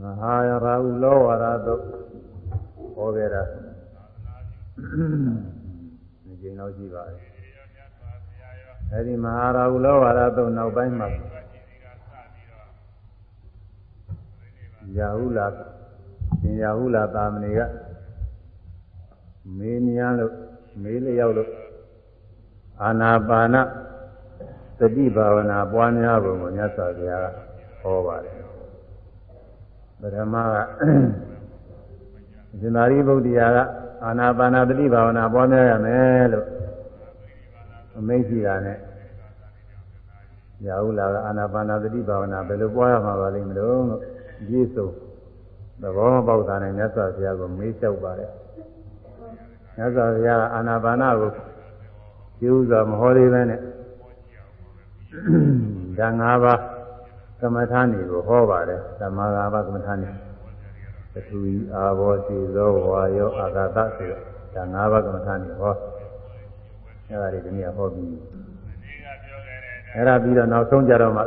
မဟာရာဟုလောဝါရသုတ်ဟောခဲ့တာဒီချိန်တော့ရှိပါတယ်အဲဒီမဟာရာဟုလောဝါရသုတ်နောက်ပိုင်းမှာရာဟုလာရှင်ရာဟုလာသာမဏေကမေးမြန်းလို့မေးလျောက်လို့အာနာပါနသတိဘာဝနာပွားများပုံကိုမြတ်စွာဘုရားကဟောပါတယ် ပထမကရှင်သာရိပုတ္တရာကအာနာပါနာသတိဘာဝနာပွားများရမယ်လို့အမိန့်ရှိတာနဲ့ရာဟုလာကအာနာပါနာသတိဘာဝနာဘယ်လိုပွားရမှာပါလိမ့်မလို့ပြည့်စုံသဘောမပေါက်တာနဲ့မြတ်စွာဘုရားကိုမေးလျှောက်ပါတယ်မြတ်စွာဘုရားအာနာပါနာကိုကျူးစွာမဟောသေးပဲနဲ့ဓာ၅ပါး ကမ္မထာနေကိုဟောပါတယ်ဓမ္မ၅ပါးကမ္မထာနေသထုဤအာဘောစီသောဝါယောအာဂတဆိုတော့ဓာ၅ပါးကမ္မထာနေဟောအဲ့ဒါတွေဒီနေ့ဟောပြီးအဲ့ဒါပြီးတော့နောက်ဆုံးကြတော့မှ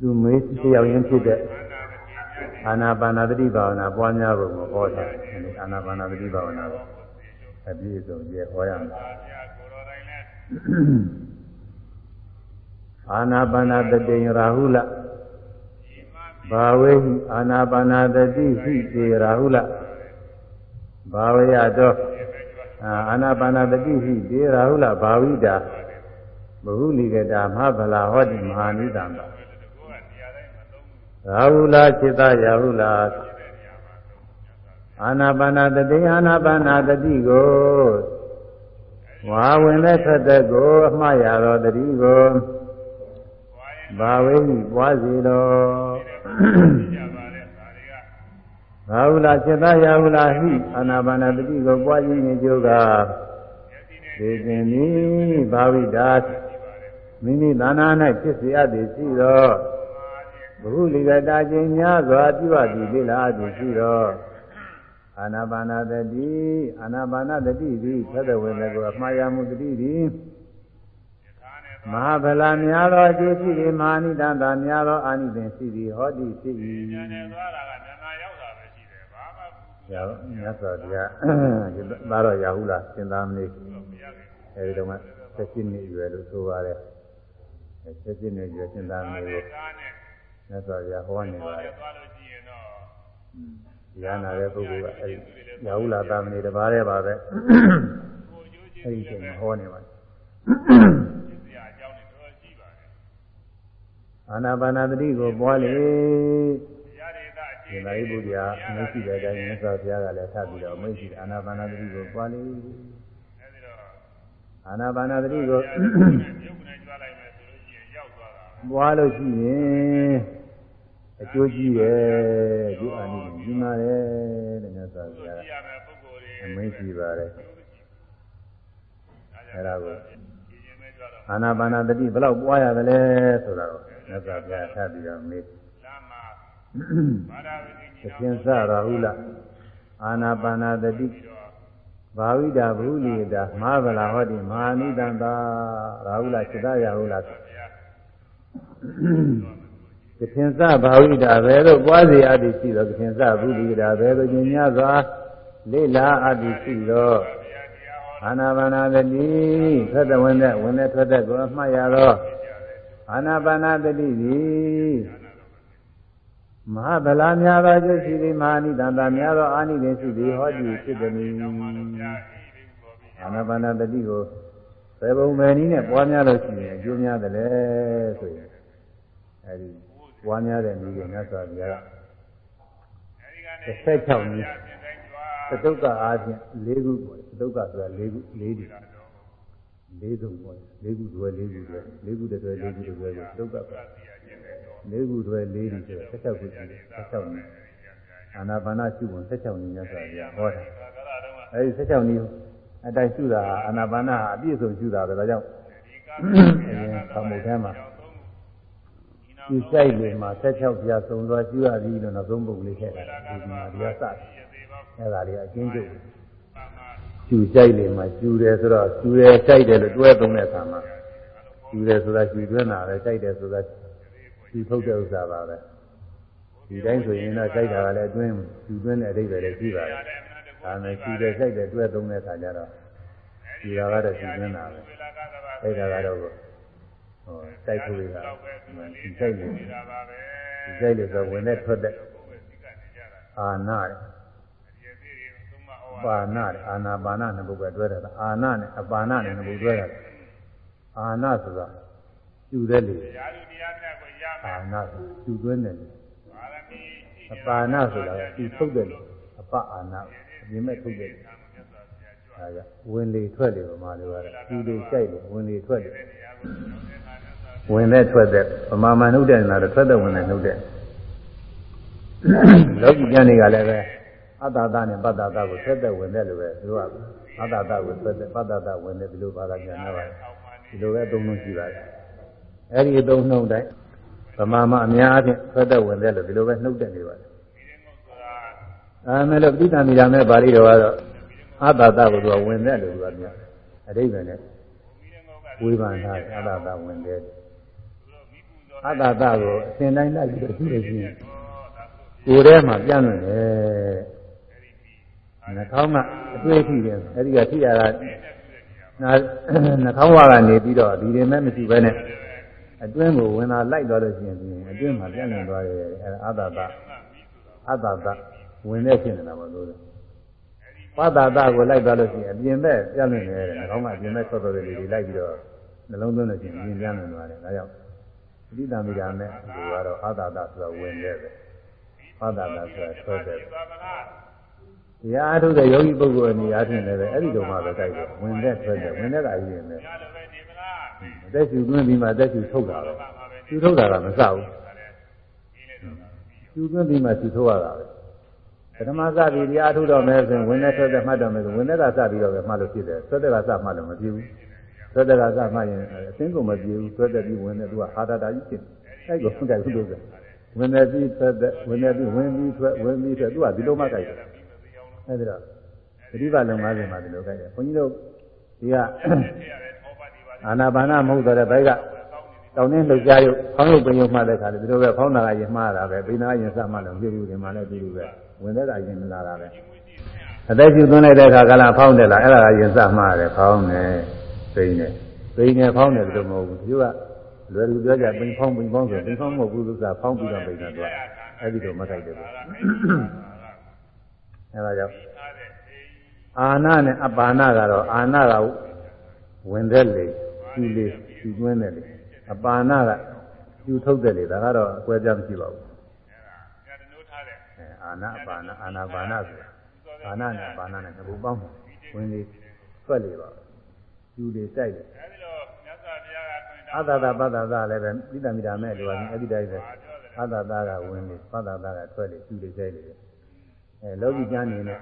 သူမေးတရားရင်းဖြစ်တဲ့အာနာပါနာသတိဘာဝနာပွားများဖို့ကိုဟောတာအာနာပါနာသတိဘာဝနာကိုအပြည့်အစုံကျေဟောရမယ် အာနာပါနာတတိယရာဟုလဘာဝေဟိအာနာပါနာတတိဟိတေရာဟုလဘာဝရတော့အာနာပါနာတတိဟိတေရာဟုလဘာဝိတာဘဟုလိကတာမဟာဗလာဟောတိမဟာနိတံပါရာဟုလာจิตရာဟုလာအာနာပါနာတတိအာနာပါနာတတိကိုဝါဝင်တဲ့ထက်တဲ့ကိုအမှားရတော်တတိကို ဘာဝိပွားစီတော်ဘာဟုလာจิตရာဟုလာဟိအာနာပါနာတတိကိုပွားခြင်းဉာဏ်ကြိုးကဒေသင်ဤဘာဝိတာမိမိသာနာ၌ဖြစ်စေအပ်သည်ရှိတော်ဘုလိကတာခြင်းများစွာပြုအပ်သည်လေလားသည်ရှိတော်အာနာပါနာတတိအာနာပါနာတတိသည်သတ္တဝေနကိုအမှားရမှုတတိသည် မဟာဗလာများသောအကျိုးရှိသည်မဟာနိတန်သာများသောအာနိသင်ရှိသည်ဟောတိဖြစ်၏ဉာဏ်နဲ့သွားတာကမြန်မာရောက်တာပဲရှိတယ်ဘာမှရမြတ်စွာဘုရားဒါတော့ရာဟုလားစင်သားမလေးအဲဒီတော့မှဆက်ရှိနေရွယ်လို့ဆိုပါတယ်ဆက်ရှိနေရွယ်စင်သားမလေးကိုမြတ်စွာဘုရားဟောနေပါတယ်ရဟနာတဲ့ပုဂ္ဂိုလ်ကအဲဒီရာဟုလာသာမဏေတပါးတည်းပါပဲအဲဒီချိန်မှာဟောနေပါတယ် အာနာပါနာတတိကိုပွားလေဒီလာရိပုတ္တရာအမရှိတဲ့အတိုင်းမြတ်စွာဘုရားကလည်းထပ်ပြီးတော့အမရှိတဲ့အာနာပါနာတတိကိုပွားလေအာနာပါနာတတိကိုပွားလို့ရှိရင်အကျိုးကြီးရဲ့ဒီအာနိကြီးမာတယ်တဲ့မြတ်စွာဘုရားအမိန့်ရှိပါတယ်အဲဒါကိုအာနာပါနာတတိဘယ်လောက်ပွားရသလဲဆိုတာကို မြတ်စွာဘုရားထပ်ပြီးတော့မေးသခင်စရာဟုလအာနာပါနာတတိဘာဝိတာဘုလိတာမဟာဗလာဟောတိမဟာနိတံသာရာဟုလစိတ္တရာဟုလသခင်စဘာဝိတာဘယ်သို့ပွားစီအပ်သည်ရှိသောသခင်စဘုလိတာဘယ်သို့ညညစွာလေလာအပ်သည်ရှိသောအာနာပါနာတတိသတ္တဝင်တဲ့ဝင်တဲ့ထွက်တဲ့ကိုအမှတ်ရသော အာနာပါနာတတိသည်မဟာဗလာများသောကျရှိသည်မဟာနိတန္တာများသောအာနိသင်ရှိသည်ဟောဒီဖြစ်သည်အာနာပါနာတတိကိုသေဘုံမယ်နည်းနဲ့ပွားများလို့ရှိရင်အကျိုးများတယ်လေဆိုရင်အဲဒီပွားများတဲ့နည်းကိုမြတ်စွာဘုရားက16နည်းသတုကအားဖြင့်၄ခုပေါ့သတုကဆိုတာ၄ခု၄ဒီ လေးစုံပေါ့လေးခုတွဲလေးခုတွဲလေးခုတွဲလေးခုတွဲကိုဒုက္ခပဲလေးခုတွဲလေးခုဆိုဆက်ချက်ခုရှိတယ်ဆက်ချက်နည်းအာနာပါနရှုပုံဆက်ချက်နည်းများဆိုတာဟောတာအဲဒီဆက်ချက်နည်းအတိုင်းရှုတာအာနာပါနဟာအပြည့်စုံရှုတာပဲဒါကြောင့်အရင်သမှုထဲမှာဒီစိုက်လေမှာဆက်ချက်ပြစုံသွားရှုရသည်လို့နောက်ဆုံးပုဂ္ဂိုလ်လေးထည့်တာဒီမှာဒီကစအဲဒါလေးအချင်းကျုပ် ကျူကြိုက်လေမှာကျူတယ်ဆိုတော့ကျူတယ်ကြိုက်တယ်လို့တွဲသုံးတဲ့အခါမှာကျူတယ်ဆိုတာကျူတွဲတာပဲကြိုက်တယ်ဆိုတာကျူထုတ်တဲ့ဥစ္စာပါပဲဒီတိုင်းဆိုရင်တော့စိုက်တာကလည်းအတွင်းယူသွင်းတဲ့အဓိပ္ပာယ်လည်းရှိပါတယ်ဒါနဲ့ရှိတယ်စိုက်တယ်တွဲသုံးတဲ့အခါကျတော့ဒီတာကတော့ယူသွင်းတာပဲစိုက်တာကတော့ဟိုစိုက်ထုတ်ရတာဒီစိုက်လို့ဒီစိုက်လို့ဆိုဝင်တဲ့ထွက်တဲ့အာနာ ပါဏအာနာပါဏနှစ်ပုဒ်ပဲတွဲတယ်အာနာနဲ့အပါဏနဲ့နှစ်ပုဒ်တွဲတယ်အာနာဆိုတာယူတဲ့လေအာနာယူသွင်းတယ်အပါဏဆိုတာကသူထုတ်တယ်အပအာနာအမြင်မဲ့ထုတ်တယ်ဒါကြဝင်လေထွက်လေပမာလိုရတယ်သူတွေကြိုက်လို့ဝင်လေထွက်လေဝင်တဲ့ထွက်တဲ့ပမာမနှုတ်တဲ့နာတော့ထွက်တဲ့ဝင်တဲ့နှုတ်တဲ့လောကီကျမ်းတွေကလည်းပဲ အတ္တတနဲ့ပတ္တတကိုထွက်တဲ့ဝင်တဲ့လိုပဲသူကအတ္တတကိုထွက်တဲ့ပတ္တတဝင်တဲ့ဒီလိုဘာသာပြန်ရပါတယ်ဒီလိုပဲသုံးလုံးရှိပါတယ်အဲ့ဒီသုံးနှုတ်တိုင်းဗမာမအများအပြားထွက်တဲ့ဝင်တဲ့လို့ဒီလိုပဲနှုတ်တဲ့နေပါတယ်အဲမဲ့လို့ပိဋကမီရာမဲ့ပါဠိတော်ကတော့အတ္တတကိုသူကဝင်တဲ့လို့သူကပြောအဓိပ္ပာယ်နဲ့ဝေဘာနာအတ္တတဝင်တဲ့အတ္တတကိုအစဉ်တိုင်းလိုက်ပြီးတော့ရှိလို့ရှိရင်ကိုယ်ထဲမှာပြန့်လွင့်တယ် နှာခေါင်းကအတွေ့အထိတယ်အဲဒီကထိရတာနှာနှာခေါင်းဝါကနေပြီးတော့ဒီရင်မဲ့မရှိဘဲနဲ့အတွင်းကိုဝင်လာလိုက်သွားလို့ရှိရင်အတွင်းမှာပြန့်လွင့်သွားတယ်အဲအတ္တတအတ္တတဝင်တဲ့ဖြစ်နေတာပေါ့လို့ပတ္တတကိုလိုက်သွားလို့ရှိရင်အပြင်ဘက်ပြန့်လွင့်တယ်နှာခေါင်းကအပြင်ဘက်ထွက်သွားတဲ့လူတွေလိုက်ပြီးတော့နှလုံးသွင်းလို့ရှိရင်အပြင်ပြန့်လွင့်သွားတယ်ဒါကြောင့်ဣတိတမိတာနဲ့ဒီကတော့အာသာတာဆိုတာဝင်တဲ့ပဲအာသာတာဆိုတာထွက်တဲ့ တရားအထုတ်တဲ့ယောဂီပုဂ္ဂိုလ်အနေအားဖြင့်လည်းအဲ့ဒီလိုမှပဲတိုက်တယ်ဝင်တဲ့ထွက်တဲ့ဝင်တဲ့ကအရင်ပဲအသက်ရှူသွင်းပြီးမှအသက်ရှူထုတ်တာပဲရှူထုတ်တာကမစဘူးရှူသွင်းပြီးမှရှူထုတ်ရတာပဲပထမစပြီးတရားထုတ်တော့မယ်ဆိုရင်ဝင်တဲ့ထွက်တဲ့မှတ်တော့မယ်ဆိုဝင်တဲ့ကစပြီးတော့ပဲမှတ်လို့ဖြစ်တယ်ထွက်တဲ့ကစမှတ်လို့မဖြစ်ဘူးသွက်တဲ့ကစမှရင်အသင်းကုန်မပြေဘူးသွက်တဲ့ပြီးဝင်တဲ့သူကဟာတာတာကြီးဖြစ်အဲ့ကိုကြိုက်ဘူးလို့ဆိုဝင်တဲ့ပြီးသွက်တဲ့ဝင်တဲ့ပြီးဝင်ပြီးသွက်ဝင်ပြီးသွက်သူကဒီလိုမှကြိုက်တယ် အဲ့ဒါပฏิပါလုံး၅၀မှာဒီလိုကြိုက်တယ်ခွန်ကြီးတို့ဒီကအာနာပါနမဟုတ်တော့တဲ့ဘက်ကတောင်းနှင်းလှုပ်ရှားရုပ်ဖောင်းရုပ်ပင်ရုပ်မှတဲ့ခါလေဒီလိုပဲဖောင်းတာကရင်မှားတာပဲပိနာရင်စမှလည်းပြည့်ပြီးဒီမှာလည်းပြည့်ပြီးပဲဝင်တဲ့ကရင်လာတာပဲအသက်ရှူသွင်းလိုက်တဲ့အခါကလာဖောင်းတယ်လားအဲ့ဒါကရင်စမှားတယ်ဖောင်းတယ်ပိန်တယ်ပိန်တယ်ဖောင်းတယ်လို့မဟုတ်ဘူးသူကလွယ်လူပြောကြပိန်ဖောင်းပိန်ဖောင်းဆိုပိန်ဖောင်းမဟုတ်ဘူးသူကဖောင်းပြီးတော့ပိန်တယ်သူကအဲ့ဒီတော့မထိုက်တယ် အဲဒါကြောင့်အာနာနဲ့အပါနာကတော့အာနာကဝင်တဲ့လေကျူလေးကျူသွင်းတဲ့လေအပါနာကကျူထုတ်တဲ့လေဒါကတော့အကွဲပြားမရှိပါဘူးအဲအာနာအပါနာအာနာပါနာဆိုတာအာနာနဲ့အပါနာနဲ့နှစ်ခုပေါင်းဝင်လေထွက်လေပါယူလေတိုက်တယ်အဲဒီလိုမြတ်စွာဘုရားကထွင်တာအတ္တတာပတ္တတာလည်းပဲပိဋကမိတာမဲ့လိုပါရင်အဲ့ဒီတိုင်းပဲအတ္တတာကဝင်လေပတ္တတာကထွက်လေယူလေတိုက်လေ အဲလောကီကျမ်းနေနဲ့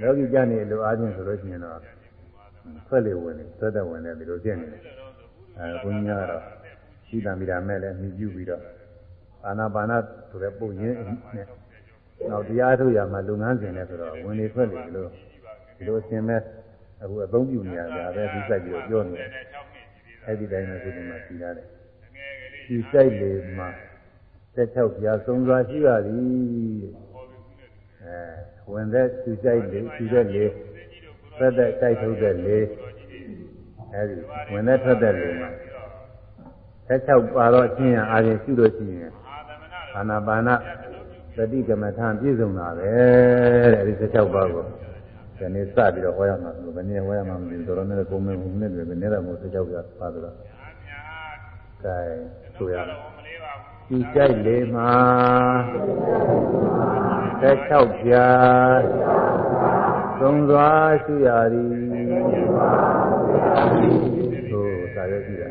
လောကီကျမ်းနေလိုအားဖြင့်ဆိုလို့ရှိရင်တော့ထွက်လေဝင်လေသက်သက်ဝင်တယ်ဒီလိုဖြစ်နေတယ်အဲဘုန်းကြီးကတော့ပိဋကမိတာမဲ့လည်းမြည်ပြုပြီးတော့အာနာပါနဆိုတဲ့ပုံရင်းနဲ့နောက်တရားထုတ်ရမှာလုပ်ငန်းစဉ်နဲ့ဆိုတော့ဝင်လေထွက်လေဒီလိုဒီလိုအရှင်မဲ့အခုအသုံးပြုနေရတာပဲဒီစိုက်ပြီးတော့ပြောနေတယ်အဲ့ဒီတိုင်းနဲ့ဒီမှာရှိရတယ်ဒီစိုက်လေမှာ တက်ချောက်ပြားသုံးစွာရှိရသည်အဲဝင်တဲ့သူစိုက်လေသူတဲ့လေသက်တဲ့စိုက်ထုတ်တဲ့လေအဲ့ဒီဝင်တဲ့ထွက်တဲ့လေမှာတက်ချောက်ပါတော့အချင်းအားဖြင့်ရှိလို့ရှိရင်အာနာပါနသတိကမ္မထပြည့်စုံတာပဲတဲ့အဲဒီ16ပါးကိုဒီနေ့စပြီးတော့ဟောရမှာဆိုဘယ်နည်းဟောရမှာမသိဘူးတော်တော်နဲ့ကုန်မယ်ဘုံနဲ့တွေဘယ်နည်းတော့မဟုတ်16ပြပါတော့ကဲဆိုရ ဒီကြိုက်လေမှာ16ပြသုံးစွာရှိရသည်သို့သာရရှိတာ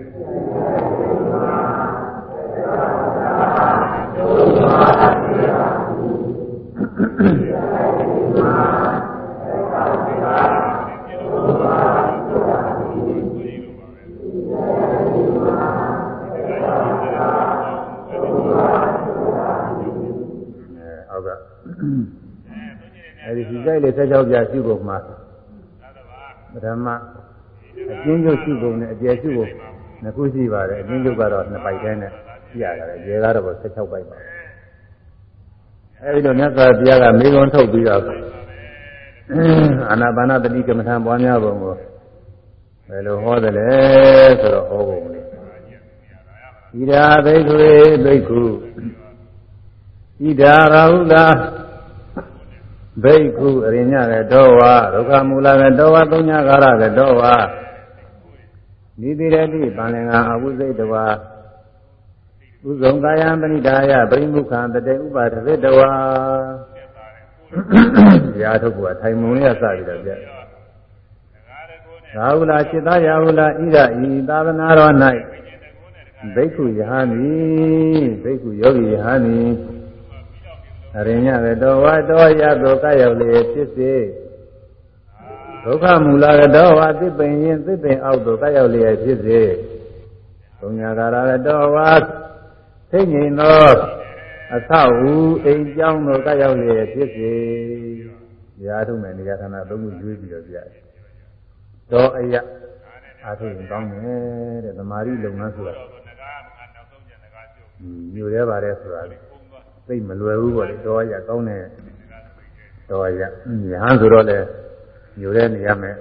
သုံးစွာရှိရအဲဒီဒီ ကြိုက်လေဆက်ကြောက်ပြရှိဖို့မှာပထမအကျဉ်းချုပ်ရှိဖို့နဲ့အကျယ်ရှိဖို့နှစ်ခုရှိပါတယ်အကျဉ်းချုပ်ကတော့နှစ်ပိုက်တည်းနဲ့ပြရတယ်ရေကားတော့16ပိုက်ပါအဲဒီတော့မြတ်စွာဘုရားကမေခွန်းထုတ်ပြီးတော့အာနာပါနတတိကမ္မထံပွားများပုံကိုဘယ်လိုဟောသလဲဆိုတော့ဟောပုံလေးဣဒာဘိက္ခွေဘိက္ခုဣဒာရာဟုလာ ဘိက္ခုအရိညကတောဝါဒုက္ခမူလကတောဝါသုံးညကာရကတောဝါနိတိရတိပန္လင်္ဂအဝုစိတ်တဝါဥဇုံကာယံပဏိဒါယပရိမုခံတတေဥပါဒသတဝါရာထုတ်ကထိုင်မုံလေးစပြီးတော့ပြသာဟုလာจิตသားရာဟုလာဣဒဤသာသနာတော်၌ဘိက္ခုယဟန်ဤဘိက္ခုယောဂီယဟန်ဤ အရိညကတောဝါတောရသောကရောက်လေဖြစ်စေဒုက္ခမူလကတောဝါသစ်ပင်ရင်သစ်ပင်အောက်သို့ကရောက်လေဖြစ်စေသုံးညာကာရကတောဝါသိငြိမ်သောအဆောက်အဦအိမ်ကျောင်းတို့ကရောက်လေဖြစ်စေ။ရာထုမယ်နေရာဌာနသုံးခုရွေးပြီးတော့ပြရတယ်။တော့အယအားထုတ်ရင်ကောင်းတယ်တဲ့သမာဓိလုပ်ငန်းဆိုတာညိုရဲပါတယ်ဆိုတာ သိမလွယ်ဘူးပေါ့လေတော့အယကောင်းတယ်တော့အယရဟန်းဆိုတော့လေညိုရဲနေရမယ်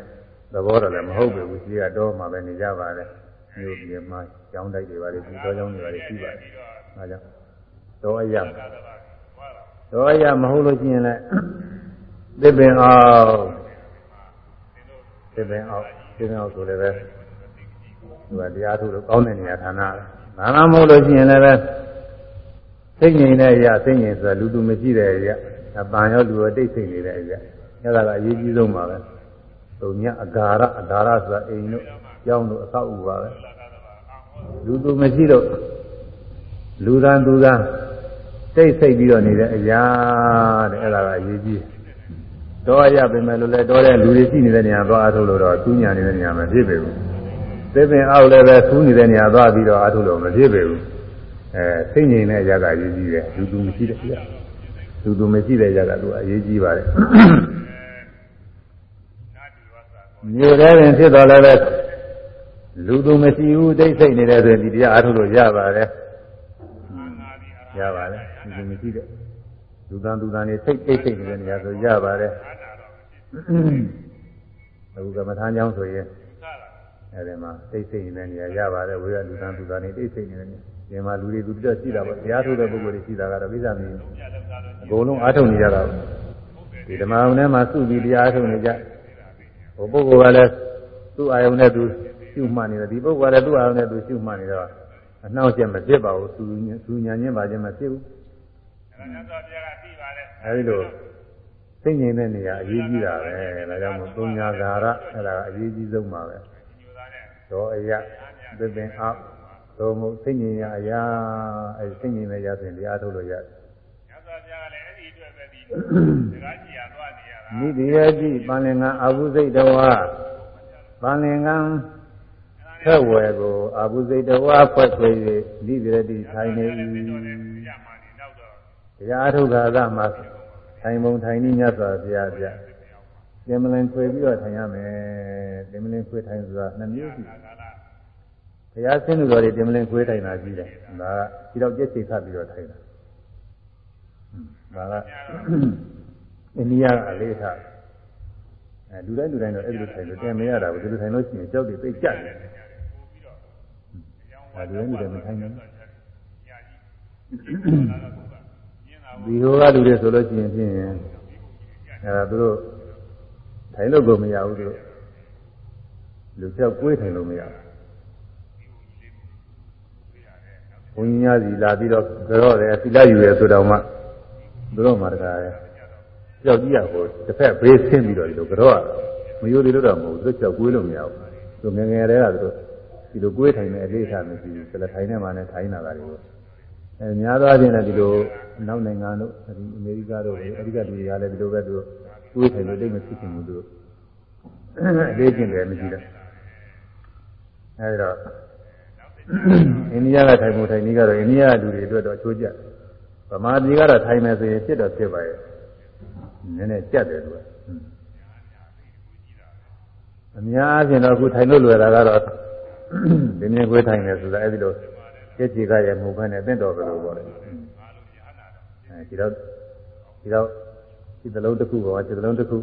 သဘောတော့လည်းမဟုတ်ဘူးကြီးကတော့မှပဲနေကြပါတယ်မြို့ပြည်မှာကျောင်းတိုက်တွေပါလေဒီတော့ကျောင်းတွေပါလေရှိပါတယ်။ဒါကြောင့်တော့အရတော့အရမဟုတ်လို့ရှိရင်လည်းသစ်ပင်အောင်သစ်ပင်အောင်သစ်ပင်အောင်ဆိုလည်းပဲသူကတရားထုတ်လို့ကောင်းတဲ့နေရာဌာနဘာမှမဟုတ်လို့ရှိရင်လည်းပဲ စိတ်ငြိမ်တဲ့အရာစိတ်ငြိမ်ဆိုတာလူသူမရှိတဲ့အရာအပန်ရောလူရောတိတ်ဆိတ်နေတဲ့အရာအဲ့ဒါကအရေးကြီးဆုံးပါပဲ။သုံညအဂါရအဂါရဆိုတာအိမ်တို့ကျောင်းတို့အဆောက်အဦပါပဲ။လူသူမရှိတော့လူသားသူသားစိတ်စိတ်ပြီးတော့နေတဲ့အရာတဲ့အဲ့ဒါကအရေးကြီးတော့ရပြင်မယ်လို့လဲတော့တဲ့လူတွေရှိနေတဲ့နေရာသွားအထုတ်လို့တော့သူးညာနေတဲ့နေရာမှာဖြစ်ပေဘူးသစ်ပင်အောက်လည်းပဲသူးနေတဲ့နေရာသွားပြီးတော့အထုတ်လို့မဖြစ်ပေဘူး အဲစိတ်ငြိမ်တဲ့အရာကအရေးကြီးတယ်လူသူမရှိတဲ့အရာလူသူမရှိတဲ့အရာကသူအရေးကြီးပါတယ်မြို့ထဲပင်ဖြစ်တော်လည်းပဲလူသူမရှိဘူးတိတ်ဆိတ်နေတယ်ဆိုရင်ဒီတရားအထုတ်လို့ရပါတယ်ရပါတယ်ဒီမရှိတဲ့လူသားသူသားနေစိတ်အိတ်စိတ်နေတဲ့နေရာဆိုရပါတယ်အခုကမ္မထာကြောင်းဆိုရင်အဲဒီမှာစိတ်စိတ်နေတဲ့နေရာရပါတယ်ဝိရလူသားသူသားနေတိတ်စိတ်နေတဲ့နေရာ ဒီမှာလူတွေသူတို့ရှိတာပေါ့တရားထုတ်တဲ့ပုဂ္ဂိုလ်တွေရှိတာကတော့ကိစ္စမရှိဘူးအကုန်လုံးအားထုတ်နေကြတာဒီဓမ္မအောင်ထဲမှာစုပြီးတရားထုတ်နေကြဟိုပုဂ္ဂိုလ်ကလည်းသူ့အာယုံနဲ့သူရှုမှတ်နေတယ်ဒီပုဂ္ဂိုလ်ကလည်းသူ့အာယုံနဲ့သူရှုမှတ်နေတော့အနှောက်အယှက်မဖြစ်ပါဘူးသူသူညာချင်းပါချင်းမဖြစ်ဘူးအဲဒီလိုသိငြိမ်တဲ့နေရာအရေးကြီးတာပဲဒါကြောင့်မို့သုံးညာဂါရအဲ့ဒါအရေးကြီးဆုံးပါပဲတော့အယသစ်ပင်အောက် သို့မဟုတ်သိငြိမ်ရအရာအဲသိငြိမ်တဲ့ရဆိုရင်တရားထုတ်လို့ရတယ်မိတိယတိပန္လင်္ဂအဘုဇိတဝါပန္လင်္ဂဖက်ဝယ်ကိုအာဟုစိတ်တဝါဖွဲ့ဆွေ၍လိပြရတိထိုင်နေ၏တရားထုတ်ခါကမှထိုင်ပုံထိုင်နည်းမြတ်စွာဘုရားပြတင်မလင်ခွေပြီးတော့ထိုင်ရမယ်တင်မလင်ခွေထိုင်ဆိုတာနှစ်မျိုးရှိတယ် ဘုရားဆင်းသူတော်တွေတင်မလင်ခွေထိုင်တာကြီးတယ်ဒါကဒီတော့ပြည့်စိတ်ခတ်ပြီးတော့ထိုင်တာဒါကအိန္ဒိယကအလေးထားအဲလူတိုင်းလူတိုင်းတော့အဲ့လိုထိုင်လို့တင်မရတာဘူးဒီလိုထိုင်လို့ရှိရင်ကြောက်တွေသိကြတယ်ဒါတွေလည်းမထိုင်ဘူးဒီဟိုကလူတွေဆိုလို့ရှိရင်ဖြင့်အဲဒါသူတို့ထိုင်လို့ကိုမရဘူးသူတို့လူပြောက်ကွေးထိုင်လို့မရဘူး ဘုန်းကြီးများစီလာပြီးတော့ကြော့တယ်သီလယူရဲဆိုတော့မှသူတို့မှတကားရဲကြောက်ကြီးရကိုတစ်ဖက်ဘေးဆင်းပြီးတော့ဒီလိုကြော့ရမယိုသေးလို့တော့မဟုတ်ဘူးသူကြောက်ကွေးလို့မရဘူးသူငငယ်တည်းကသူတို့ဒီလိုကိုယ်ထိုင်တဲ့အလေးထားမရှိဘူးဆိုတော့ထိုင်နေမှလည်းထိုင်နေတာတွေပေါ့အဲများသောအားဖြင့်လည်းဒီလိုနောက်နိုင်ငံတို့ဒီအမေရိကတို့အဓိကလူတွေကလည်းဒီလိုပဲသူကိုယ်ထိုင်လို့တိတ်မဖြစ်ချင်ဘူးသူအလေးကျင့်တယ်မရှိတော့အဲဒီတော့ အိန္ဒိယကထိုင်မှုထိုင်နည်းကတော့အိန္ဒိယလူတွေအတွက်တော့အချိုးကျဗမာပြည်ကတော့ထိုင်မယ်ဆိုရင်ဖြစ်တော့ဖြစ်ပါရဲ့နည်းနည်းကြက်တယ်သူကအများအားဖြင့်တော့အခုထိုင်လို့လွယ်တာကတော့ဒီမြင်ခွေးထိုင်တယ်ဆိုတာအဲဒီလိုပြည့်ချေကရဲ့မဟုတ်ဘဲနဲ့တင့်တော်ဘယ်လိုပေါ့လေအဲဒီတော့ဒီတော့ဒီသလုံးတစ်ခုပေါ်ဒီသလုံးတစ်ခု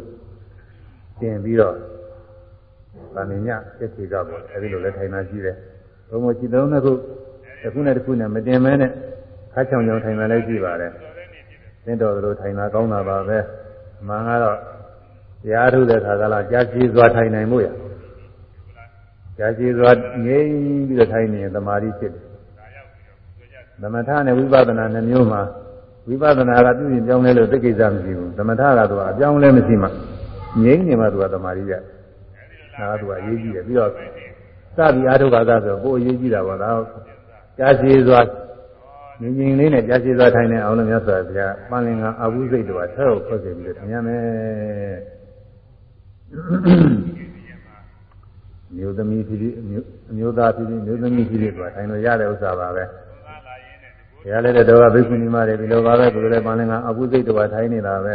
တင်ပြီးတော့ဗာမညပြည့်ချေကပေါ့အဲဒီလိုလဲထိုင်မှရှိတယ်ဘုံ မကြည့်သလုံးတစ်ခုတစ်ခုနဲ့တစ်ခုနဲ့မတင်မဲနဲ့ခါချောင်ချောင်ထိုင်မှလည်းရှိပါတယ်တင့်တော်ဘယ်လိုထိုင်မှကောင်းတာပါပဲအမှန်ကတော့ရားထုတဲ့ခါကလာကြာကြည်စွာထိုင်နိုင်မှုရကြာကြည်စွာငြိမ့်ပြီးတော့ထိုင်နေရင်သမာဓိဖြစ်တယ်သမထနဲ့ဝိပဿနာနှစ်မျိုးမှာဝိပဿနာကပြုရင်ပြောင်းလဲလို့သိကိစ္စမရှိဘူးသမထကတော့အပြောင်းလဲမရှိမှငြိမ့်နေမှသူကသမာဓိရဒါကသူကအရေးကြီးတယ်ပြီးတော့ စပြီးအာထုခါသာဆိုကိုယ်အရေးကြီးတာပါတော့ကြာကြည်စွာငြိမ်ငြိမ်လေးနဲ့ကြာကြည်စွာထိုင်နေအောင်လို့မြတ်စွာဘုရားပန်းလင်ကအဘုစိတ်တော်ထဲကိုဖွင့်ပြီးတော့ထိုင်ရမယ်မျိုးသမီးဖြစ်ဖြစ်အမျိုးသားဖြစ်ဖြစ်မျိုးသမီးဖြစ်ဖြစ်ဆိုတာထိုင်လို့ရတဲ့ဥစ္စာပါပဲဘုရားလည်းတော့ဘိက္ခုနီမတွေဒီလိုပါပဲသူလည်းပန်းလင်ကအဘုစိတ်တော်ထိုင်နေတာပဲ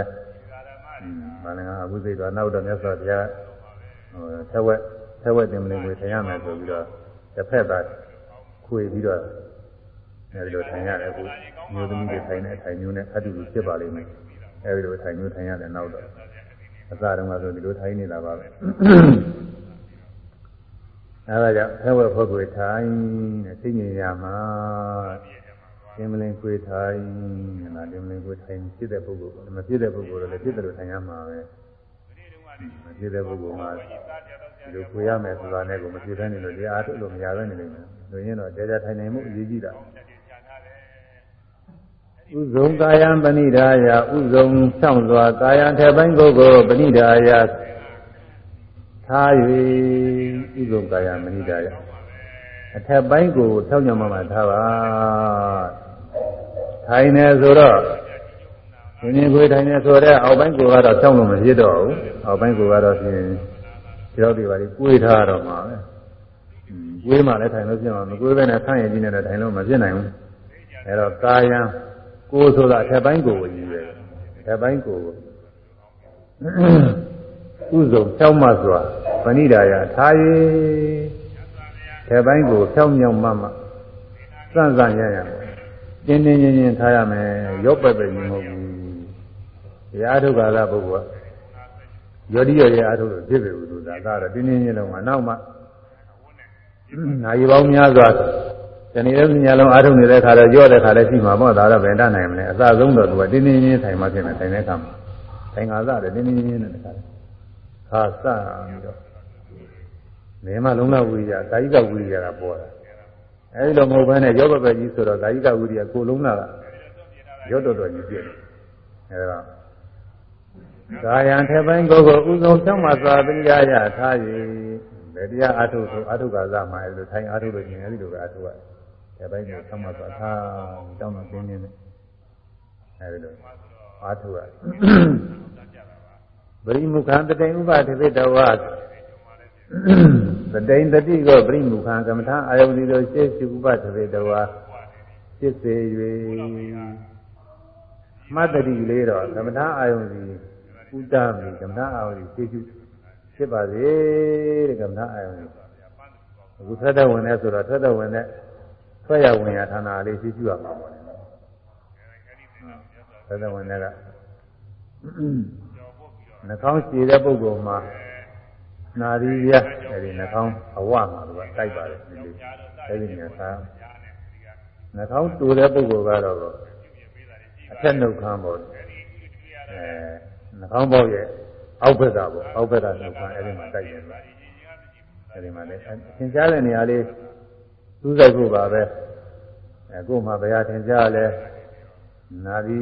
ပန်းလင်ကအဘုစိတ်တော်နောက်တော့မြတ်စွာဘုရားဟိုသက်ဝက် သက်ဝက်တင်မလင်ကိုထိုင်ရမယ်ဆိုပြီးတော့တစ်ဖက်သာခွေပြီးတော့အဲဒီလိုထိုင်ရတယ်အခုမျိုးသမီးတွေထိုင်တဲ့အထိုင်မျိုးနဲ့အတူတူဖြစ်ပါလိမ့်မယ်အဲဒီလိုထိုင်မျိုးထိုင်ရတယ်နောက်တော့အစတုန်းကဆိုဒီလိုထိုင်နေတာပါပဲအဲဒါကြောင့်ဖဲဝဲဖို့ကိုထိုင်တဲ့သိဉ္ဇာမှာတင်မလင်ခွေထိုင်နာတင်မလင်ခွေထိုင်ဖြစ်တဲ့ပုဂ္ဂိုလ်မဖြစ်တဲ့ပုဂ္ဂိုလ်လည်းဖြစ်တယ်လို့ထိုင်ရမှာပဲမဖြစ်တဲ့ပုဂ္ဂိုလ်မှာဒီ လိုခွေရမယ်ဆိုတာနဲ့ကိုမဖြစ်တဲ့နေလို့တရားအားထုတ်လို့မရဘဲနေလိမ့်မယ်။ဆိုရင်တော့ကြာကြာထိုင်နိုင်မှုအရေးကြီးတာ။ဥဇုံကာယံပဏိဒါယဥဇုံဆောင်စွာကာယံထဲပိုင်းကိုယ်ကိုပဏိဒါယထား၍ဥဇုံကာယံပဏိဒါယအထက်ပိုင်းကိုဖြောင်းညမမှထားပါထိုင်နေဆိုတော့ဒီနေ့ကိုထိုင်နေဆိုတော့အောက်ပိုင်းကိုကတော့ဖြောင်းလို့မဖြစ်တော့ဘူးအောက်ပိုင်းကိုကတော့ဖြင့် ကြောက်တွေပါလိကိုယ်ထားတော့မှာပဲကိုယ်မှလည်းထိုင်လို့ဖြစ်မှာမကိုယ်ပဲနဲ့ဆန့်ရည်ကြီးနဲ့လည်းထိုင်လို့မဖြစ်နိုင်ဘူးအဲတော့ကာယံကိုယ်ဆိုတာအထက်ပိုင်းကိုကိုကြီးပဲအထက်ပိုင်းကိုကိုဥဇုံဖြောင်းမစွာပဏိဒါယထား၍အထက်ပိုင်းကိုဖြောင်းမြောင်းမှမှစန့်စန့်ရရတင်းတင်းချင်းချင်းထားရမယ်ရော့ပက်ပဲကြီးမဟုတ်ဘူးတရားထုတ်ကာလပုဂ္ဂိုလ်က ယောတိရရဲ့အားထုတ်လို့ဖြစ်ပေဘူးသူသာဒါတော့တင်းတင်းချင်းလုံးကနောက်မှနာရီပေါင်းများစွာတဏှိရဲ့ဉာဏ်လုံးအားထုတ်နေတဲ့ခါတော့ကြော့တဲ့ခါလည်းရှိမှာပေါ့ဒါတော့ဘယ်တတ်နိုင်မလဲအစဆုံးတော့သူကတင်းတင်းချင်းထိုင်မှဖြစ်နေထိုင်တဲ့ခါမှာထိုင်ငါစတယ်တင်းတင်းချင်းနဲ့တခါခါစပြီးတော့နေမလုံးလဝိရိယကာယိကဝိရိယကပေါ်တာအဲဒီလိုမဟုတ်ဘဲနဲ့ရောဘပဲကြီးဆိုတော့ကာယိကဝိရိယကိုလုံးလာကရောတော်တော်ကြီးပြည့်တယ်အဲဒါ ကာယံထဲပိုင်းကိုယ်ကိုဥဆုံးဖြောင်းမှသာပညာရထား၍ဘယ်တရားအထုဆိုအထုကစားမှအဲ့လိုထိုင်အထုလို့ရှင်အဲ့ဒီလိုပဲအထုရတယ်။ဒီဘက်ကိုသမတ်သွားထားတောင်းတော့ပြင်းနေတယ်။အဲ့ဒီလိုအထုရပရိမုခံတတိဥပဒေပိတဝါတတိတတိကိုပရိမုခံကမ္မထာအာယုန်ဒီလိုရှေ့ရှိဥပဒေပိတဝါဖြစ်စေ၍မှတ်တတိလေးတော့ကမ္မထာအာယုန်ဒီ ဥဒ္ဒမီကမ္မထာအာယုန်ဒီရှေ့ရှိဖြစ်ပါစေတဲ့ကမ္ဘာအာယုံအခုထွက်တဲ့ဝင်တဲ့ဆိုတော့ထွက်တဲ့ဝင်တဲ့ထွက်ရဝင်ရဌာနလေးရှိရှိရမှာပေါ့လေထွက်တဲ့ဝင်တဲ့ကနှာခေါင်းရှည်တဲ့ပုဂ္ဂိုလ်မှာနာရီရအဲဒီနှာခေါင်းအဝမှာသူကတိုက်ပါတယ်ဒီလိုအဲဒီနေရာသာနှာခေါင်းတူတဲ့ပုဂ္ဂိုလ်ကတော့အထက်နှုတ်ခမ်းပေါ့အဲ နှာခေါင်းပေါက်ရဲ့အောက်ဘက်ကပေါ့အောက်ဘက်ကနှုတ်ခမ်းအဲဒီမှာတိုက်တယ်အဲဒီမှာလည်းသင်ကြားတဲ့နေရာလေးစူးစိုက်ဖို့ပါပဲအဲကို့မှာဘယ်ဟာသင်ကြားလဲနာဒီ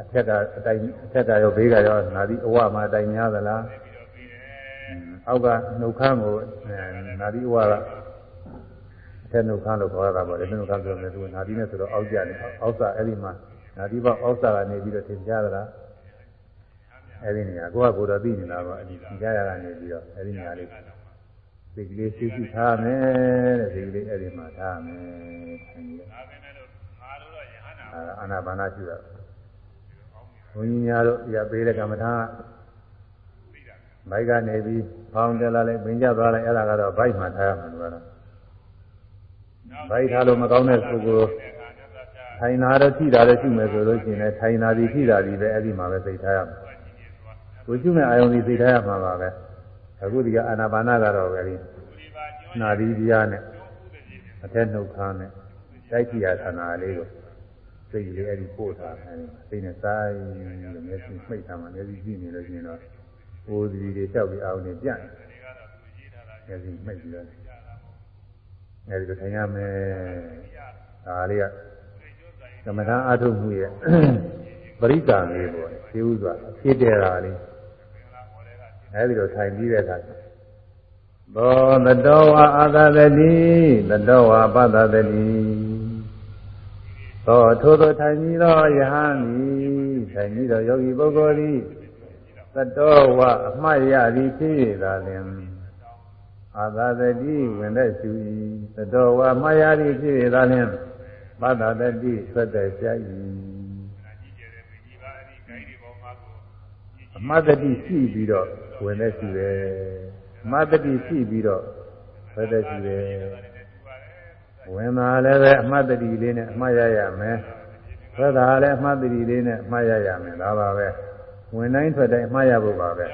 အထက်ကအတိုင်းအထက်ကရောဘေးကရောနာဒီအဝမှာအတိုင်းများသလားအောက်ကနှုတ်ခမ်းကိုနာဒီအဝကအထက်နှုတ်ခမ်းလို့ခေါ်ရတာပေါ့လေနှုတ်ခမ်းဆိုရင်သူနာဒီနဲ့ဆိုတော့အောက်ကြတယ်အောက်စာအဲဒီမှာနာဒီဘောက်အောက်စာကနေပြီးတော့သင်ကြားသလား အဲဒီနေရာကိုကကိုတော့သိနေတာပေါ့အဲဒီကြားရတာနေပြီးတော့အဲဒီနေရာလေးစိတ်ကလေးရှိရှိထားမယ်တဲ့စိတ်ကလေးအဲဒီမှာထားမယ်ခိုင်းတယ်အာနာပါနာရှိတာဘုန်းကြီးများတို့ရပေးတဲ့ကမ္မထာဘိုက်ကနေပြီးဖောင်းတယ်လာလိုက်ပင်ကြသွားလိုက်အဲ့ဒါကတော့ဘိုက်မှာထားရမှာလို့ကတော့ဘိုက်ထားလို့မကောင်းတဲ့ပုဂ္ဂိုလ်ထိုင်နာတော့ထိတာလည်းရှိမယ်ဆိုလို့ရှိရင်လည်းထိုင်နာသည်ထိတာသည်ပဲအဲ့ဒီမှာပဲသိထားရမယ် ကိုကျွမဲ့အာယုံဒီသိထားရမှာပါပဲအခုဒီကအာနာပါနကတော့ပဲဒီနာဒီပြားနဲ့အထက်နှုတ်ခမ်းနဲ့တိုက်ကြည့်ရဌာနလေးကိုစိတ်လေးအဲ့ဒီပို့ထားတယ်စိတ်နဲ့စိုင်းလို့မျက်စိမှိတ်ထားမှမျက်စိကြည့်နေလို့ရှိရင်တော့ဟိုဒီတွေတောက်ပြီးအာရုံနဲ့ပြန့်မျက်စိမှိတ်ပြီးတော့အဲဒီလိုထိုင်ရမယ်ဒါလေးကသမထအထုမှုရဲ့ပရိက္ခာလေးပေါ့ဒီဥစွာအဖြစ်တဲ့တာလေး အဲဒီလိုထိုင်ပြီးတဲ့အခါသောတတောဝအာသတတိတတောဝပသတတိသောထိုသောထိုင်ပြီးသောယဟန်သည်ထိုင်ပြီးသောယောဂီပုဂ္ဂိုလ်သည်တတောဝအမှတ်ရသည်ဖြစ်ရတာလင်အာသတတိဝင်တဲ့ရှူ၏တတောဝအမှတ်ရသည်ဖြစ်ရတာလင်ပသတတိသက်တဲ့ရှာ၏အမှတ်တတိရှိပြီးတော့ ဝင်တဲ့ရှူတယ်အမှတ်တတိရှိပြီးတော့သက်တဲ့ရှူတယ်ဝင်လာလည်းပဲအမှတ်တတိလေးနဲ့အမှတ်ရရမယ်ထွက်တာလည်းအမှတ်တတိလေးနဲ့အမှတ်ရရမယ်ဒါပါပဲဝင်တိုင်းထွက်တိုင်းအမှတ်ရဖို့ပါပဲ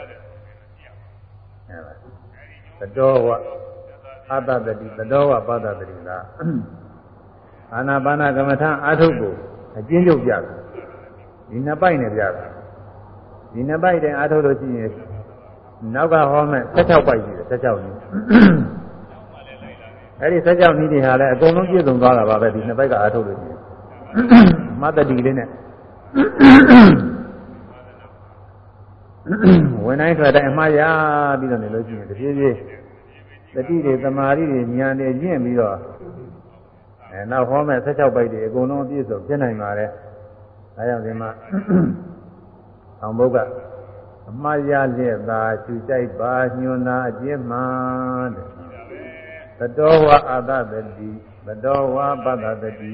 အဲပါသတောဝအတ္တတတိသတောဝပတ္တတတိလားအာနာပါနကမ္မထာအာထုပ်ကိုအကျဉ်းချုပ်ပြတယ်ဒီနှစ်ပိုက်နဲ့ပြတယ်ဒီနှစ်ပိုက်တိုင်းအာထုပ်လို့ရှိရင် နောက်ကဟောမဲ့16ပိုက်ရှိတယ်16နည်းအဲ့ဒီ16နည်းတွေဟာလည်းအကုန်လုံးပြည့်စုံသွားတာပါပဲဒီနှစ်ပိုက်ကအာထုပ်လို့ရှိရင်မတ္တတိလေးနဲ့ဝင်တိုင်းထွက်တိုင်းအမှားရပြီးတော့နေလို့ရှိရင်တဖြည်းဖြည်းတတိတွေသမာဓိတွေဉာဏ်တွေကျင့်ပြီးတော့အဲနောက်ဟောမဲ့16ပိုက်တွေအကုန်လုံးအပြည့်စုံဖြစ်နိုင်ပါတယ်။ဒါကြောင့်ဒီမှာအောင်ဘုတ်က အမှားရလျက်သာရှူကြိုက်ပါညွန်နာအကျင့်မှတဲ့။သတောဝအာသတတိသတောဝပတ္တတတိ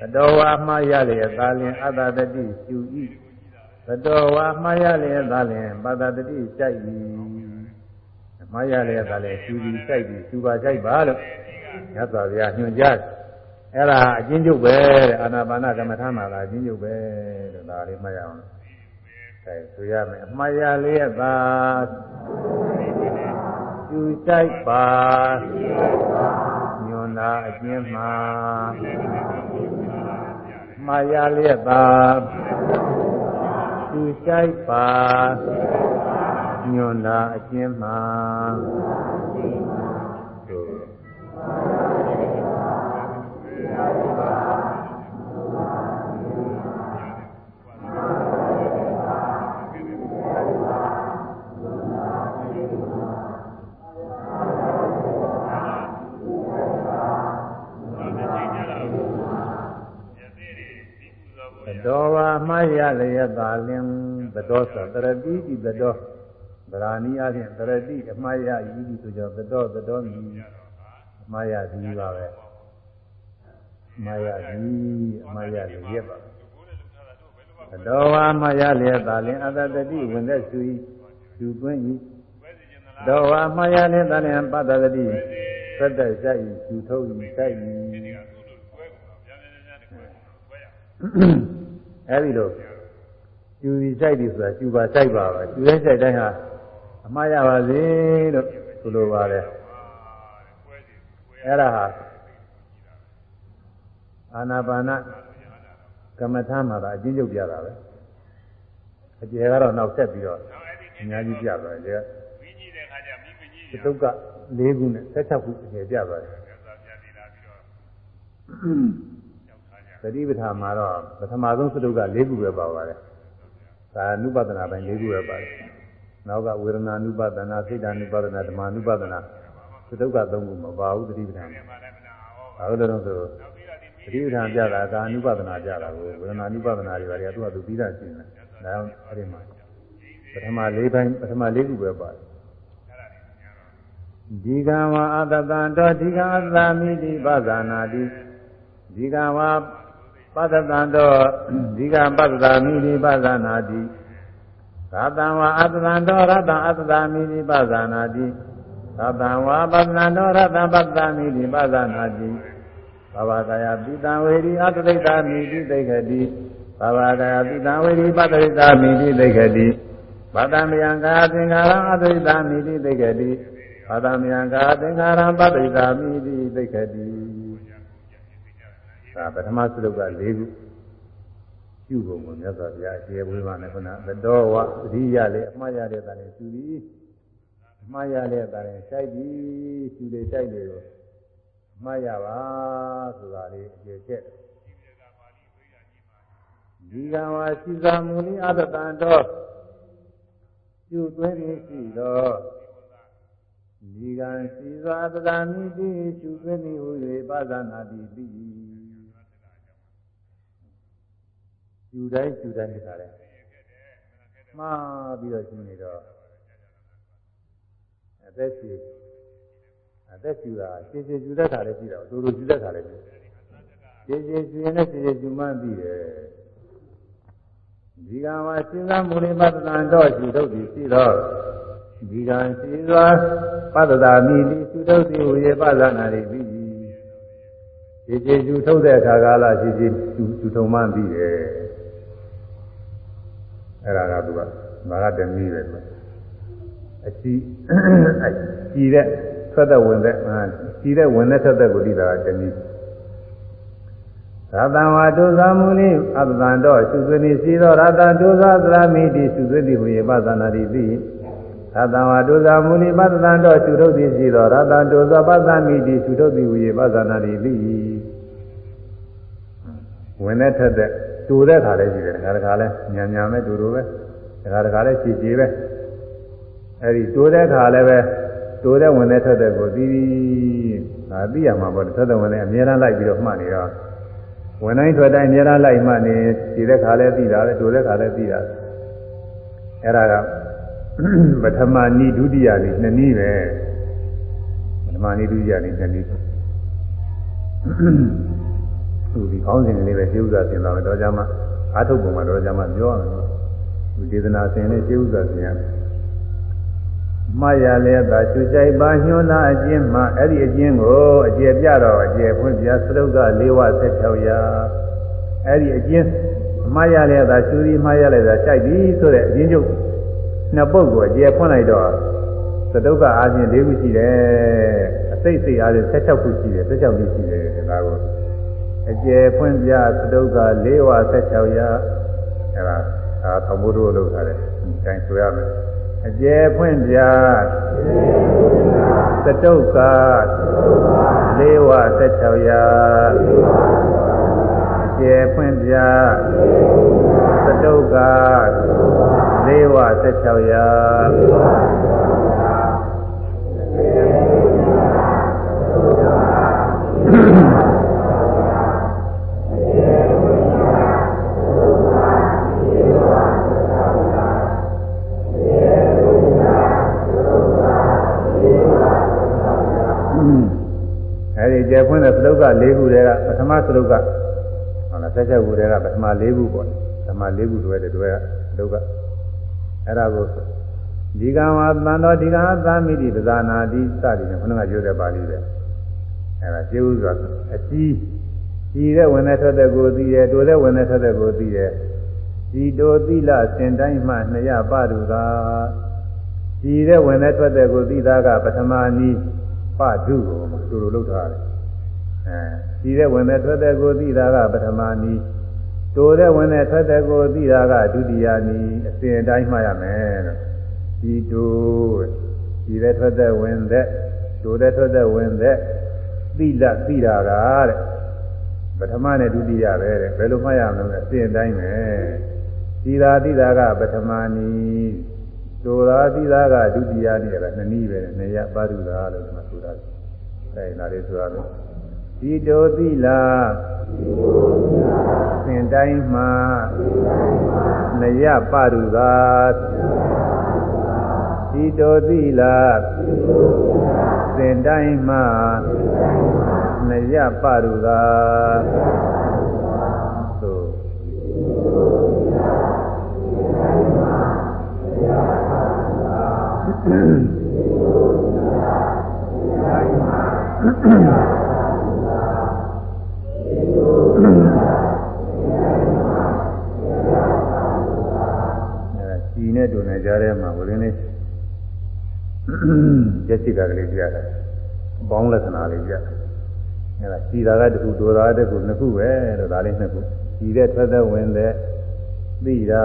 သတောဝအမှားရလျက်သာလင်အတ္တတတိရှူ၏သတောဝမှားရလျက်သာလင်ပတ္တတတိကြိုက်၏မှားရလျက်သာလင်ရှူပြီးကြိုက်ပြီးရှူပါကြိုက်ပါလို့မြတ်စွာဘုရားညွှန်ကြားအဲ့ဒါအချင်းချုပ်ပဲတဲ့အာနာပါနကမ္မထာမှာလားအချင်းချုပ်ပဲတဲ့ဒါလေးမှတ်ရအောင် အဲဆိုရမယ်အမှားရလျက်သာရှူကြိုက်ပါညွန်နာအချင်းမှာမှားရလျက်သာသူဆိုင်ပါညွန်တာအကျဉ်းမှာ တော်ဝါမှားရလျက်သာလင်သတောဆိုတရတိတိသတောဗราဏီအချင်းတရတိအမှားရယူပြီးဆိုကြသတောသတောမြည်အမှားရဒီပါပဲအမှားရဒီအမှားရလျက်ပါသတောဝါမှားရလျက်သာလင်အတတတိဝင်တဲ့သူသူသွင်းဤတောဝါမှားရလျက်သာလင်ပတ္တတတိသတ္တရှိဤသူထုတ်ဤဆိုင်ဤ အဲဒီလိုကျူစီဆိုင်ပြီဆိုတာကျူပါဆိုင်ပါပဲကျူတဲ့ဆိုင်တိုင်းဟာအမှားရပါစေလို့ဆိုလိုပါတယ်အဲ့ဒါဟာအာနာပါနကမ္မထာမှာကအကျဉ်းချုပ်ပြတာပဲအကျေကတော့နောက်ဆက်ပြီးတော့အများကြီးပြသွားတယ်ဒီတုတ်က၄ခုနဲ့၁၆ခုအကျေပြသွားတယ် သတိပဋ္ဌာန်မှာတော့ပထမဆုံးသတုက၄ခုပဲပါပါတယ်။ဒါနုပဒနာပိုင်း၄ခုပဲပါတယ်။နောက်ကဝေဒနာနုပဒနာစိတ်ဓာနုပဒနာဓမ္မနုပဒနာသတုက၃ခုမပါဘူးသတိပဋ္ဌာန်။ဘာလို့လဲဆိုတော့သတိပဋ္ဌာန်ပြတာကာနုပဒနာပြတာကိုဝေဒနာနုပဒနာတွေပါတယ်သူကသူပြီးတာရှိတယ်။ဒါကြောင့်အဲ့ဒီမှာပထမ၄ပိုင်းပထမ၄ခုပဲပါတယ်။ဒီကံဝါအတတံတောဒီကံအသမိတိပဇာနာတိဒီကံဝါ ပတ္တတံတောဒီကပတ္တတာမိနိပဇာနာတိရတံဝါအတ္တတံတောရတံအတ္တတာမိနိပဇာနာတိသတ္တံဝါပသနတောရတ္တပတ္တမိတိပသနာတိဘဝကယပိတံဝေဒီအတ္တိတာမိတိသိခတိဘဝကယပိတံဝေဒီပတ္တိတာမိတိသိခတိဘာတမယံကာသင်္ခါရအတ္တိတာမိတိသိခတိဘာတမယံကာသင်္ခါရပတ္တိတာမိတိသိခတိ ဒါပထမစလုက၄ခုပြုပုံကိုမြတ်စွာဘုရားအခြေဝေးပါနဲ့ခုနသတောဝသတိရလေအမှားရတဲ့တန်နဲ့သူသည်အမှားရတဲ့တန်နဲ့စိုက်ပြီးသူတွေစိုက်တွေကိုအမှားရပါဆိုတာလေးအကျေချက်ဒီကံဝါစီသာမူလိအတ္တံတော်ပြုသွင်းရှိသောဒီကံစီသာတတမိတိပြုသွင်းသည်ဟူ၍ပါဇာနာတိတိ ယူတိုင်းယူတိုင်းတခါလဲမှားပြီးတော့ရှင်းနေတော့အသက်ရှည်အသက်ရှည်တာရှည်ရှည်ယူတဲ့ခါလည်းရှိတော့တူတူယူတဲ့ခါလည်းရှိရှည်ရှည်ရှည်နဲ့ရှည်ရှည်ယူမှန်းပြီးတယ်ဒီကံမှာစဉ်းစားမှုလေးပတ္တန်တော့ယူထုတ်ပြီးရှိတော့ဒီကံရှိစွာပတ္တတာမိတိသုထုတ်သည်ဟူ၍ပဇာနာရိပြီးရှည်ရှည်ယူထုတ်တဲ့အခါကာလရှည်ရှည်ယူထုံမှန်းပြီးတယ် အဲ့ဒါကသူကမာရတမီးပဲသူအချီအချီတဲ့ထွက်တဲ့ဝင်တဲ့ချီတဲ့ဝင်တဲ့ထွက်တဲ့ကိုသိတာကတမီးရတံဝါဒုသမူလိအတ္တံတော့သုသနိစီသောရတံဒုသသရမိတိသုသတိဟူ၍ပသနာတိပိရတံဝါဒုသမူလိပတ္တံတော့သုထုတ်တိစီသောရတံဒုသပသမိတိသုထုတ်တိဟူ၍ပသနာတိပိဝင်တဲ့ထက်တဲ့ တူတဲ့ခါလည်းရှိတယ်တခါတခါလဲညံညံပဲတူတူပဲတခါတခါလဲချီချီပဲအဲဒီတူတဲ့ခါလည်းပဲတူတဲ့ဝင်တဲ့ထက်တဲ့ကိုပြီးပြီးဒါသိရမှာပေါ့ထက်တဲ့ဝင်တဲ့အများအားလိုက်ပြီးတော့မှတ်နေတော့ဝင်တိုင်းထွက်တိုင်းအများအားလိုက်မှတ်နေခြေတဲ့ခါလည်းသိတာပဲတူတဲ့ခါလည်းသိတာအဲ့ဒါကပထမနည်းဒုတိယနည်းနှစ်နည်းပဲပထမနည်းဒုတိယနည်းနှစ်နည်း သူဒီကောင်းစဉ်လေးပဲရှင်းဥစွာသင်လာမယ်တော့ကြမှာအာထုတ်ပုံမှာတော့ကြမှာပြောရမယ်ဒီဒေသနာစဉ်လေးရှင်းဥစွာသင်ရမယ်မှားရလဲသာချွကြိုက်ပါညွှန်းလာအကျဉ်းမှာအဲ့ဒီအကျဉ်းကိုအကျေပြတော့အကျေဖွင့်ပြသရုပ်က၄ဝ16ရာအဲ့ဒီအကျဉ်းမှားရလဲသာချူရီမှားရလဲသာကြိုက်ပြီဆိုတဲ့အကျဉ်းချုပ်နှစ်ပုတ်ကိုအကျေဖွင့်လိုက်တော့သတုကအားဖြင့်၄ခုရှိတယ်အစိတ်စိတ်အားဖြင့်16ခုရှိတယ်16ခုရှိတယ်ဒါကို အကျယ်ဖွင့်ပြသတုက၄ဝ16ရာအဲ့ဒါအာသမုဒ္ဒလို့လုပ်ထားတယ်။အဲဒါဆိုရမယ်။အကျယ်ဖွင့်ပြသတုကလေးဝ16ရာအကျယ်ဖွင့်ပြသတုကလေးဝ16ရာ ကျယ်ဖွင့်တဲ့သလုတ်က၄ခုတည်းကပထမသလုတ်ကဟုတ်လားဆက်ချက်ခုတည်းကပထမ၄ခုပေါ့ပထမ၄ခုတွဲတဲ့တွဲကသလုတ်ကအဲ့ဒါကိုဒီကံဝသံတော်ဒီကံသာမိတိပဇာနာတိစသည်နဲ့ခဏကပြောတဲ့ပါဠိပဲအဲ့ဒါကျေဥစွာအကြီးကြီးတဲ့ဝင်တဲ့ထွက်တဲ့ကိုသိတယ်တိုတဲ့ဝင်တဲ့ထွက်တဲ့ကိုသိတယ်ဒီတိုသီလစင်တိုင်းမှနှစ်ရပါတူသာကြီးတဲ့ဝင်တဲ့ထွက်တဲ့ကိုသိတာကပထမနီးပဒုကိုတူတူလောက်ထားတယ် အဲဒီတဲ့ဝင်တဲ့ထွက်တဲ့ကိုသိတာကပထမနီးတိုတဲ့ဝင်တဲ့ထွက်တဲ့ကိုသိတာကဒုတိယနီးအစဉ်အတိုင်းမှရမယ်လို့ဒီတိုဒီတဲ့ထွက်တဲ့ဝင်တဲ့တိုတဲ့ထွက်တဲ့ဝင်တဲ့သိလသိတာကတဲ့ပထမနဲ့ဒုတိယပဲတဲ့ဘယ်လိုမှရမလဲအစဉ်အတိုင်းပဲဒီသာသိတာကပထမနီးတိုသာသိတာကဒုတိယနီးကနှစ်နည်းပဲနေရပါရုသာလို့မှဆိုတာအဲဒါလေးဆိုရမယ် ဒီတိုသီလာသင်တိုင်းမှာနယပရုသာဒီတိုသီလာသင်တိုင်းမှာနယပရုသာ နဲ့တူနေကြတဲ့မှာဝိရင်းလေးကျက်စီတာကလေးပြရတယ်။ဘောင်းလက္ခဏာလေးပြရတယ်။အဲဒါစီတာကတခုဒေါ်တာတခုနှစ်ခုပဲလို့ဒါလေးနှစ်ခု။စီတဲ့ထွက်တဲ့ဝင်တဲ့သိတာ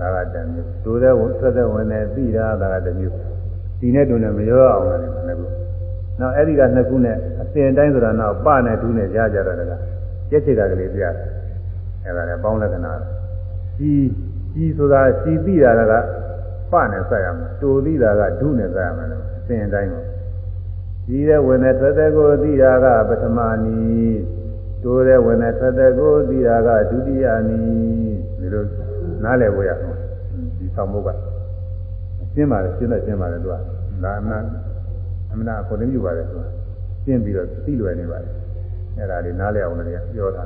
ဒါကတမျိုး။ဒေါ်တဲ့ထွက်တဲ့ဝင်တဲ့သိတာဒါကတမျိုး။ဒီနဲ့တူနေမရောအောင်လည်းနှစ်ခု။နောက်အဲ့ဒီကနှစ်ခုနဲ့အစဉ်တိုင်းဆိုတာနောက်ပနဲ့ဒူးနဲ့ကြားကြတာကကျက်စီတာကလေးပြရတယ်။အဲဒါလည်းဘောင်းလက္ခဏာ။စီ စီဆိုတာစီသိတာကပနဲ့ဆက်ရမယ်တူသိတာကဒုနဲ့ဆက်ရမယ်အစဉ်တိုင်းကိုကြီးတဲ့ဝင်တဲ့ထွက်တဲ့ကိုသိတာကပထမနီတိုးတဲ့ဝင်တဲ့ထွက်တဲ့ကိုသိတာကဒုတိယနီဒီလိုနားလည်ဖို့ရအောင်ဒီဆောင်မှုကအရှင်းပါတယ်ရှင်းတော့ရှင်းပါတယ်သူကဒါအမှန်အမှန်အကိုရင်းယူပါတယ်သူကရှင်းပြီးတော့သိလွယ်နေပါတယ်အဲ့ဒါလေးနားလည်အောင်လည်းပြောတာ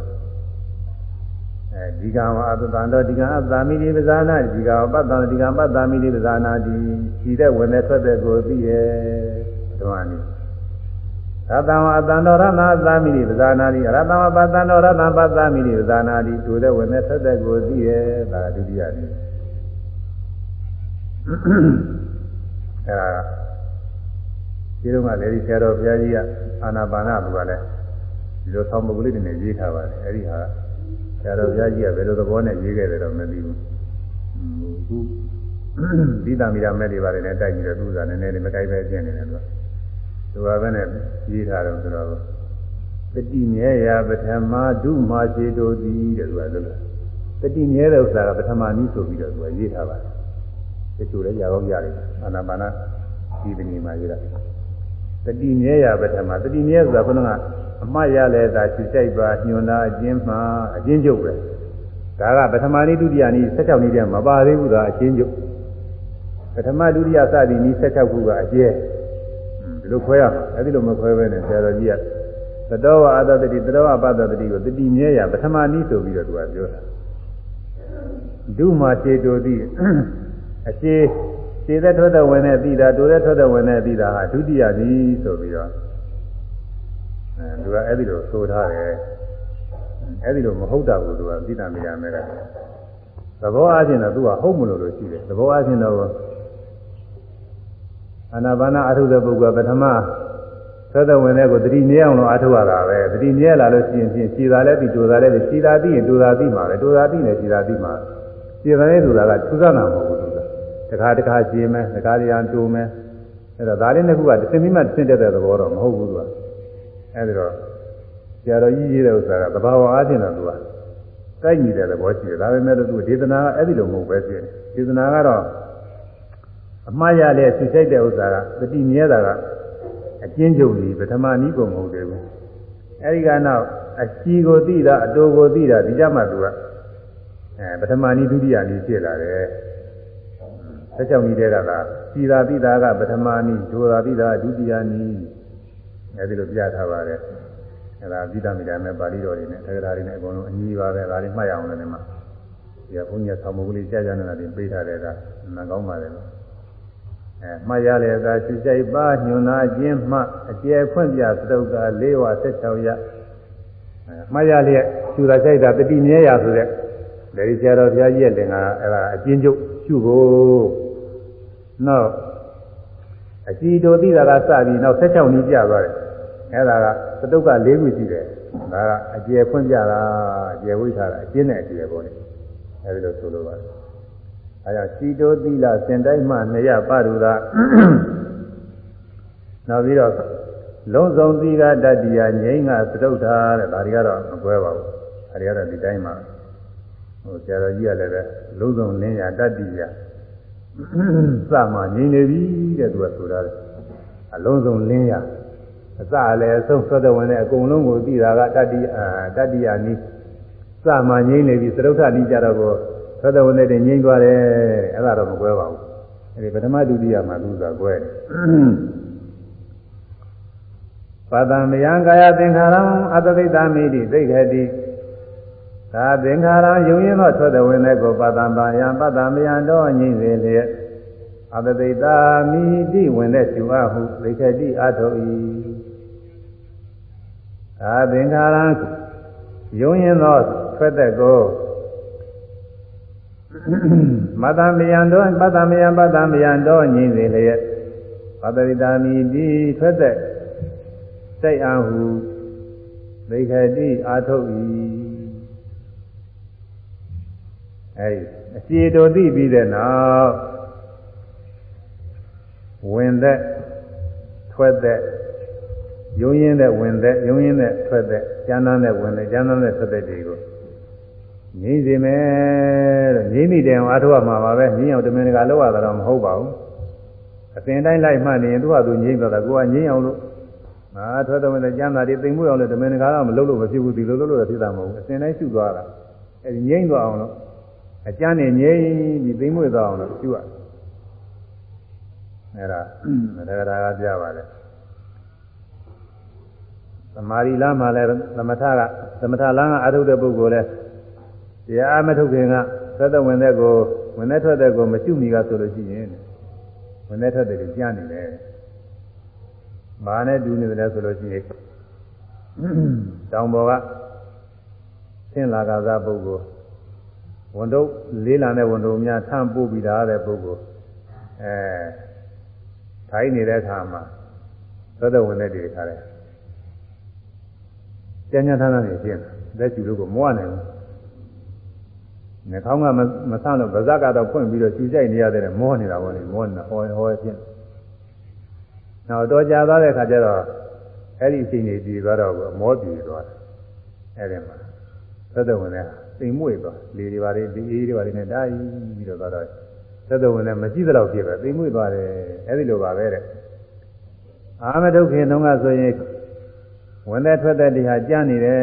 အဲဒီကံဝအပ္ပတံတော့ဒီကံအပ္ပမိတိပဇာနာဒီကံပတ္တံဒီကံပတ္တမိတိပဇာနာဒီရှိတဲ့ဝင်တဲ့ထွက်တဲ့ကိုသိရဲ့ဓမ္မနည်းရတံဝအတန်တော်ရတသာမိတိပဇာနာတိရတံဝပတန်တော်ရတံပသမိတိပဇာနာတိတူတဲ့ဝင်တဲ့ဆက်တဲ့ကိုသိရဲ့ဒါဒုတိယနည်းအဲဒါဒီတော့ကလေဒီဆရာတော်ဘုရားကြီးကအာနာပါနာသူကလည်းဒီလိုဆောင်းမကလေးတွေနဲ့ရေးထားပါတယ်အဲဒီဟာ ဆရာတော်ဘုရားကြီးကဘယ်လိုသဘောနဲ့ရေးခဲ့တယ်တော့မသိဘူးခုဒီတာမီရာမဲ့တွေပါတယ်နဲ့တိုက်ပြီးတော့သူကလည်းနည်းနည်းလေးမကိုက်ပဲပြင်းနေတယ်သူကသူကပဲနဲ့ရေးထားတယ်ဆိုတော့တတိမြဲရာပထမဒုမာခြေတို့သည်တဲ့သူကလို့တတိမြဲတဲ့ဥစ္စာကပထမနည်းဆိုပြီးတော့သူကရေးထားပါတယ်တချို့လည်းကြာတော့ရတယ်အာနာပါနာဒီပဏိမှာရေးတာတတိမြဲရာပထမတတိမြဲဆိုတာခုနက အမှတ်ရလဲတာစိတ်ကြိုက်ပါညွန်တာအကျဉ်းမှအကျဉ်းချုပ်ပဲဒါကပထမနည်းဒုတိယနည်း16နည်းတည်းမပါသေးဘူးသာအကျဉ်းချုပ်ပထမဒုတိယစသည်နည်း16ခုကအကျဲလိုခွဲရမှာအဲ့ဒီလိုမခွဲဘဲနဲ့ဆရာတော်ကြီးကသတောဝအတ္တတိသတောဝပတ္တတိကိုတတိမြဲရပထမနည်းဆိုပြီးတော့သူကပြောတာဒုမာခြေတိုတိအခြေခြေသက်ထွက်တဲ့ဝင်တဲ့ပြီးတာတိုတဲ့ထွက်တဲ့ဝင်တဲ့ပြီးတာဟာဒုတိယနည်းဆိုပြီးတော့အဲ သူကအဲ့ဒီလိုဆိုထားတယ်အဲ့ဒီလိုမဟုတ်တာကိုသူကသိတာမရမဲတာသဘောအားဖြင့်တော့သူကဟုတ်မလို့လို့ရှိတယ်သဘောအားဖြင့်တော့အာနာပါနာအထုတဲ့ပုဂ္ဂိုလ်ကပထမသက်သက်ဝင်တဲ့ကိုတတိမြဲအောင်လို့အထုရတာပဲတတိမြဲလာလို့ရှိရင်ဖြင့်ခြေသာလည်းပြီးဒူသာလည်းပြီးခြေသာပြီးရင်ဒူသာပြီးမှာပဲဒူသာပြီးနေခြေသာပြီးမှာခြေသာလည်းဒူသာကသူစားနာမဟုတ်ဘူးသူကတခါတခါခြေမယ်တခါတရံတူမယ်အဲ့တော့ဒါလေးနှစ်ခုကတစ်စင်းမိမှတစ်စင်းတက်တဲ့သဘောတော့မဟုတ်ဘူးသူက အဲ့ဒါတော့ဆရာတော်ကြီးရေးတဲ့ဥစ္စာကသဘာဝအားဖြင့်တော့သူကတိုက်ညီတဲ့သဘောရှိတယ်ဒါပေမဲ့လို့သူဒေသနာကအဲ့ဒီလိုမဟုတ်ပဲဖြစ်တယ်ဒေသနာကတော့အမှားရတဲ့ဆွစိတ်တဲ့ဥစ္စာကတတိမြဲတာကအကျဉ်းချုပ်ကြီးပထမနီးပုံမဟုတ်သေးဘူးအဲဒီကနောက်အချီကိုသိတာအတိုကိုသိတာဒီကြမှာသူကအဲပထမနီးဒုတိယနီးဖြစ်လာတယ်ဆက်ကြောင့်ဤတဲ့ကကစီတာသိတာကပထမနီးဒိုတာသိတာဒုတိယနီး အဲဒီလိုပြထားပါတယ်အဲဒါဗိဒမိတာနဲ့ပါဠိတော်တွေနဲ့သေဂရာတွေနဲ့အကုန်လုံးအညီပါပဲဒါလေးမှတ်ရအောင်လည်းဒီမှာဒီကဘုန်းကြီးဆောင်းမုတ်ကလေးကြာကြာနေတာပြင်ပေးထားတဲ့ကနာကောင်းပါတယ်လို့အဲမှတ်ရလေသာစိစိတ်ပါညွန်နာခြင်းမှအကျယ်ဖွင့်ပြသုတ်က၄ဝ16ရအဲမှတ်ရလျက်သူသာစိတ်တာတတိမြဲရဆိုတဲ့လေဒီဆရာတော်ဘုရားကြီးရဲ့လင်္ကာအဲ့ဒါအကျဉ်းချုပ်ရှုဖို့နောက်အကြည်တော်သိတာကစပြီးနောက်16နည်းပြသွားတယ် အဲ့ဒါကသုတ်က၄ခုရှိတယ်ဒါကအကျယ်ဖွင့်ပြတာအကျယ်ဝိထားတာအကျဉ်းနဲ့အကျယ်ပေါ်နေအဲဒီလိုဆိုလိုပါတယ်အဲဒါစီတိုသီလစင်တိုင်းမှနှစ်ရပရုသာနောက်ပြီးတော့လုံးစုံသီကတတ္တိယငြိမ်းကသတုထာတဲ့ဒါတွေကတော့မကွဲပါဘူးအဲဒီကတော့ဒီတိုင်းမှာဟိုဆရာတော်ကြီးကလည်းပဲလုံးစုံလင်းရတတ္တိယစမှငြိမ်းနေပြီတဲ့သူကဆိုရတယ်အလုံးစုံလင်းရ အစလည်းအဆုံးဆွတ်တဲ့ဝင်တဲ့အကုန်လုံးကိုသိတာကတတ္တိအာတတ္တိယနည်းစမှငြိမ်းနေပြီသတုထနည်းကြတော့ကိုသတ္တဝနဲ့တည်းငြိမ့်သွားတယ်အဲ့ဒါတော့မကွဲပါဘူးအဲဒီပထမဒုတိယမှာသူကကွဲတယ်ပါဒံမယံကာယသင်္ခါရံအတသိတမိတိသိခတိသာသင်္ခါရံယုံရင်သောသောတဝင်တဲ့ကိုပါဒံပါယံပါဒံမယံတော့ငြိမ့်စေလျက်အတသိတမိတိဝင်တဲ့သူအဟုသိခတိအထုဤ သာသင်္ခါရံယုံရင်သောထွက်တဲ့ကိုမတ္တမယံတော့ပတ္တမယံပတ္တမယံတော့ညင်းစေလျက်ပတရိတာမိတိထွက်သက်စိတ်အားဟုသိခတိအာထုတ်၏အဲဒီအစီတော်သိပြီးတဲ့နောက်ဝင်သက်ထွက်သက် ယုံရင်တဲ့ဝင်သက်ယုံရင်တဲ့ထွက်သက်ကျမ်းမ်းတဲ့ဝင်သက်ကျမ်းမ်းတဲ့ထွက်သက်တွေကိုငြိမ့်စေမယ်လို့ငြိမ့်မိတယ်အောင်အားထုတ်ရမှာပါပဲငြိမ့်အောင်တမင်တကာလောက်ရတာတော့မဟုတ်ပါဘူးအစဉ်တိုင်းလိုက်မှနေရင်သူကသူငြိမ့်သွားတာကိုကငြိမ့်အောင်လို့ငါထွက်တော်တဲ့ကျမ်းသာတွေသိမ်မှုအောင်လို့တမင်တကာတော့မလုပ်လို့မဖြစ်ဘူးဒီလိုလုပ်လို့ဖြစ်တာမဟုတ်ဘူးအစဉ်တိုင်းရှုသွားတာအဲဒီငြိမ့်သွားအောင်လို့အကျမ်းနေငြိမ့်ပြီးသိမ်မှုသွားအောင်လို့ရှုရအဲဒါဒါကပြပါတယ် သမာဓိလမ်းမှာလည်းသမထကသမထလမ်းကအထုတဲ့ပုဂ္ဂိုလ်လဲတရားမထုတ်ခင်ကသက်သက်ဝင်တဲ့ကိုဝင်တဲ့ထွက်တဲ့ကိုမရှုမိကဆိုလို့ရှိရင်ဝင်တဲ့ထွက်တဲ့ကိုကြားနေတယ်။မာနဲ့တူနေတယ်ဆိုလို့ရှိရင်တောင်ပေါ်ကသင်လာကစားပုဂ္ဂိုလ်ဝန်တော့လေးလာတဲ့ဝန်တော့များထမ်းပို့ပြီးသားတဲ့ပုဂ္ဂိုလ်အဲထိုင်နေတဲ့အခါမှာသက်သက်ဝင်တဲ့တွေခါတယ် ကျန်ကျန်ထမ်းထမ်းနေရှင်းလက်ကျူလို့ကိုမဝနိုင်ဘူးနှာခေါင်းကမဆန့်လို့ဗဇက်ကတော့ဖွင့်ပြီးတော့ကျူကြိုက်နေရတယ်မောနေတာပေါ့လေမောနေတာဟောဟောရှင်းနောက်တော့ကြာသွားတဲ့အခါကျတော့အဲ့ဒီအချိန်ကြီးပြီးသွားတော့မောပြေသွားတယ်အဲ့ဒီမှာသက်သက်ဝင်တဲ့သိမ်မွေ့သွားလေတွေပါလေဒီအေးတွေပါလေနဲ့တားပြီးတော့သွားတော့သက်သက်ဝင်တဲ့မရှိသလောက်ပြည့်ပဲသိမ်မွေ့သွားတယ်အဲ့ဒီလိုပါပဲတဲ့အာမဒုက္ခေတုန်းကဆိုရင် ဝင်တဲ့ထွက်တဲ့တရားကြားနေတယ်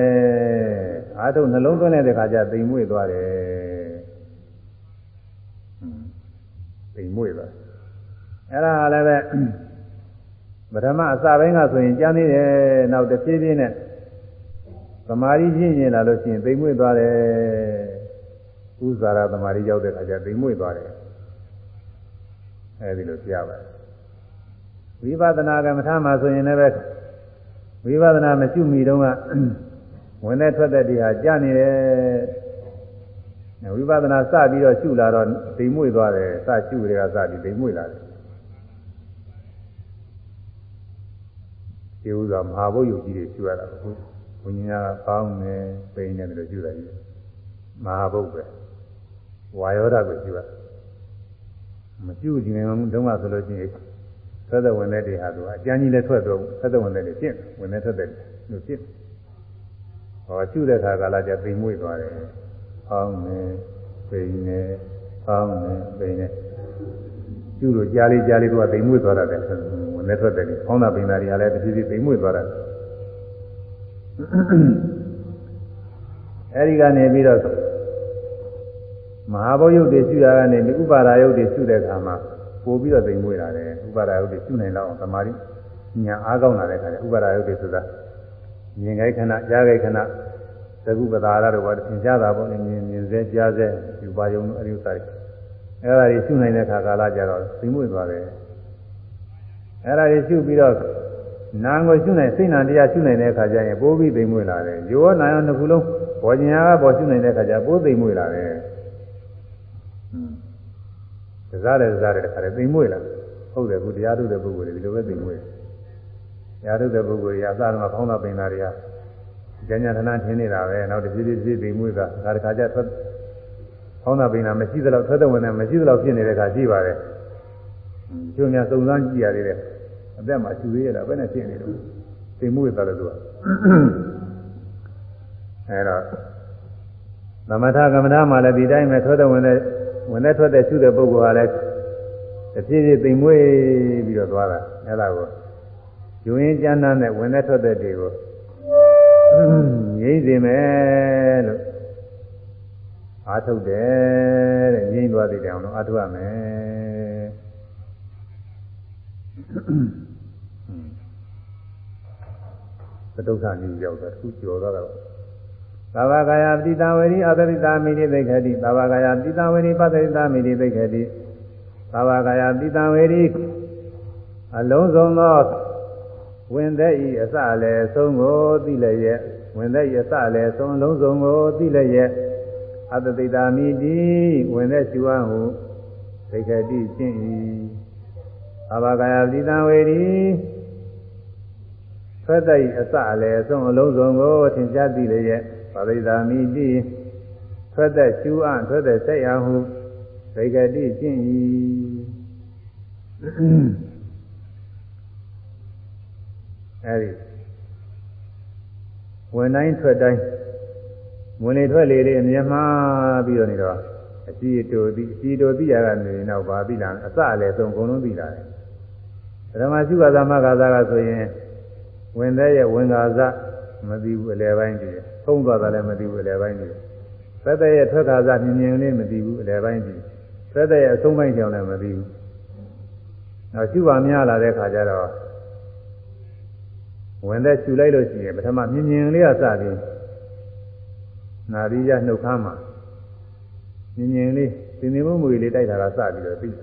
အာထုနှလုံးသွင်းတဲ့ခါကျသိမ်မွေ့သွားတယ်သိမ်မွေ့သွားအဲ့ဒါလည်းပဲပထမအစပိုင်းကဆိုရင်ကြားနေတယ်နောက်တစ်ဖြည်းဖြည်းနဲ့သမာဓိပြည့်ရင်လာလို့ရှိရင်သိမ်မွေ့သွားတယ်ဥဇာရသမာဓိရောက်တဲ့ခါကျသိမ်မွေ့သွားတယ်အဲဒီလိုကြားပါတယ်ဝိပဿနာကမ္မထာမှာဆိုရင်လည်း ဝိပဿနာမရှိမီတုန်းကဝင်တဲ့ထွက်တဲ့တရားကြားနေတယ်ဝိပဿနာစပြီးတော့ရှုလာတော့ဒိမ်မွေ့သွားတယ်စရှုတွေကစပြီးဒိမ်မွေ့လာတယ်ဒီဥစ္စာမဟာဘုတ်ယုတ်ကြီးတွေရှုရတာအခုဘုညာကပေါင်းနေပိန်နေတယ်လို့ရှုတာကြီးမဟာဘုတ်ပဲဝါယောဓကိုရှုရမရှုကြည့်နေမှတုန်းကဆိုလို့ရှိရင် သက်သက်ဝင်တဲ့တွေဟာသူအကျဉ်းကြီးလည်းထွက်တော့သက်သက်ဝင်တဲ့တွေပြင့်ဝင်တဲ့ထွက်တဲ့လူပြင့်ဟောရှုတဲ့ခါကလာကြသိမ်မွေ့သွားတယ်။အောင်းနေပိန်နေအောင်းနေပိန်နေရှုလို့ကြားလေးကြားလေးသူကသိမ်မွေ့သွားတယ်ဝင်တဲ့ထွက်တဲ့တွေဖောင်းတာပိန်တာတွေကလည်းတဖြည်းဖြည်းသိမ်မွေ့သွားတယ်။အဲဒီကနေပြီးတော့မဟာဘုယုတ်တွေရှုတာကနေဥပါဒာယုတ်တွေရှုတဲ့အခါမှာ ပို့ပြီးတော့သိမ်မွေးလာတယ်ဥပါဒာယုတ်တွေရှုနိုင်လောက်အောင်သမာဓိညာအားကောင်းလာတဲ့အခါကျဥပါဒာယုတ်တွေဆိုတာမြင်ခိုက်ခဏကြားခိုက်ခဏသကုပဒါရတို့ဘာသင်ကြားတာပေါ့မြင်မြင်စေကြားစေယူပါယုံတို့အရိဥဆိုင်အဲ့ဒါတွေရှုနိုင်တဲ့အခါကာလကျတော့သိမ်မွေးသွားတယ်အဲ့ဒါတွေရှုပြီးတော့နာကိုရှုနိုင်စိတ်နာတရားရှုနိုင်တဲ့အခါကျရင်ပိုးပြီးသိမ်မွေးလာတယ်ယောနာယောနှစ်ခုလုံးဘောဉာကဘောရှုနိုင်တဲ့အခါကျပိုးသိမ်မွေးလာတယ် စားတယ်စားတယ်တခါတည်းသိမ်မွေ့လာဟုတ်တယ်ခုတရားထုတ်တဲ့ပုဂ္ဂိုလ်တွေဒီလိုပဲသိမ်မွေ့တရားထုတ်တဲ့ပုဂ္ဂိုလ်တွေအစားတော့ဖောင်းတာပင်တာတွေကဉာဏ်ဉာဏ်ထဏထင်းနေတာပဲနောက်တစ်ပြေးပြေးသိမ်မွေ့ကဒါတခါကျထွက်ဖောင်းတာပင်တာမရှိသလောက်ထွက်တဲ့ဝင်တယ်မရှိသလောက်ဖြစ်နေတဲ့ခါရှိပါတယ်ကျိုးများစုံစမ်းကြည့်ရသေးတယ်အသက်မှာရှူသေးရတာဘယ်နဲ့ဖြစ်နေလို့သိမ်မွေ့သွားလို့သူကအဲတော့သမထကမ္မဋ္ဌာန်းမှာလည်းဒီတိုင်းပဲထွက်တဲ့ဝင်တဲ့ ဝင်တဲ့ထွက်တဲ့ရှုတဲ့ပုဂ္ဂိုလ်ကလည်းတဖြည်းဖြည်းသိမ်မွေ့ပြီးတော့သွားတာအဲ့ဒါကိုယူရင်းကျမ်းမ်းနဲ့ဝင်တဲ့ထွက်တဲ့တွေကိုငြိမ့်စေမယ်လို့အားထုတ်တယ်တဲ့ငြိမ့်သွားသေးတယ်အောင်လို့အားထုတ်ရမယ်သတုဋ္ဌာနိရောက်တာသူကျော်သွားတော့ သဘာဂယပိတဝေရိအတရိတာမိတိသိခတိသဘာဂယပိတဝေရိပတရိတာမိတိသိခတိသဘာဂယပိတဝေရိအလုံးစုံသောဝင်သက်ဤအစလည်းဆုံးကိုသိလည်းရဲ့ဝင်သက်ဤအစလည်းဆုံးအလုံးစုံကိုသိလည်းရဲ့အတတိတာမိတိဝင်သက်ရှိဝဟုသိခတိရှင်း၏အဘာကာယပတိတံဝေဒီထွက်တဲ့အစအလယ်အဆုံးအလုံးစုံကိုသင်ကြားသိလျက် ပါရိသာမိတိထွက်တဲ့ရှူအပ်ထွက်တဲ့စိတ်အားဟုဒိဂတိကျင့်၏အဲဒီဝင်တိုင်းထွက်တိုင်းဝင်လေထွက်လေလေးအမြဲမှားပြီးတော့နေတော့အကြည့်တူသည်အကြည့်တူသိရကနေတော့ဗာသိလာအစအလယ်ဆုံးအကုန်လုံးသိလာတယ်ဓမ္မရှိကသမဂါသကဆိုရင်ဝင်တဲ့ရဲ့ဝင်ကာသ မသိဘူးအလယ်ပိုင်းတည်းသုံးသွားတာလည်းမသိဘူးအလယ်ပိုင်းတည်းသက်တဲ့ရဲ့ထွက်ကာသမြင်မြင်လေးမသိဘူးအလယ်ပိုင်းတည်းသက်တဲ့ရဲ့အဆုံးပိုင်းကြောင်လည်းမသိဘူးနောက်ရှိပါများလာတဲ့ခါကျတော့ဝင်တဲ့ရှူလိုက်လို့ရှိရင်ပထမမြင်မြင်လေးကစပြီးနာရီရနှုတ်ခမ်းမှာမြင်မြင်လေးသင်္နေမွေမွေလေးတိုက်တာကစပြီးတော့ပြီး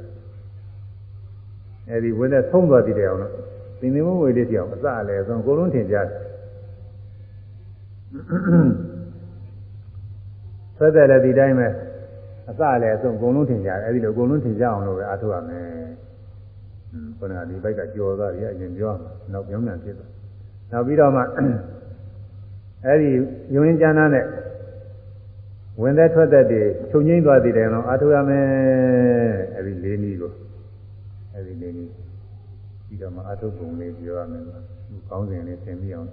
အဲဒီဝင်တဲ့ဆုံးသွားတည်တယ်အောင်လို့သင်္နေမွေမွေလေးပြောင်းအစလည်းအဆုံးအကုန်လုံးထင်ကြတယ် ဆက်တဲ့လည်းဒီတိုင်းပဲအစလည်းအဆုံးအကုန်လုံးထင်ကြတယ်အဲဒီလိုအကုန်လုံးထင်ကြအောင်လို့ပဲအားထုတ်ရမယ်။ခေါင်းကဒီဘက်ကကြော်သွားပြီအရင်ပြောမှာနောက်ပြောင်းပြန်ဖြစ်သွားနောက်ပြီးတော့မှအဲဒီယွင်းကျမ်းသားနဲ့ဝင်သက်ထွက်သက်တွေချုပ်ငိမ့်သွားသေးတယ်နော်အားထုတ်ရမယ်အဲဒီလေးနည်းကိုအဲဒီလေးနည်းပြီးတော့မှအားထုတ်ပုံလေးပြောရမယ်သူကောင်းစဉ်လေးသင်ပြီးအောင်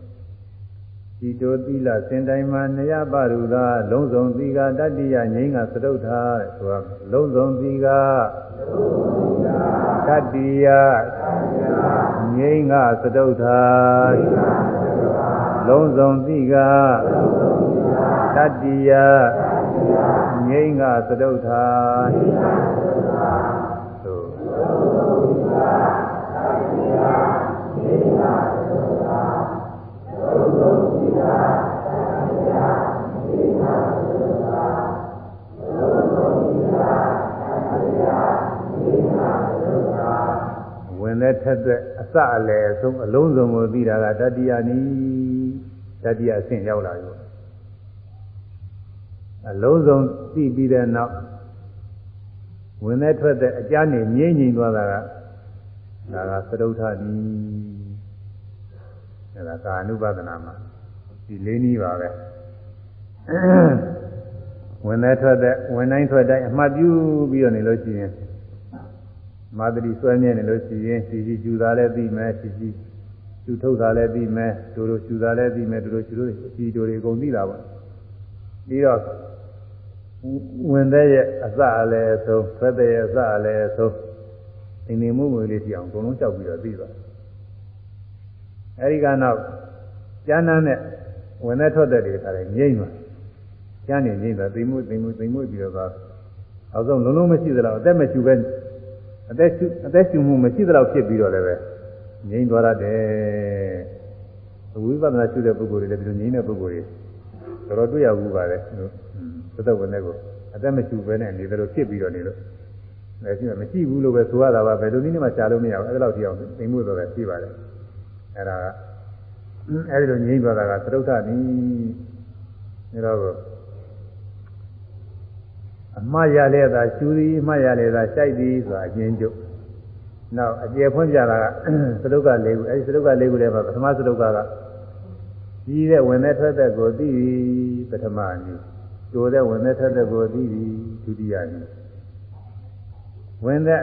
ဤတိုသီလစင်တိုင်းမှာနရပရူသာလုံးစုံသီကတတ္တိယငိမ့်ကသတုထာဆိုရမယ်လုံးစုံသီကတတ္တိယငိမ့်ကသတုထာလုံးစုံသီကတတ္တိယငိမ့်ကသတုထာဝ င်တဲ့ထက်တဲ့အစအလယ်အဆုံးအလုံးစုံကိုသိတာကတတိယနီးတတိယအဆင့်ရောက်လာပြီအလုံးစုံသိပြီးတဲ့နောက်ဝင်တဲ့ထွက်တဲ့အကြနေငြိမ့်ငြိမ်သွားတာကဒါကသရုပ်ထနီးအဲဒါကာနုပဒနာမှာဒီလေးနည်းပါပဲဝင်တဲ့ထွက်တဲ့ဝင်တိုင်းထွက်တိုင်းအမှတ်ပြုပြီးတော့နေလို့ရှိရင် မာတတိဆွဲမြဲနေလို့ရှိရင်စီစီကျူတာလည်းသိမယ်စီစီကျူထုတ်တာလည်းသိမယ်တို့တို့ကျူတာလည်းသိမယ်တို့တို့ကျူတို့စီတို့တွေအကုန်သိတာပေါ့ပြီးတော့ဝင်တဲ့ရဲ့အစအလဲဆုံးထွက်တဲ့ရဲ့အစအလဲဆုံးဒီနေမှုငွေလေးကြည့်အောင်အကုန်လုံးကြောက်ပြီးတော့သိသွားအဲဒီကနောက်ကျမ်းမ်းနဲ့ဝင်တဲ့ထွက်တဲ့တွေခါတယ်ငြိမ့်သွားကျမ်းနေငြိမ့်သွားသိမှုသိမှုသိမှုပြီးတော့အောက်ဆုံးလုံးလုံးမရှိသလားအသက်မရှိပဲ အသက်ရှူအသက်ရှူမှုမရှိသလောက်ဖြစ်ပြီးတော့လည်းပဲငြိမ့်သွားရတယ်ဝိပဿနာရှုတဲ့ပုဂ္ဂိုလ်တွေလည်းဒီလိုငြိမ့်တဲ့ပုဂ္ဂိုလ်တွေတော်တော်တွေ့ရဘူးပါလေသတ္တဝနဲ့ကိုအသက်မရှူပဲနဲ့နေတယ်လို့ဖြစ်ပြီးတော့နေလို့လည်းရှိမရှိဘူးလို့ပဲဆိုရတာပါဘယ်လိုနည်းနဲ့မှရှားလို့မရဘူးအဲ့ဒါလောက်ကြည့်အောင်သိမှုတော့ပဲရှိပါတယ်အဲ့ဒါကအဲ့ဒီလိုငြိမ့်သွားတာကသရုပ်ထနီးဒါတော့ အမှားရလဲတာရှူသည်အမှားရလဲတာရှိုက်သည်ဆိုတာအချင်းကျုပ်နောက်အကျေဖွင့်ကြတာကသရုပ်က၄ခုအဲဒီသရုပ်က၄ခုလည်းပါပထမသရုပ်ကကကြီးတဲ့ဝင်တဲ့ထွက်တဲ့ကိုသိပြီပထမနည်းကျိုတဲ့ဝင်တဲ့ထွက်တဲ့ကိုသိပြီဒုတိယနည်းဝင်တဲ့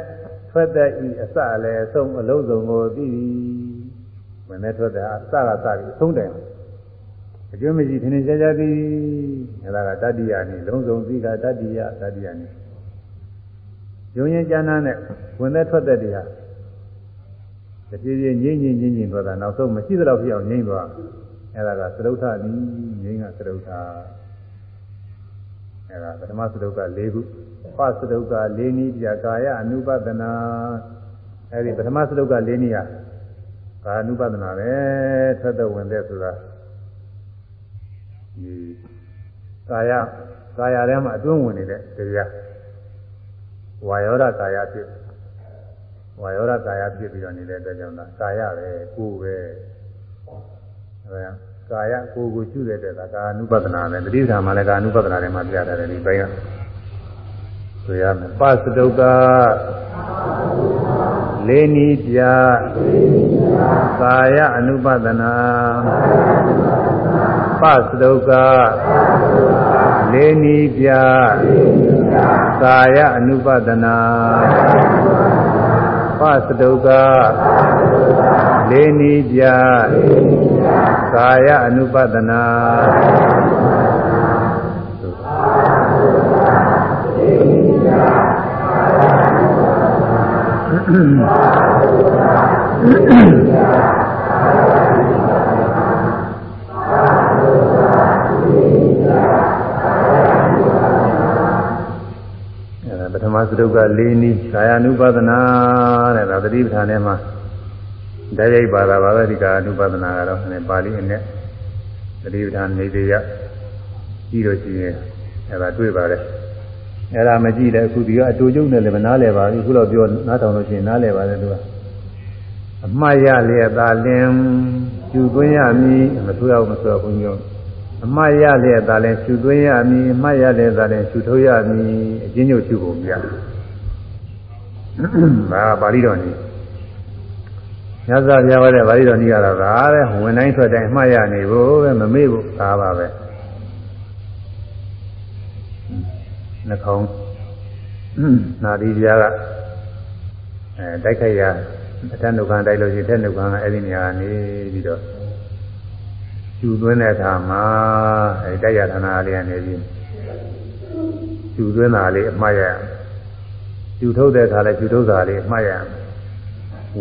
ထွက်တဲ့ဤအစလည်းအဆုံးအလုံးစုံကိုသိပြီဝင်တဲ့ထွက်တဲ့အစကစပြီးအဆုံးတိုင် အကျွမ်းမရှိထင်ထင်ရှားရှားသိအဲဒါကတတ္တိယနည်းလုံးစုံသိကတတ္တိယတတ္တိယနည်းယုံရင်ကျမ်းမ်းနဲ့ဝင်တဲ့ထွက်တဲ့တွေဟာတပြေးပြေးငြိမ့်ငြိမ့်ငြိမ့်ငြိမ့်သွားတာနောက်ဆုံးမရှိသလောက်ဖြစ်အောင်ငြိမ့်သွားအဲဒါကသရုပ်ထနည်းငြိမ့်ကသရုပ်ထအဲဒါပထမသရုပ်က၄ခုပသရုပ်က၄နည်းပြကာယအနုပဒနာအဲဒီပထမသရုပ်က၄နည်းဟာကာအနုပဒနာပဲထွက်တဲ့ဝင်တဲ့ဆိုတာ ဒီကာယကာယထဲမှာအတွင်းဝင်နေတဲ့တရားဝါယောဒကာယဖြစ်ဝါယောဒကာယဖြစ်ပြီးတော့နေတဲ့အတွက်ကြောင့်ဒါကာယပဲကိုယ်ပဲအဲဒါကာယကိုယ်ကိုရှုတဲ့တဲ့ကာအနုပဒနာပဲတတိယမှာလည်းကာအနုပဒနာထဲမှာပြထားတယ်ဒီဘိုင်းကဆိုရမယ်ပသတုကလေးနီးပြကာယအနုပဒနာ ပသဒုက္ခလေးနီးပြကာယအနုပဒနာပသဒုက္ခလေးနီးပြကာယအနုပဒနာအဲဒါပထ မစတုက၄နည်းကာယ ानु ပါဒနာတဲ့ဒါသတိပဋ္ဌာန်ထဲမှာဓာတ်ရိုက်ပါတာပါပဲဒီကာယ ानु ပါဒနာကတော့နည်းပါဠိနဲ့သတိပဋ္ဌာန်နေတရားပြီးတော့ရှိရင်အဲဒါတွေ့ပါတယ်အဲ့ဒါမကြည့်တဲ့အခုဒီကအတူကျုံနဲ့လည်းမနားလဲပါဘူးခုတော့ပြောနားထောင်လို့ရှိရင်နားလဲပါတယ်သူကအမှားရလျက်သာလင်ကျူသွင်းရမည်မဆိုးရဘူးမဆိုးဘူးညော အမှားရလျက်သာလင်ကျူသွင်းရမည်အမှားရလျက်သာလင်ကျူထုတ်ရမည်အချင်းချင်းကျူဖို့ပြဒါပါဠိတော်နည်းညဇာပြပါတဲ့ပါဠိတော်နည်းကတော့ဒါတဲ့ဝင်တိုင်းထွက်တိုင်းအမှားရနေဖို့ပဲမမေ့ဘူးဒါပါပဲနှာခေါင်းနာဒီပြားကအဲတိုက်ခိုက်ရအထက်နှုတ်ခမ်းတိုက်လို့ရှိရင်ထက်နှုတ်ခမ်းကအဲ့ဒီနေရာကနေပြီးတော့ ကျူသွင်းတဲ့အခါမှာအဲတိုက်ရဌာနလေးကနေပြီးကျူသွင်းတာလေးအမှားရကျူထုတ်တဲ့အခါလည်းကျူထုတ်တာလေးအမှားရ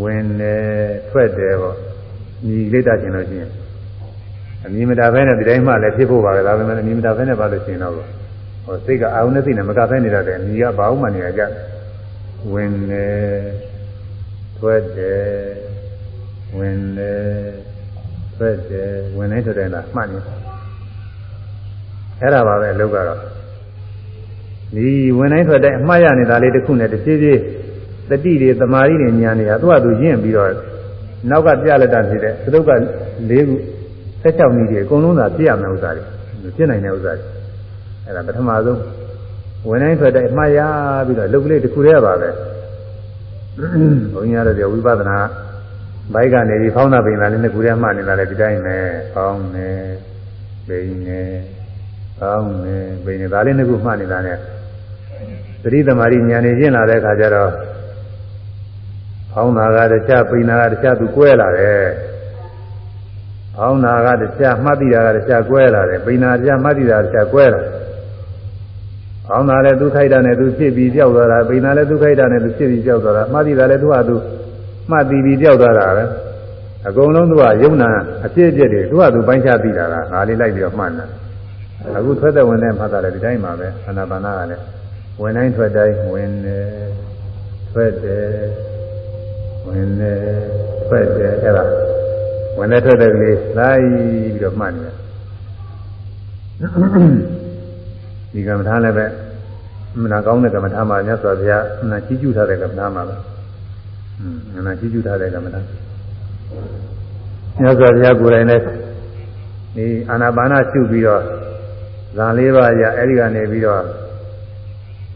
ဝင်တယ်ထွက်တယ်ပေါ့ညီလေးတတ်ရှင်လို့ရှိရင်အမြင်မတာဘဲနဲ့ဒီတိုင်းမှလည်းဖြစ်ဖို့ပါပဲဒါပေမဲ့အမြင်မတာဘဲနဲ့ပါလို့ရှိရင်တော့ဟိုစိတ်ကအာရုံနဲ့စိတ်နဲ့မကဖဲနေတော့တယ်ညီကဘာမှမနေရကြဝင်တယ်ထွက်တယ်ဝင်တယ် ထွက်တယ်ဝင်နေထွက်တယ်လားမှတ်နေအဲ့ဒါပါပဲအလုပ်ကတော့ဒီဝင်တိုင်းထွက်တဲ့အမှားရနေတာလေးတစ်ခုနဲ့တစ်ဖြည်းဖြည်းတတိတွေတမာရီတွေညာနေတာသူ့ဟာသူရင့်ပြီးတော့နောက်ကပြလက်တာဖြစ်တဲ့သတုပ်က၄ခု16နည်းတွေအကုန်လုံးသာပြရမယ်ဥစ္စာတွေပြနိုင်တဲ့ဥစ္စာတွေအဲ့ဒါပထမဆုံးဝင်တိုင်းထွက်တိုင်းမှားရပြီးတော့လုတ်ကလေးတစ်ခုတည်းပါပဲဘုန်းကြီးကတော့ပြောဝိပဿနာ ဘိုက်ကနေပြီးဖောင်းတာပင်လာလေးနှစ်ခုတည်းမှနေတာလေဒီတိုင်းပဲဖောင်းနေပိန်နေဖောင်းနေပိန်နေဒါလေးနှစ်ခုမှနေတာနဲ့သတိသမารိဉာဏ်နေကျင့်လာတဲ့အခါကျတော့ဖောင်းတာကတခြားပိန်တာကတခြားသူကွဲလာတယ်ဖောင်းတာကတခြားမှတ်တိတာကတခြားကွဲလာတယ်ပိန်တာတခြားမှတ်တိတာတခြားကွဲလာတယ်။အောင်းတာလည်းသူခိုက်တာနဲ့သူဖြစ်ပြီးကြောက်သွားတာ၊ပိန်တာလည်းသူခိုက်တာနဲ့သူဖြစ်ပြီးကြောက်သွားတာ၊မှတ်သိတာလည်းသူကသူ မှတ်သိပြီးကြောက်သွားတာပဲ။အကုန်လုံးသူကယုံနာအဖြစ်အပျက်တွေသူကသူပိုင်းခြားသိတာကငါလေးလိုက်ပြီးတော့မှတ်တာ။အခုထွက်တဲ့ဝင်တဲ့မှတ်တာလည်းဒီတိုင်းပါပဲ။အနာပါနာကလည်းဝင်တိုင်းထွက်တိုင်းဝင်တယ်ထွက်တယ်ဝင်တယ်ထွက်တယ်အဲ့ဒါဝင်တဲ့ထွက်တဲ့ကလေးလိုက်ပြီးတော့မှတ်နေတယ်။ဒီကမ္မထာလည်းပဲမနာကောင်းတဲ့ကမ္မထာမှာမြတ်စွာဘုရားနာကြီးကျူးထားတဲ့ကမ္မထာမှာပဲ อืมနာကြီးကျူးထားတဲ့ကမ္မထာမြတ်စွာဘုရားကိုယ်တိုင်လည်းဒီအာနာပါနာရှုပြီးတော့ဇာလေးပါးရအဲ့ဒီကနေပြီးတော့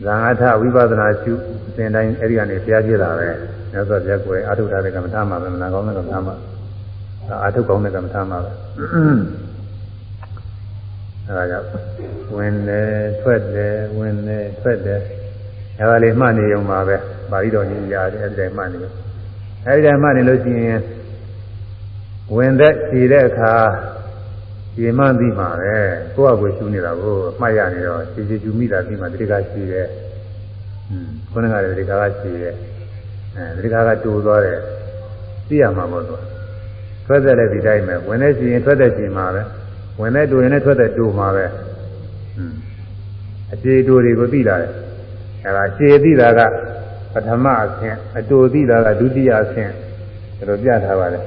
ဇာအထဝိပဿနာရှုအစဉ်တိုင်းအဲ့ဒီကနေဘုရားပြတာပဲမြတ်စွာဘုရားကိုယ်အာထုထားတဲ့ကမ္မထာမှာပဲမနာကောင်းတဲ့ကမ္မထာမှာအာထုကောင်းတဲ့ကမ္မထာမှာပဲအဲဒါကြောင့်ဝင်တယ်ထွက်တယ်ဝင်တယ်ထွက်တယ်အဲဒါလေးမှတ်နေုံပါပဲ ပါဠိတော်ကြီးရတယ်အဲဒီတိုင်းမှတ်နေလို့အဲဒီတိုင်းမှတ်နေလို့ရှိရင်ဝင်တဲ့ခြေတဲ့အခါခြေမှန်းပြီးမှာပဲကိုယ့်အကိုရှူနေတာကိုအမှတ်ရနေတော့ခြေခြေရှူမိတာပြီးမှတိကရှိတယ်อืมခုနကလည်းတိကကရှိတယ်အဲတိကကတူသွားတယ်သိရမှာပေါ့သူထွက်တဲ့လည်းဒီတိုင်းပဲဝင်တဲ့ခြေရင်ထွက်တဲ့ခြေမှာပဲဝင်တဲ့တူရင်လည်းထွက်တဲ့တူမှာပဲအခြေတူတွေကိုသိလာတယ်အဲဒါခြေသိတာက ပထမအဆင့်အတူသိတာကဒုတိယအဆင့်ဒါလိုပြထားပါတယ်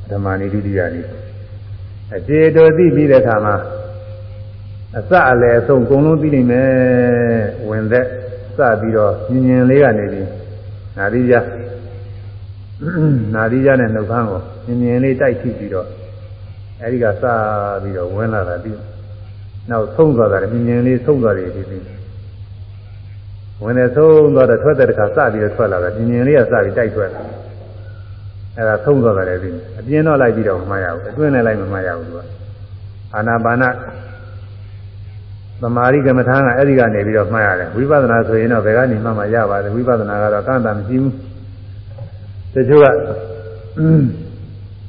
ပထမနည်းဒုတိယနည်းအခြေတူသိပြီးတဲ့အခါမှာအစအလယ်အဆုံးအကုန်လုံးသိနိုင်မယ်ဝင်သက်စပြီးတော့ညင်ညင်လေးကနေပြီးနာရီရနာရီရနဲ့နှုတ်ခမ်းကိုမြင်မြင်လေးတိုက်ထိပြီးတော့အဲဒီကစပြီးတော့ဝင်လာတာပြီး နောက်ဆုံးသွားတာမြင်မြင်လေးဆုံးသွားတယ်ဒီပြီးဝဝင်တဲ့ဆုံးသွားတော့ထွက်တဲ့တခါစပြီးတော့ထွက်လာတယ်ပြင်းပြင်းလေးကစပြီးတိုက်ထွက်လာအဲ့ဒါဆုံးသွားတယ်ပြီးအပြင်းတော့လိုက်ပြီးတော့မမှတ်ရဘူးအတွင်းနဲ့လိုက်မမှတ်ရဘူးသူကအာနာပါနသမာဓိကမ္မထာကအဲ့ဒီကနေပြီးတော့မှတ်ရတယ်ဝိပဿနာဆိုရင်တော့ဘယ်ကနေမှမှရပါတယ်ဝိပဿနာကတော့ကန့်တာမရှိဘူးတချို့က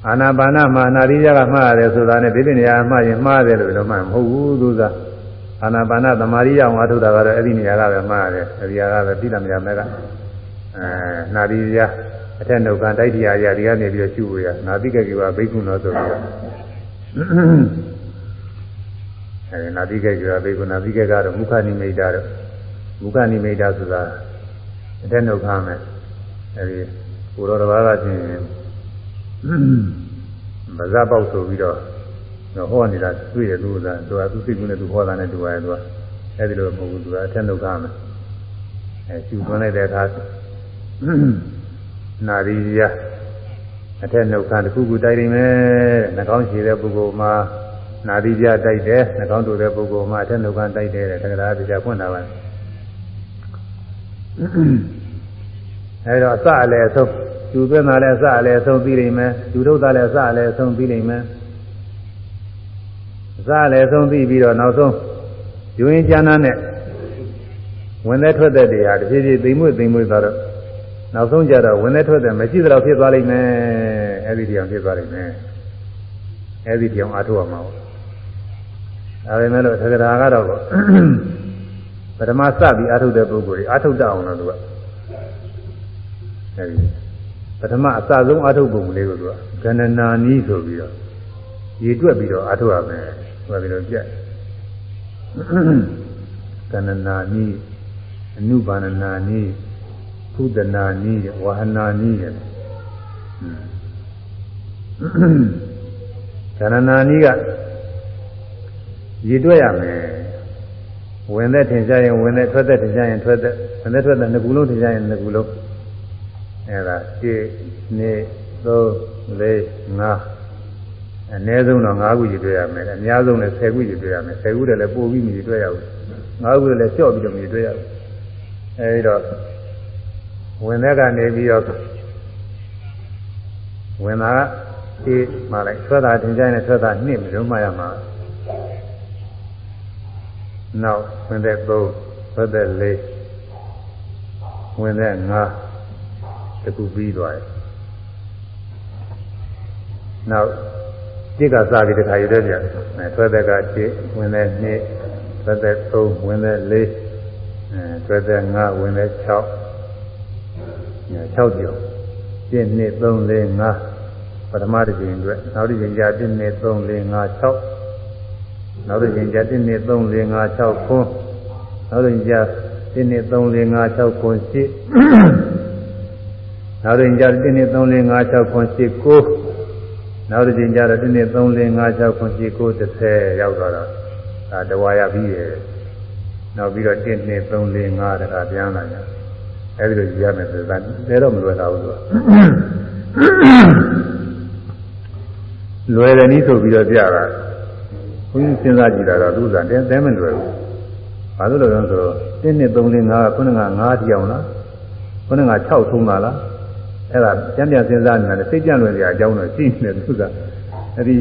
အာနာပါနမှာနာရိယကမှားရတယ်ဆိုတာနဲ့ဒီပြနေရာမှားရင်မှားတယ်လို့တော့မှမဟုတ်ဘူးသူကအာနာပါနသမာဓိရအောင်အထုတာကတော့အဲ့ဒီနေရာကပဲမှားတယ်အဲဒီနေရာကပဲသိတယ်မရမဲကအဲနာရိယအထက်နှုတ်ကတိုက်တရားရဒီကနေပြီးတော့ရှုရနာတိကကေဝဘိက္ခုနောဆိုပြီးတော့အဲဒီနာတိကကေဝဘိက္ခုနာတိကကတော့မုခနိမိတ်တာတော့မုခနိမိတ်တာဆိုတာအထက်နှုတ်ခမ်းမယ်အဲဒီကိုတော်တစ်ပါးကချင်း ဗဇပေါက်ဆိုပြီးတော့ဟောနေတာတွေ့ရလို့လားသူကသူစိတ်ကူးနဲ့သူဟောတာနဲ့တူပါတယ်သူကအဲဒီလိုမဟုတ်ဘူးသူကအထက်နှုတ်ခမ်းမယ်အဲရှုသွင်းလိုက်တဲ့အခါနာရီရအထက်နှုတ်ခမ်းတစ်ခုခုတိုက်နေမယ်နှာခေါင်းရှည်တဲ့ပုဂ္ဂိုလ်မှာနာရီပြတိုက်တယ်နှာခေါင်းတူတဲ့ပုဂ္ဂိုလ်မှာအထက်နှုတ်ခမ်းတိုက်တယ်တက္ကရာတရားဖွင့်တာပါအဲတော့အစအလဲအဆုံး ကျူသွင်းတာလည်းအစအလဲအဆုံးပြီးနေမယ်ကျူထုတ်တာလည်းအစအလဲအဆုံးပြီးနေမယ်အစအလဲအဆုံးပြီးပြီးတော့နောက်ဆုံးယူရင်ကျမ်းမ်းနဲ့ဝင်တဲ့ထွက်တဲ့တရားတစ်ဖြည်းဖြည်းသိမ်မွေ့သိမ်မွေ့သွားတော့နောက်ဆုံးကြတော့ဝင်တဲ့ထွက်တဲ့မရှိတော့ဖြစ်သွားလိမ့်မယ်အဲ့ဒီတရားဖြစ်သွားလိမ့်မယ်အဲ့ဒီတရားအားထုတ်ရမှာပေါ့ဒါပေမဲ့လို့သက္ကရာကတော့ပထမစပြီးအားထုတ်တဲ့ပုဂ္ဂိုလ်ကြီးအားထုတ်တတ်အောင်လို့သူကအဲဒီပ ထမအစဆုံးအားထုတ်ပုံလေးကိုသူကကဏနာနီးဆိုပြီးတော့ရည်တွက်ပြီးတော့အားထုတ်ရမယ်ဆိုပြီးတော့ကြက်ကဏနာနီးအနုဘာနနာနီးဖုဒနာနီးဝဟနာနီးတယ်ကဏနာနီးကရည်တွက်ရမယ်ဝင်တဲ့ထင်ရှားရင်ဝင်တဲ့ထွက်တဲ့ထင်ရှားရင်ထွက်တဲ့ဝင်တဲ့ထွက်တဲ့နှစ်ခုလုံးထင်ရှားရင်နှစ်ခုလုံး အဲဒါ1 2 3 4 5အနည်းဆုံးတော့5ခုရည်တွေ့ရမယ်အများဆုံးလည်း10ခုရည်တွေ့ရမယ်10ခုတည်းလည်းပို့ပြီးမြည်တွေ့ရဘူး5ခုတည်းလည်းလျှော့ပြီးတော့မြည်တွေ့ရဘူးအဲဒီတော့ဝင်တဲ့ကနေပြီးတော့ဝင်တာကအေးမှလိုက်ထွက်တာတင်ကြရင်ထွက်တာနှစ်မလို့မှရမှာနောက်ဝင်တဲ့3ထွက်တဲ့4ဝင်တဲ့5 တခုပြီးသွားတယ်နောက်จิตကစားပြီးတခါရတဲ့ပြန်အဲထွက်တဲ့က7ဝင်တဲ့2ထွက်တဲ့3ဝင်တဲ့4အဲထွက်တဲ့5ဝင်တဲ့6 6ကြော1 2 3 4 5ပထမတစ်ချိန်အတွက်နောက်တစ်ချိန်ကျ1 2 3 4 5 6နောက်တစ်ချိန်ကျ1 2 3 4 5 6ခွန်းနောက်တစ်ချိန်ကျ1 2 3 4 5 6ခွန်း8 နောက်တစ်ချိန်ကျ1 2 3 4 5 6ခွန်း8 9နောက်တစ်ချိန်ကျတော့1 2 3 4 5 6ခွန်း8 9 30ရောက်သွားတော့ဒါတဝါရပြီးရယ်နောက်ပြီးတော့1 2 3 4 5တခါပြန်လာကြအဲဒီလိုကြည့်ရမယ်ဆိုတာတဲတော့မလွယ်တာဘူးသူကလွယ်တယ်နည်းဆိုပြီးတော့ပြတာဘုန်းကြီးစဉ်းစားကြည့်တာတော့သူကတဲတဲမလွယ်ဘူးဘာလို့လဲဆိုတော့1 2 3 4 5ခုနက9တိအောင်လားခုနက6ထုံးပါလား အဲ့ဒါပြန်ပြန်စဉ်းစားနေတာစိတ်ကြံ့လွယ်စရာအကြောင်းတော့ရှိနေတယ်သူကအဲ့ဒီ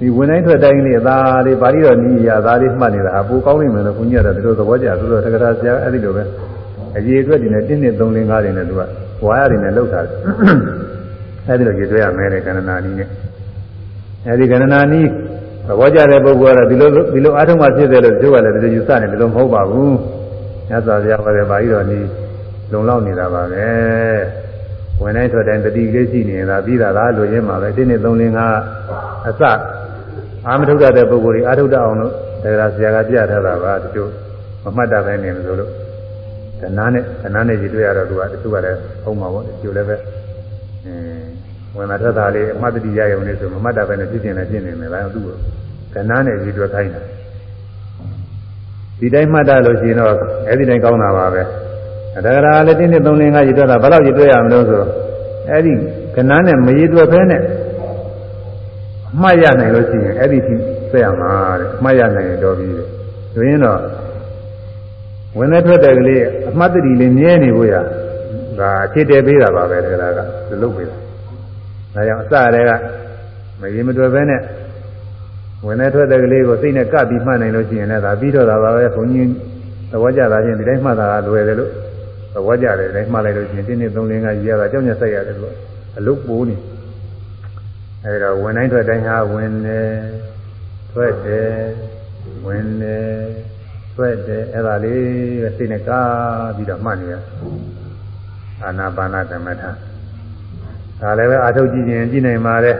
ဒီဝင်တိုင်းထွက်တိုင်းလေးအသာလေးပါဠိတော်နီးရအသာလေးမှတ်နေတာဟာပိုကောင်းနေမယ်လို့ဘုန်းကြီးကတော့ဒီလိုသဘောကျသူတို့တက္ကရာဆရာအဲ့ဒီလိုပဲအရေးအတွက်ဒီနဲ့1နှစ်3 4 5တွေနဲ့သူကဝါရတွေနဲ့လောက်တာအဲ့ဒီလိုကြည့်တွေ့ရမယ်လေကန္နာနီးနဲ့အဲ့ဒီကန္နာနီးသဘောကျတဲ့ပုဂ္ဂိုလ်ကတော့ဒီလိုဒီလိုအားထုတ်မှဖြစ်တယ်လို့ပြောရတယ်ဒီလိုယူဆနေတယ်လို့မဟုတ်ပါဘူးညဇောဆရာပါတယ်ပါဠိတော်နီးလုံလောက်နေတာပါပဲ ဝင်တိုင်းထွက်တိုင်းတတိလေးရှိနေတာပြီးတာလားလို့ရင်းမှာပဲ1နှစ်3 4 5အစအာမထုတ်တဲ့ပုဂ္ဂိုလ်တွေအာထုတ်တတ်အောင်လို့တရားဆရာကပြထားတာပါတချို့မမှတ်တတ်ပဲနေလို့လို့တဏှာနဲ့တဏှာနဲ့ကြည့်တွေ့ရတော့သူကတချို့ကလည်းဟုတ်မှာပေါ့တချို့လည်းပဲအင်းဝင်လာထွက်တာလေးအမှတ်တတိရရုံနဲ့ဆိုမမှတ်တတ်ပဲနဲ့ဖြစ်နေတယ်ဖြစ်နေမယ်ဒါကြောင့်သူ့ကိုတဏှာနဲ့ကြည့်တွေ့ခိုင်းတာဒီတိုင်းမှတ်တတ်လို့ရှိရင်တော့အဲ့ဒီတိုင်းကောင်းတာပါပဲ ဒါကြရာလည်းတင်းနဲ့သုံးလင်းကရည်တွက်တာဘယ်လောက်ရည်တွက်ရမလို့ဆိုအဲ့ဒီကဏ္ဍနဲ့မရည်တွက်ဖဲနဲ့အမှားရနိုင်လို့ရှိရင်အဲ့ဒီထိဆက်ရမှာတဲ့အမှားရနိုင်ရင်တော့ပြီးတယ်ဆိုရင်တော့ဝင်တဲ့ထွက်တဲ့ကလေးအမှတ်တရလေးမြဲနေဖို့ရဒါအခြေတည်ပေးတာပါပဲဒါကသူလုပ်ပေးတာဒါကြောင့်အစတည်းကမရင်မတွေ့ပဲနဲ့ဝင်တဲ့ထွက်တဲ့ကလေးကိုစိတ်နဲ့ကပ်ပြီးမှတ်နိုင်လို့ရှိရင်လည်းဒါပြီးတော့တာပါပဲဘုန်းကြီးသဘောကျတာချင်းဒီတိုင်းမှတ်တာကလွယ်တယ်လို့ သဘောကျတယ်ဒီတိုင်းမှတ်လိုက်လို့ရှိရင်တင်းတင်းသုံးလင်းကရတာကြောက်ညက်ဆက်ရတယ်လို့အလုတ်ပိုးနေအဲဒါဝင်တိုင်းထွက်တိုင်းဟာဝင်တယ်ထွက်တယ်ဝင်တယ်ထွက်တယ်အဲ့ဒါလေးပဲစိတ်နဲ့ကားပြီးတော့မှတ်နေရအာနာပါနာသမထဒါလည်းပဲအာထုတ်ကြည့်ရင်ကြည့်နိုင်ပါလေ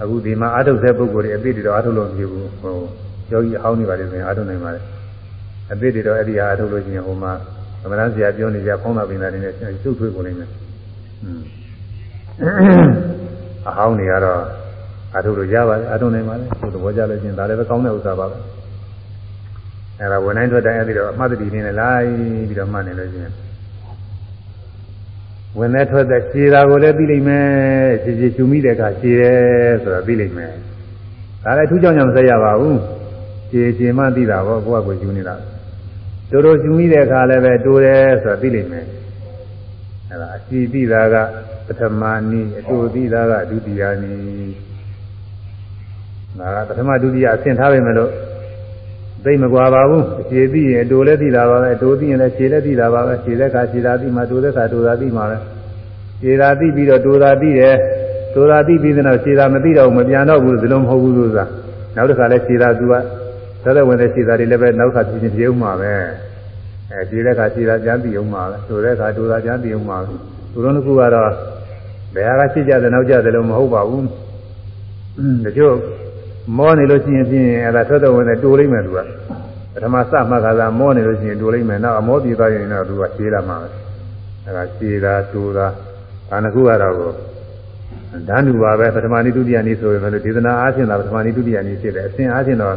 အခုဒီမှာအာထုတ်တဲ့ပုဂ္ဂိုလ်တွေအသိတွေတော့အာထုတ်လို့မဖြစ်ဘူးဟိုယောဂီအဟောင်းနေပါလေဆိုရင်အာထုတ်နိုင်ပါလေအသိတွေတော့အဲ့ဒီအာထုတ်လို့ရှိရင်ဟိုမှာ သမဏဆရာပြောနေကြဖောင်းတာပင်တာတွေနဲ့စုထွေးကုန်နေတယ်အဟောင်းတွေကတော့အာထုတ်လို့ရပါတယ်အာထုတ်နိုင်ပါလေဟိုသဘောကျလို့ရှိရင်ဒါလည်းပဲကောင်းတဲ့ဥစ္စာပါပဲအဲ့ဒါဝန်တိုင်းထွက်တိုင်းအဲ့ဒီတော့အမှတ်တတိနေနဲ့လိုက်ပြီးတော့မှတ်နေလို့ရှိရင်ဝင်တဲ့ထွက်တဲ့ခြေတာကိုလည်းသိလိမ့်မယ်ခြေခြေရှူမိတဲ့အခါခြေတယ်ဆိုတာသိလိမ့်မယ်ဒါလည်းအထူးကြောင့်ကြောင့်မဆက်ရပါဘူးခြေခြေမှသိတာပေါ့ကိုယ့်အကိုရှူနေတာ တို့တို့ရှူမိတဲ့အခါလည်းပဲတိုးတယ်ဆိုတာသိလိမ့်မယ်အဲ့ဒါအရှိသိတာကပထမနည်းအတူသိတာကဒုတိယနည်းဒါကပထမဒုတိယအဆင့်ထားပေမဲ့လို့သိမကွာပါဘူးအခြေသိရင်အတူလည်းသိတာပါပဲအတူသိရင်လည်းခြေလည်းသိတာပါပဲခြေတဲ့ခါခြေသာသိမှတူတဲ့ခါတူသာသိမှပဲခြေသာသိပြီးတော့တူသာသိတယ်တူသာသိပြီးတဲ့နောက်ခြေသာမသိတော့မပြန်တော့ဘူးဒီလိုမဟုတ်ဘူးလို့ဆိုတာနောက်တစ်ခါလည်းခြေသာသူက သက်သက်ဝင်တဲ့ခြေသာတွေလည်းပဲနောက်ခါဖြစ်ချင်းပြေဦးမှာပဲအဲခြေတဲ့ခါခြေသာပြန်ပြီးဦးမှာပဲတူတဲ့ခါတူသာပြန်ပြီးဦးမှာပဲသူတို့ကကတော့ဘယ်ဟာကရှိကြတယ်နောက်ကြတယ်လို့မဟုတ်ပါဘူးတချို့မောနေလို့ရှိရင်ဖြင့်အဲ့ဒါထွက်တော့ဝင်တယ်တိုးလိုက်မယ်သူကပထမစမှတ်ခါသာမောနေလို့ရှိရင်တိုးလိုက်မယ်နောက်အမောပြေသွားရင်တော့သူကရှင်းလာမှာပဲအဲ့ဒါရှင်းတာတိုးတာဒါနှစ်ခုကတော့ကိုဓာတ်တူပါပဲပထမနည်းဒုတိယနည်းဆိုရင်လည်းဒေသနာအားဖြင့်သာပထမနည်းဒုတိယနည်းဖြစ်တယ်အစဉ်အားဖြင့်တော့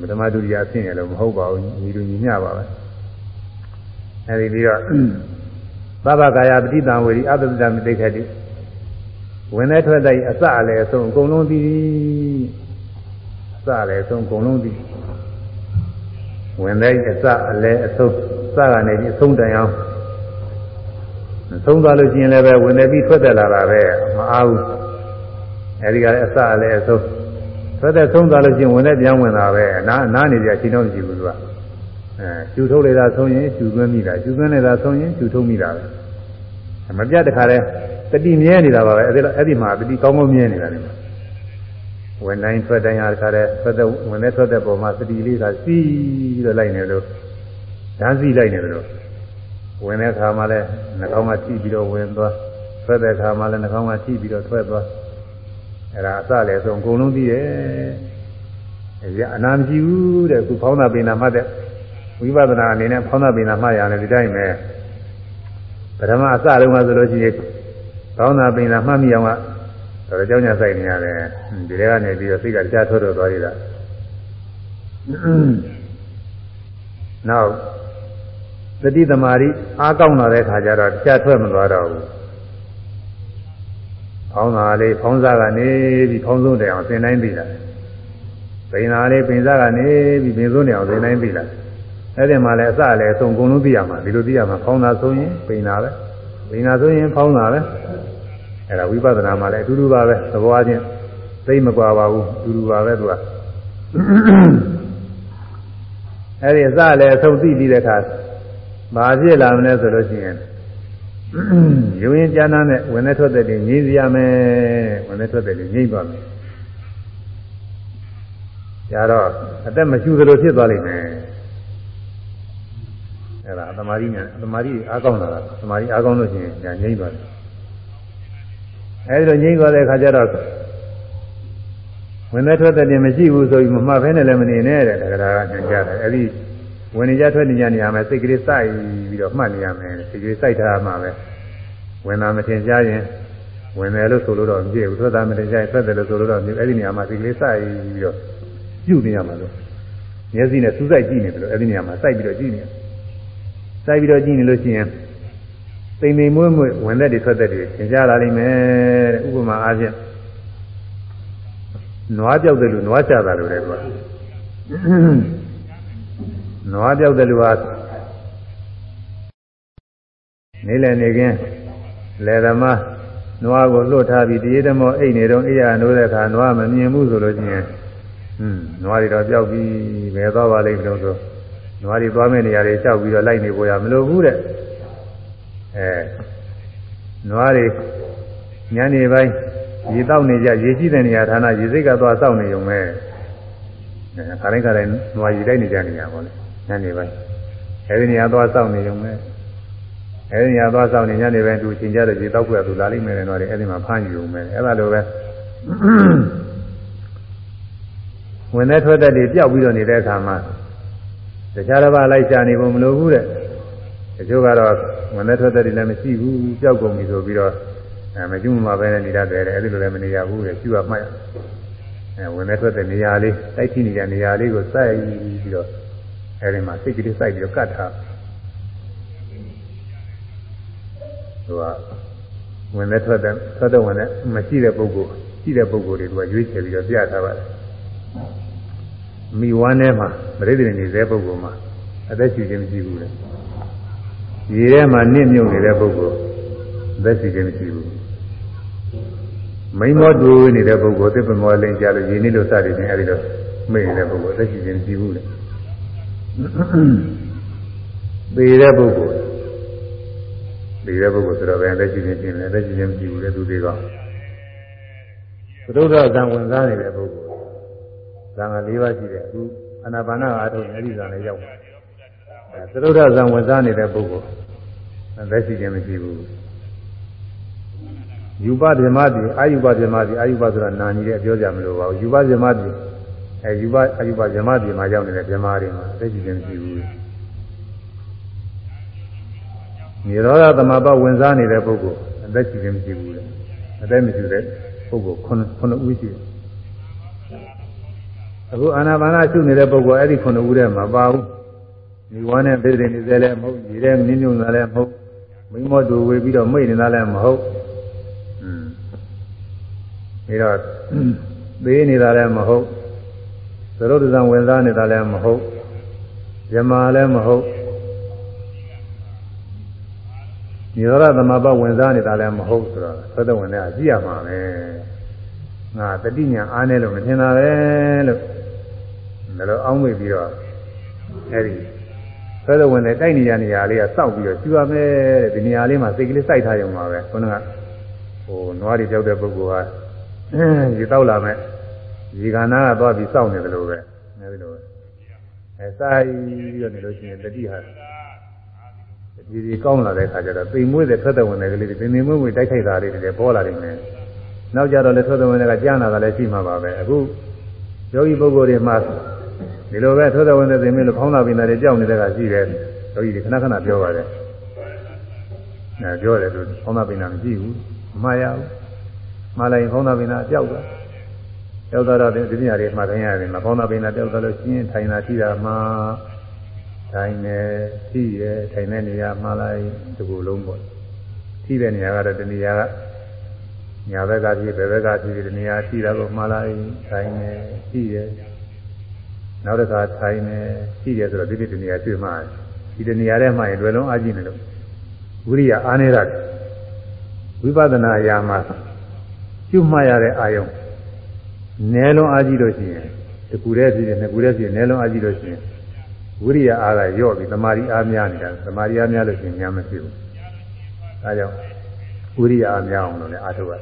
ပထမဒုတိယအဆင့်ရလို့မဟုတ်ပါဘူးညီလူညီမျှပါပဲအဲဒီပြီးတော့သဗ္ဗကာယပဋိသံဝေဒီအတ္တတမိသိခတိဝင်တဲ့ထွက်တဲ့အစအလည်းအဆုံးအကုန်လုံးသိအစလည်းအဆုံးအကုန်လုံးသိဝင်တဲ့အစအလည်းအဆုံးစကနေပြီးအဆုံးတန်အောင်ဆုံးသွားလို့ရှိရင်လည်းပဲဝင်နေပြီးထွက်သက်လာတာပဲမအားဘူးအဲဒီကလည်းအစအလည်းအဆုံး ထွက်သက်ဆုံးသွားလို့ရှိရင်ဝင်နေပြန်ဝင်တာပဲနားနားနေကြရှင်းတော့မရှိဘူးသူကအဲကျူထုတ်လိုက်တာဆုံးရင်ကျူသွင်းမိတာကျူသွင်းလိုက်တာဆုံးရင်ကျူထုတ်မိတာပဲမပြတ်တခါတည်းတတိမြဲနေတာပါပဲအဲ့ဒီအဲ့ဒီမှာတတိကောင်းကောင်းမြဲနေတာလေဝင်တိုင်းထွက်တိုင်းအားခါတဲ့ထွက်တဲ့ဝင်တဲ့ထွက်တဲ့ပုံမှာတတိလေးကစီးပြီးတော့လိုက်နေလို့ဓာတ်စီးလိုက်နေတယ်လို့ဝင်တဲ့ခါမှလည်းနှာခေါင်းမှာထိပြီးတော့ဝင်သွားထွက်တဲ့ခါမှလည်းနှာခေါင်းမှာထိပြီးတော့ထွက်သွား အဲ့ဒါအစလည်းဆုံးအကုန်လုံးသိတယ်အဲ့ဒီအနာမရှိဘူးတဲ့ခုဖောင်းတာပင်နာမှတ်တဲ့ဝိပဿနာအနေနဲ့ဖောင်းတာပင်နာမှတ်ရတယ်ဒီတိုင်းပဲပထမအစတုန်းကဆိုလို့ရှိရင်ဖောင်းတာပင်နာမှတ်မိအောင်ကတော်တော်ကြောင်းကြဆိုင်နေရတယ်ဒီထဲကနေပြီးတော့စိတ်ကတရားထွက်တော့သွားရတာနောက်သတိသမารိအားကောင်းလာတဲ့ခါကျတော့တရားထွက်မသွားတော့ဘူး ဖောင်းတာလေးဖောင်းစားကနေပြီးဖောင်းဆုံးတယ်အောင်သင်တိုင်းပြီလားပင်သာလေးပင်စားကနေပြီးပင်ဆုံးတယ်အောင်သင်တိုင်းပြီလားအဲ့ဒီမှာလည်းအစလည်းအဆုံးအကုန်လုံးသိရမှာဒီလိုသိရမှာဖောင်းတာဆိုရင်ပင်သာပဲပင်သာဆိုရင်ဖောင်းတာပဲအဲ့ဒါဝိပဿနာမှာလည်းအတူတူပါပဲသဘောအချင်းသိမကွာပါဘူးအတူတူပါပဲသူကအဲ့ဒီအစလည်းအဆုံးသိပြီးတဲ့အခါဘာဖြစ်လာမလဲဆိုလို့ရှိရင် ယုံရင်ကျမ်းနဲ့ဝင်တဲ့ထွက်တဲ့တွေငြိမ်းစီရမယ်ဝင်တဲ့ထွက်တဲ့တွေငြိမ်းသွားမယ်။ဒါတော့အသက်မရှူသလိုဖြစ်သွားလိမ့်မယ်။အဲ့ဒါသမာဓိညာသမာဓိအားကောင်းလာတာသမာဓိအားကောင်းလို့ရှိရင်ညာငြိမ်းသွားတယ်။အဲဒီလိုငြိမ်းသွားတဲ့အခါကျတော့ဝင်တဲ့ထွက်တဲ့တင်မရှိဘူးဆိုပြီးမမှတ်ဖဲနဲ့လည်းမနေနဲ့တဲ့ဒါကညွှန်ကြားတယ်။အဲဒီ ဝင်နေကြထွက်နေကြနေရမယ်စိတ်ကလေးစိုက်ပြီးတော့မှတ်နေရမယ်စိတ်ကလေးစိုက်ထားမှပဲဝင်တာမထင်ရှားရင်ဝင်တယ်လို့ဆိုလို့တော့မဖြစ်ဘူးထွက်တာမထင်ရှားရင်ထွက်တယ်လို့ဆိုလို့တော့မဖြစ်အဲ့ဒီနေရာမှာစိတ်ကလေးစိုက်ပြီးတော့ပြုနေရမှာလို့မျက်စိနဲ့စူးစိုက်ကြည့်နေတယ်လို့အဲ့ဒီနေရာမှာစိုက်ပြီးတော့ကြည့်နေစိုက်ပြီးတော့ကြည့်နေလို့ရှိရင်သိမ့်သိမ့်မွေ့မွေ့ဝင်တဲ့တွေထွက်တဲ့တွေသင်ကြားလာလိမ့်မယ်တဲ့ဥပမာအားဖြင့်နွားပြောက်တယ်လို့နွားချတာလို့လည်းကွာ နွားပြောက်တယ်လို့ဟာနေလည်းနေကင်းလေသမားနွားကိုလွတ်ထားပြီးတရေတမောအိတ်နေတော့အိယာနိုးတဲ့အခါနွားမမြင်ဘူးဆိုလို့ချင်းဟွန်းနွားတွေတော့ကြောက်ပြီးဘယ်သွားပါလိမ့်မလို့ဆိုနွားတွေသွားမဲ့နေရာတွေကြောက်ပြီးတော့လိုက်နေပေါ်ရမလို့ဘူးတဲ့အဲနွားတွေညနေပိုင်းရေတောက်နေကြရေရှိတဲ့နေရာဌာနရေစိတ်ကသွားစောင့်နေုံပဲအဲခါတိုင်းခါတိုင်းနွားရေတိုက်နေကြနေရပါလေ ညနေပိုင်းအဲဒီနေရာသွားစောင့်နေုံပဲအဲဒီနေရာသွားစောင့်နေညနေပိုင်းသူချိန်ကြတဲ့ရေတောက်ခွက်သူလာလိမ့်မယ်တော့တယ်အဲဒီမှာဖမ်းယူုံပဲအဲလိုပဲဝင်တဲ့ထွက်တဲ့တွေပျောက်ပြီးတော့နေတဲ့အခါမှာတခြားတစ်ပါးလိုက်ရှာနေဖို့မလိုဘူးတဲ့တချို့ကတော့ဝင်တဲ့ထွက်တဲ့တွေလည်းမရှိဘူးပျောက်ကုန်ပြီဆိုပြီးတော့အဲမကျွမ်းမှာပဲနေရတယ်အဲဒီလိုလည်းမနေရဘူးတဲ့ကျူရမှတ်အဲဝင်တဲ့ထွက်တဲ့နေရာလေးတိုက်ကြည့်နေတဲ့နေရာလေးကိုစိုက်ပြီးတော့ အဲဒီမှာစိတ်ကလေးစိုက်ပြီးတော့ကတ်ထားသူကဝင်တဲ့ထွက်တဲ့ထွက်တဲ့ဝင်တဲ့မရှိတဲ့ပုဂ္ဂိုလ်ရှိတဲ့ပုဂ္ဂိုလ်တွေသူကရွေးချယ်ပြီးတော့ပြထားပါတယ်မိဝမ်းထဲမှာမရိဒ္ဓနေနေတဲ့ပုဂ္ဂိုလ်မှာအသက်ရှင်ခြင်းမရှိဘူးလေရေထဲမှာနစ်မြုပ်နေတဲ့ပုဂ္ဂိုလ်အသက်ရှင်ခြင်းမရှိဘူးမိမောတူနေတဲ့ပုဂ္ဂိုလ်သစ်ပမောလိန်ကြလို့ရေနစ်လို့စတယ်ချင်းအဲဒီတော့မိနေတဲ့ပုဂ္ဂိုလ်အသက်ရှင်ခြင်းမရှိဘူးလေ ပေတဲ့ပုဂ္ဂိုလ်ပေတဲ့ပုဂ္ဂိုလ်ဆိုတော့ဘယ်အသက်ရှင်ခြင်းရှိလဲအသက်ရှင်ခြင်းမရှိဘူးလေသူတွေကသုဒ္ဓဇံဝင်စားနေတဲ့ပုဂ္ဂိုလ်ဇံက၄ပါးရှိတယ်အခုအနာပါနာအားထုတ်အဲ့ဒီဇံလေးရောက်ပါတယ်အဲသုဒ္ဓဇံဝင်စားနေတဲ့ပုဂ္ဂိုလ်လက်ရှိခြင်းမရှိဘူးယူပဓမ္မတိအာယူပဓမ္မတိအာယူပဆိုတာနာညီတဲ့အပြောကြမလို့ပါဘူးယူပဓမ္မတိ အဲယူပအာယူပဓမ္မတိမှာရောက်နေတဲ့ဓမ္မတွေမှာလက်ရှိခြင်းမရှိဘူးနိရောဓသမဘဝင်စားနေတဲ့ပုဂ္ဂိုလ်အသက်ရှိခြင်းမရှိဘူးလေအသက်မရှိတဲ့ပုဂ္ဂိုလ်ခုနှစ်ခုနှစ်ဦးရှိတယ်အခုအာနာပါနရှုနေတဲ့ပုဂ္ဂိုလ်အဲ့ဒီခုနှစ်ဦးထဲမှာပါဘူးဒီဝမ်းနဲ့သိတဲ့နေစေလည်းမဟုတ်ရေထဲနင်းညွန်တာလည်းမဟုတ်မိမောတူဝေပြီးတော့မိတ်နေတာလည်းမဟုတ်อืมပြီးတော့သေးနေတာလည်းမဟုတ် သရုပ်တံဝင်စားနေတာလည်းမဟုတ်ဇမာလည်းမဟုတ်နိရောဓသမဘဝင်စားနေတာလည်းမဟုတ်ဆိုတော့သတ္တဝင်တဲ့အကြည့်ရမှာပဲငါတတိညာအားနေလို့မထင်တာပဲလို့ဒါလိုအောင်းမိပြီးတော့အဲဒီသတ္တဝင်တဲ့တိုက်နေရနေရာလေးကစောက်ပြီးတော့ကျူရမယ်တဲ့ဒီနေရာလေးမှာစိတ်ကလေးစိုက်ထားရုံပါပဲခုနကဟိုနွားတွေကြောက်တဲ့ပုဂ္ဂိုလ်ကရေတောက်လာမဲ့ ရေခန္ဓာကသွားပြီးစောက်နေတယ်လို့ပဲအဲဒီလိုအဲစိုက်ပြီးတော့နေလို့ရှိရင်တတိဟာဒီဒီကောင်းလာတဲ့ခါကျတော့ပိန်မွေးတဲ့ထွက်တဲ့ဝင်တဲ့ကလေးတွေပိန်မွေးမွေးတိုက်ခိုက်တာတွေလည်းပေါ်လာနေတယ်နောက်ကြတော့လည်းထွက်တဲ့ဝင်တဲ့ကကြားနာတာလည်းရှိမှာပါပဲအခုယောဂီပုဂ္ဂိုလ်တွေမှာဒီလိုပဲထွက်တဲ့ဝင်တဲ့သင်္မေလို့ဖောင်းတာပင်တာတွေကြောက်နေတဲ့ကရှိတယ်ယောဂီတွေခဏခဏပြောပါတယ်အဲပြောတယ်သူဖောင်းတာပင်တာမရှိဘူးမှားရဘူးမှားလိုက်ဖောင်းတာပင်တာကြောက်တာ ကြောက်တော့ဒီပညာတွေမှားတိုင်းရတယ်မဖောင်းတာပင်တာကြောက်တော့လို့ရှင်းထိုင်တာရှိတာမှာထိုင်နေထိရထိုင်တဲ့နေရာမှားလိုက်ဒီလိုလုံးပေါ့ထိတဲ့နေရာကတော့တနေရာကညာဘက်ကဖြစ်ဘယ်ဘက်ကဖြစ်ဒီနေရာထိတာကိုမှားလိုက်ထိုင်နေထိရနောက်တစ်ခါထိုင်နေထိရဆိုတော့ဒီဒီနေရာတွေ့မှာဒီတနေရာထဲမှာရင်လွယ်လုံးအားကြီးနေလို့ဝိရိယအားနေရတယ်ဝိပဿနာအရာမှာကျွမှတ်ရတဲ့အာယုံ နဲလုံးအားကြီးလို့ရှိရင်တကူတည်းဖြစ်တယ်နှစ်ကူတည်းဖြစ်နဲလုံးအားကြီးလို့ရှိရင်ဝိရိယအားကရော့ပြီးသမာဓိအားများနေတာသမာဓိအားများလို့ရှိရင်ညာမဖြစ်ဘူးအဲကြောင့်ဝိရိယအားများအောင်လို့လည်းအားထုတ်ရ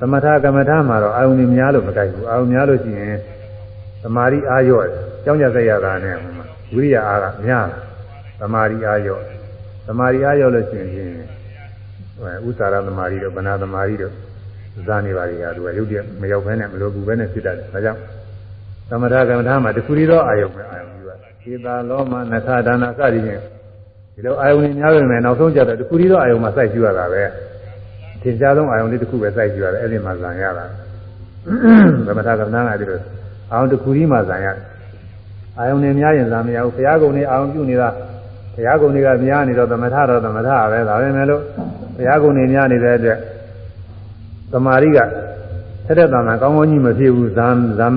သမထကမ္မထာမှာတော့အာယုန်များလို့မကြိုက်ဘူးအာယုန်များလို့ရှိရင်သမာဓိအားရော့ကြောင်းကြစိတ်ရတာနဲ့ဝိရိယအားကများတယ်သမာဓိအားရော့သမာဓိအားရော့လို့ရှိရင်ဥစ္စာရသမာဓိတို့ဗနာသမာဓိတို့ ဇာနေပါလေကသူကရုပ်တရက်မရောက်ဘဲနဲ့မလိုဘူးပဲနဲ့ဖြစ်တတ်တယ်ဒါကြောင့်သမထကမ္မထာမှာတခုရီသောအာယုန်ပဲအာယုန်ယူရဧတာလောမနခဒါနာစသည်ဖြင့်ဒီလိုအာယုန်တွေများပေမဲ့နောက်ဆုံးကြတော့တခုရီသောအာယုန်မှာစိုက်ယူရတာပဲသင်ကြားဆုံးအာယုန်လေးတစ်ခုပဲစိုက်ယူရတယ်အဲ့ဒီမှာဇံရတာသမထကမ္မထာကဒီလိုအာယုန်တခုရီမှာဇံရတယ်အာယုန်တွေများရင်ဇံမရဘူးဘုရားကုံတွေအာယုန်ပြုနေတာဘုရားကုံတွေကများနေတော့သမထတော့သမထပဲဒါပဲမဲ့လို့ဘုရားကုံတွေများနေတဲ့အတွက် သမာဓိကဆက်တဲ့တဏ္ဍာကောင်းကောင်းကြီးမဖြစ်ဘူးဇံဇံ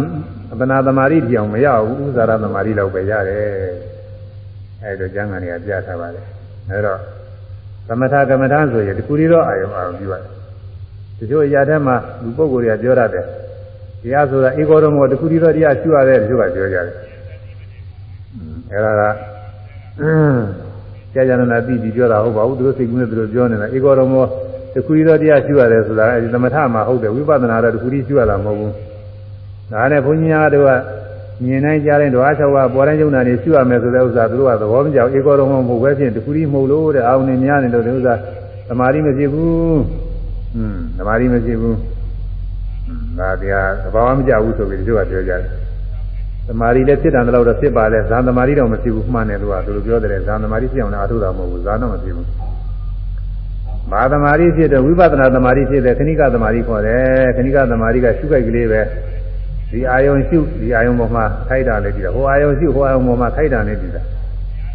အပနာသမာဓိပြောင်မရဘူးဥဇာရသမာဓိလောက်ပဲရတယ်အဲဒါကျမ်းဂန်တွေကပြထားပါလေအဲတော့သသမထကမ္မထဆိုရင်တခုတည်းသောအာယုံအာရုံပြုရတယ်တချို့အရာထဲမှာလူပုဂ္ဂိုလ်တွေကပြောရတယ်တရားဆိုတာဧကောရမောတခုတည်းသောတရားရှုရတယ်တချို့ကပြောကြတယ်အဲဒါကကြာကြာနာပြီးပြီးပြောတာဟုတ်ပါဘူးသူတို့စိတ်ကူးနဲ့သူတို့ပြောနေတာဧကောရမော တခုတည်းသောတရားရှုရတယ်ဆိုတာအဲဒီသမထမှာဟုတ်တယ်ဝိပဿနာတော့တခုတည်းရှုရတာမဟုတ်ဘူးဒါနဲ့ဘုန်းကြီးများတို့ကမြင်နိုင်ကြတဲ့ဓဝါ၆ပါးပေါ်တိုင်းယုံနာနေရှုရမယ်ဆိုတဲ့ဥစ္စာသူတို့ကသဘောမကျဧကောရမောမဟုတ်ပဲဖြင့်တခုတည်းမဟုတ်လို့တဲ့အာုန်နေများနေလို့ဒီဥစ္စာသမာဓိမဖြစ်ဘူးอืมသမာဓိမဖြစ်ဘူးဒါတရားသဘာဝမကျဘူးဆိုပြီးသူကပြောကြတယ်သမာဓိလည်းဖြစ်တယ်တော့ဖြစ်ပါလေဇာသမာဓိတော့မဖြစ်ဘူးမှန်တယ်သူကသူလိုပြောတယ်ဇာသမာဓိဖြစ်အောင်လည်းအထုတာမဟုတ်ဘူးဇာတော့မဖြစ်ဘူး မာသမာဓိဖြစ်တဲ့ဝိပဿနာသမာဓိဖြစ်တဲ့ခဏိကသမာဓိခေါ်တယ်ခဏိကသမာဓိကရှုခိုက်ကလေးပဲဒီအာယုံရှုဒီအာယုံပေါ်မှာခိုက်တာလည်းဒီဟိုအာယုံရှုဟိုအာယုံပေါ်မှာခိုက်တာလည်းဒီလား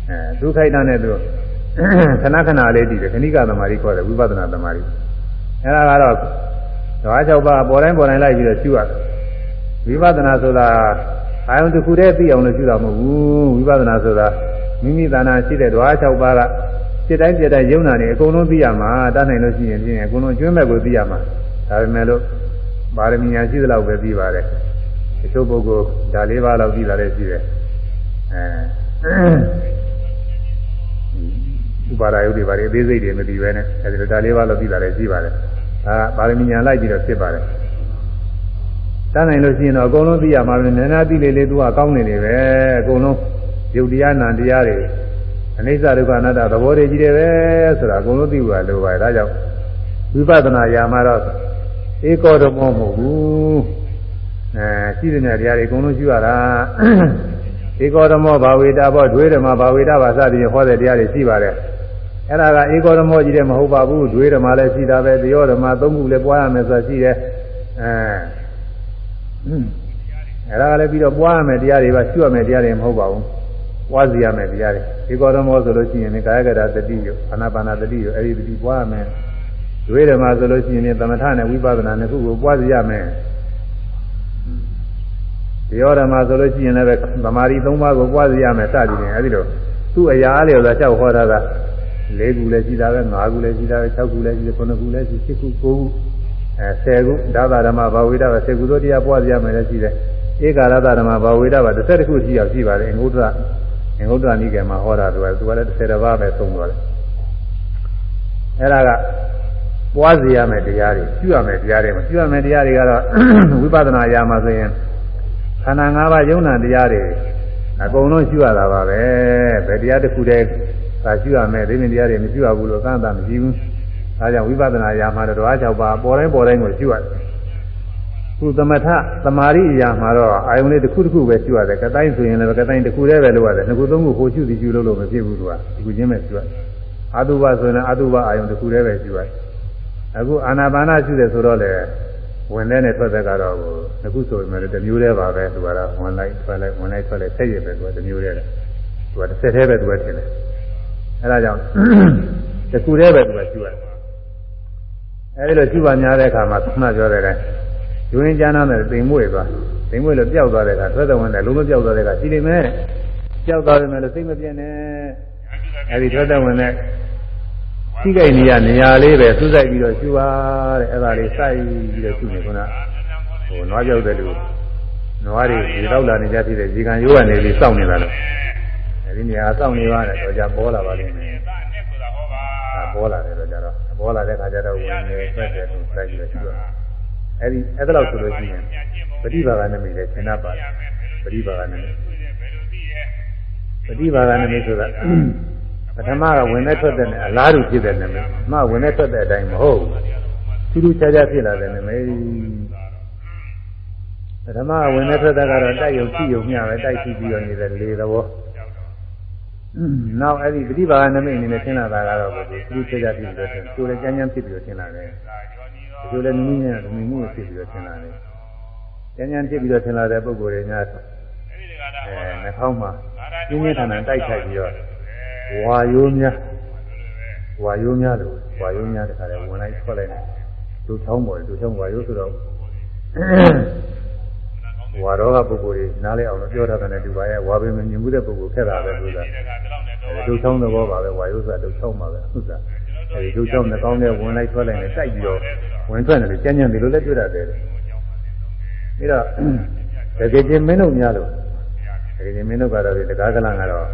အဲသူခိုက်တာနဲ့သူခဏခဏလေးဒီတယ်ခဏိကသမာဓိခေါ်တယ်ဝိပဿနာသမာဓိအဲဒါကတော့ဓဝါ၆ပါးပေါ်တိုင်းပေါ်တိုင်းလိုက်ပြီးတော့ရှုရတယ်ဝိပဿနာဆိုတာအာယုံတစ်ခုတည်းသိအောင်လို့ရှုတာမဟုတ်ဘူးဝိပဿနာဆိုတာမိမိတဏ္ဍာရှိတဲ့ဓဝါ၆ပါးက စိတ်တိုင်းစိတ်တိုင်းယုံနာနေအကုန်လုံးသိရမှာတတ်နိုင်လို့ရှိရင်ဖြင့်အကုန်လုံးကျွမ်းမဲ့ကိုသိရမှာဒါပေမဲ့လို့ပါရမီညာရှိသလောက်ပဲပြီးပါတယ်တချို့ပုဂ္ဂိုလ်ဒါလေးပါးလောက်ပြီးတာလည်းရှိတယ်အဲဥပါဒယုတ်တွေပါလေအသေးစိတ်တွေမသိပဲနဲ့အဲဒီလိုဒါလေးပါးလောက်ပြီးတာလည်းရှိပါတယ်အာပါရမီညာလိုက်ပြီးတော့ဖြစ်ပါတယ်တန်းနိုင်လို့ရှိရင်တော့အကုန်လုံးသိရမှာပဲနည်းနည်းသိလေလေသူကကောင်းနေနေပဲအကုန်လုံးယုတ်တရားနာတရားတွေ အနိစ္စဒုက္ခအနတ္တသဘောတွေကြီးတယ်ပဲဆိုတာအကုန်လုံးသိဖို့လိုပါတယ်ဒါကြောင့်ဝိပဿနာယာမှာတော့ဧကောဓမောမဟုတ်ဘူးအဲရှိတဲ့တရားတွေအကုန်လုံးရှိရတာဧကောဓမောဘာဝေတာဘောဒွေဓမ္မဘာဝေတာဘာစသည်ဖြင့်ဟောတဲ့တရားတွေရှိပါတယ်အဲ့ဒါကဧကောဓမောကြီးတဲ့မဟုတ်ပါဘူးဒွေဓမ္မလည်းရှိတာပဲသယောဓမ္မသုံးခုလည်းပွားရမယ်ဆိုတာရှိတယ်အဲအဲ့ဒါကလည်းပြီးတော့ပွားရမယ်တရားတွေပါရှုရမယ်တရားတွေမဟုတ်ပါဘူး ပွားစီရမယ်တရားတွေဧကောဓမောဆိုလို့ရှိရင်ကာယကတာတတိယအာနာပါနာတတိယအဲ့ဒီတတိပွားရမယ်ဒွေဓမ္မဆိုလို့ရှိရင်သမထနဲ့ဝိပဿနာနှစ်ခုကိုပွားစီရမယ်တရားဓမ္မဆိုလို့ရှိရင်လည်းသမာဓိ၃ပါးကိုပွားစီရမယ်စသည်ဖြင့်အဲဒီလိုသူ့အရာအလျော်သာလျှောက်ဟောတာက၄ခုလည်းရှိတာပဲ၅ခုလည်းရှိတာပဲ၆ခုလည်းရှိတယ်9ခုလည်းရှိ10ခု9ခုအဲ10ခုဒါသဓမ္မဘာဝိဒက10ခုသောတရားပွားစီရမယ်လည်းရှိတယ်ဧကာရသဓမ္မဘာဝိဒက30ခုရှိရောက်ရှိပါတယ်အင်္ဂုတ္တ အင်္ဂုတ္တနိကေမှာဟောတာသူကသူကလည်း30ပါးပဲသုံးသွားတယ်အဲဒါကပွားစီရမယ်တရားတွေပြုရမယ်တရားတွေမပြုရမယ်တရားတွေကတော့ဝိပဿနာရာမှာဆိုရင်ခန္ဓာ၅ပါးယုံနာတရားတွေအကုန်လုံးရှိရတာပါပဲဘယ်တရားတစ်ခုတည်းသာရှိရမယ်ဒီနေ့တရားတွေမရှိရဘူးလို့သံသာမရှိဘူးဒါကြောင့်ဝိပဿနာရာမှာတော့ဓဝါ၆ပါးပေါ်တိုင်းပေါ်တိုင်းကိုရှိရတယ် ခုသမထသမာဓိအရာမှာတော့အာယုန်လေးတစ်ခုတစ်ခုပဲရှိရတယ်ကတိုင်းဆိုရင်လည်းကတိုင်းတစ်ခုတည်းပဲလုပ်ရတယ်နှစ်ခုသုံးခုဟိုရှုစီရှုလို့လို့မဖြစ်ဘူးသူကဒီခုချင်းပဲရှိရတယ်အာတုဘဆိုရင်အာတုဘအာယုန်တစ်ခုတည်းပဲရှိရတယ်အခုအာနာပါနရှိတယ်ဆိုတော့လေဝင်တဲ့နဲ့ထွက်တဲ့ကတော့အခုခုဆိုရင်လည်းတစ်မျိုးတည်းပါပဲသူကတော့ဝင်လိုက်ထွက်လိုက်ဝင်လိုက်ထွက်လိုက်ဆက်ရပဲသူကတစ်မျိုးတည်းတယ်သူကတစ်ဆက်တည်းပဲသူကထင်တယ်အဲဒါကြောင့်တစ်ခုတည်းပဲသူကရှိရတယ်အဲဒီလိုရှိပါများတဲ့အခါမှာခုနပြောတဲ့အတိုင်း ယူရင်းကျမ်းမ်းနဲ့တိမ်မွေ့သွားတိမ်မွေ့လို့ပျောက်သွားတဲ့အခါထွက်တဲ့ဝင်တဲ့လုံးမပျောက်သွားတဲ့အခါရှိနေမယ်ပျောက်သွားတယ်မယ်လို့စိတ်မပြင်းနဲ့အဲဒီထွက်တဲ့ဝင်တဲ့ရှိကြနေရနေရာလေးပဲစူးစိုက်ပြီးတော့ရှူပါတဲ့အဲ့ဒါလေးစိုက်ပြီးတော့ရှူနေခုနဟိုနွားပြောက်တဲ့လူနွားတွေဒီတော့လာနေကြဖြစ်တဲ့ဒီကံရိုးကနေပြီးစောင့်နေတာလို့အဲဒီနေရာစောင့်နေပါတယ်တော့じゃပေါ်လာပါလိမ့်မယ်ပေါ်လာတယ်တော့ကြတော့ပေါ်လာတဲ့ခါကျတော့ဝင်နေဖက်တယ်သူစိုက်ပြီးတော့ရှူရ အဲဒီအဲ့ဒါလို့ဆိုလို့ရှိရင်ပฏิဘာဂနမိလည်းရှင်းတတ်ပါတယ်ပฏิဘာဂနမိပฏิဘာဂနမိဆိုတာပထမကဝင်နဲ့ထွက်တဲ့အလားတူဖြစ်တဲ့နမိတ်မှဝင်နဲ့ထွက်တဲ့အတိုင်းမဟုတ်ဘူးထူးထူးခြားခြားဖြစ်လာတဲ့နမိတ်ပထမကဝင်နဲ့ထွက်တဲ့ကတော့တိုက်ရုံကြည့်ရုံမျှပဲတိုက်ကြည့်ပြီးတော့နေတဲ့လေသဘောနောက်အဲ့ဒီပฏิဘာဂနမိတ်အနေနဲ့ထင်လာတာကတော့ထူးထူးခြားခြားဖြစ်ပြီးတော့ထင်ကျိုးလည်းကြမ်းကြမ်းဖြစ်ပြီးတော့ထင်လာတယ် ကျိုးလည်းနည်းနည်းနဲ့မြင်မှုဖြစ်ပြီးတော့ထင်လာတယ်ကြမ်းကြမ်းဖြစ်ပြီးတော့ထင်လာတဲ့ပုံကိုယ်တွေများအဲနှာခေါင်းမှာပြင်းပြင်းထန်ထန်တိုက်ခိုက်ပြီးတော့ဝါယိုးများဝါယိုးများလို့ဝါယိုးများတခါလဲဝင်လိုက်ထွက်လိုက်တယ်ဒုချောင်းပေါ်ဒုချောင်းဝါယိုးဆိုတော့ဝါရောကပုဂ္ဂိုလ်တွေနားလဲအောင်လို့ပြောထားတယ်တူပါရဲ့ဝါပင်မမြင်ဘူးတဲ့ပုဂ္ဂိုလ်ခက်တာပဲလို့ဆိုတာဒုချောင်းသဘောပါပဲဝါယိုးဆိုတာဒုချောင်းပါပဲဟုတ်တာ အဲဒီဒုကြောင့်နှကောင်းနဲ့ဝင်လိုက်ထွက်လိုက်နဲ့တိုက်ပြီးတော့ဝင်ထွက်တယ်ကျန်းကျန်းဒီလိုလည်းတွေ့ရတယ်ပြီးတော့တကယ်ချင်းမင်းတို့များလို့တကယ်ချင်းမင်းတို့ကတော့ဒီတကားကလန်ကတော့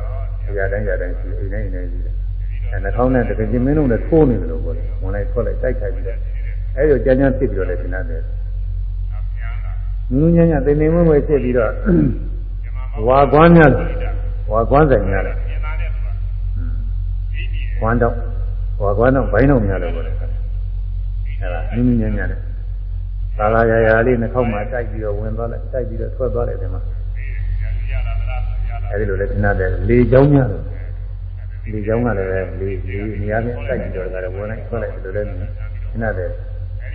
အရာတိုင်းအရာတိုင်းရှိအိမ်တိုင်းအိမ်တိုင်းရှိတယ်အဲနှကောင်းနဲ့တကယ်ချင်းမင်းတို့လည်းထိုးနေတယ်လို့ပြောတယ်ဝင်လိုက်ထွက်လိုက်တိုက်ခိုက်ပြီးတော့အဲဒီကျန်းကျန်းဖြစ်ပြီးတော့လည်းရှင်းရတယ်နူးညံ့ညံ့တင်နေမွေးဖြစ်ပြီးတော့ဝါကွမ်းများဝါကွမ်းဆိုင်များတယ်ကွမ်းတော့ ဝါကွမ်းတော့ဘိုင်းတော့များတယ်ပြောတယ်အဲဒါနူးနူးညံ့ညံ့တယ်သာလာရာရာလေးနှခေါက်မှတိုက်ပြီးတော့ဝင်သွားလိုက်တိုက်ပြီးတော့ထွက်သွားတယ်ဒီမှာအဲဒီလိုလဲခဏတည်းလေချောင်းများတယ်လေချောင်းကလည်းပဲလေလေနေရာနဲ့တိုက်ပြီးတော့လည်းဝင်လိုက်ထွက်လိုက်ဒီလိုလဲခဏတည်း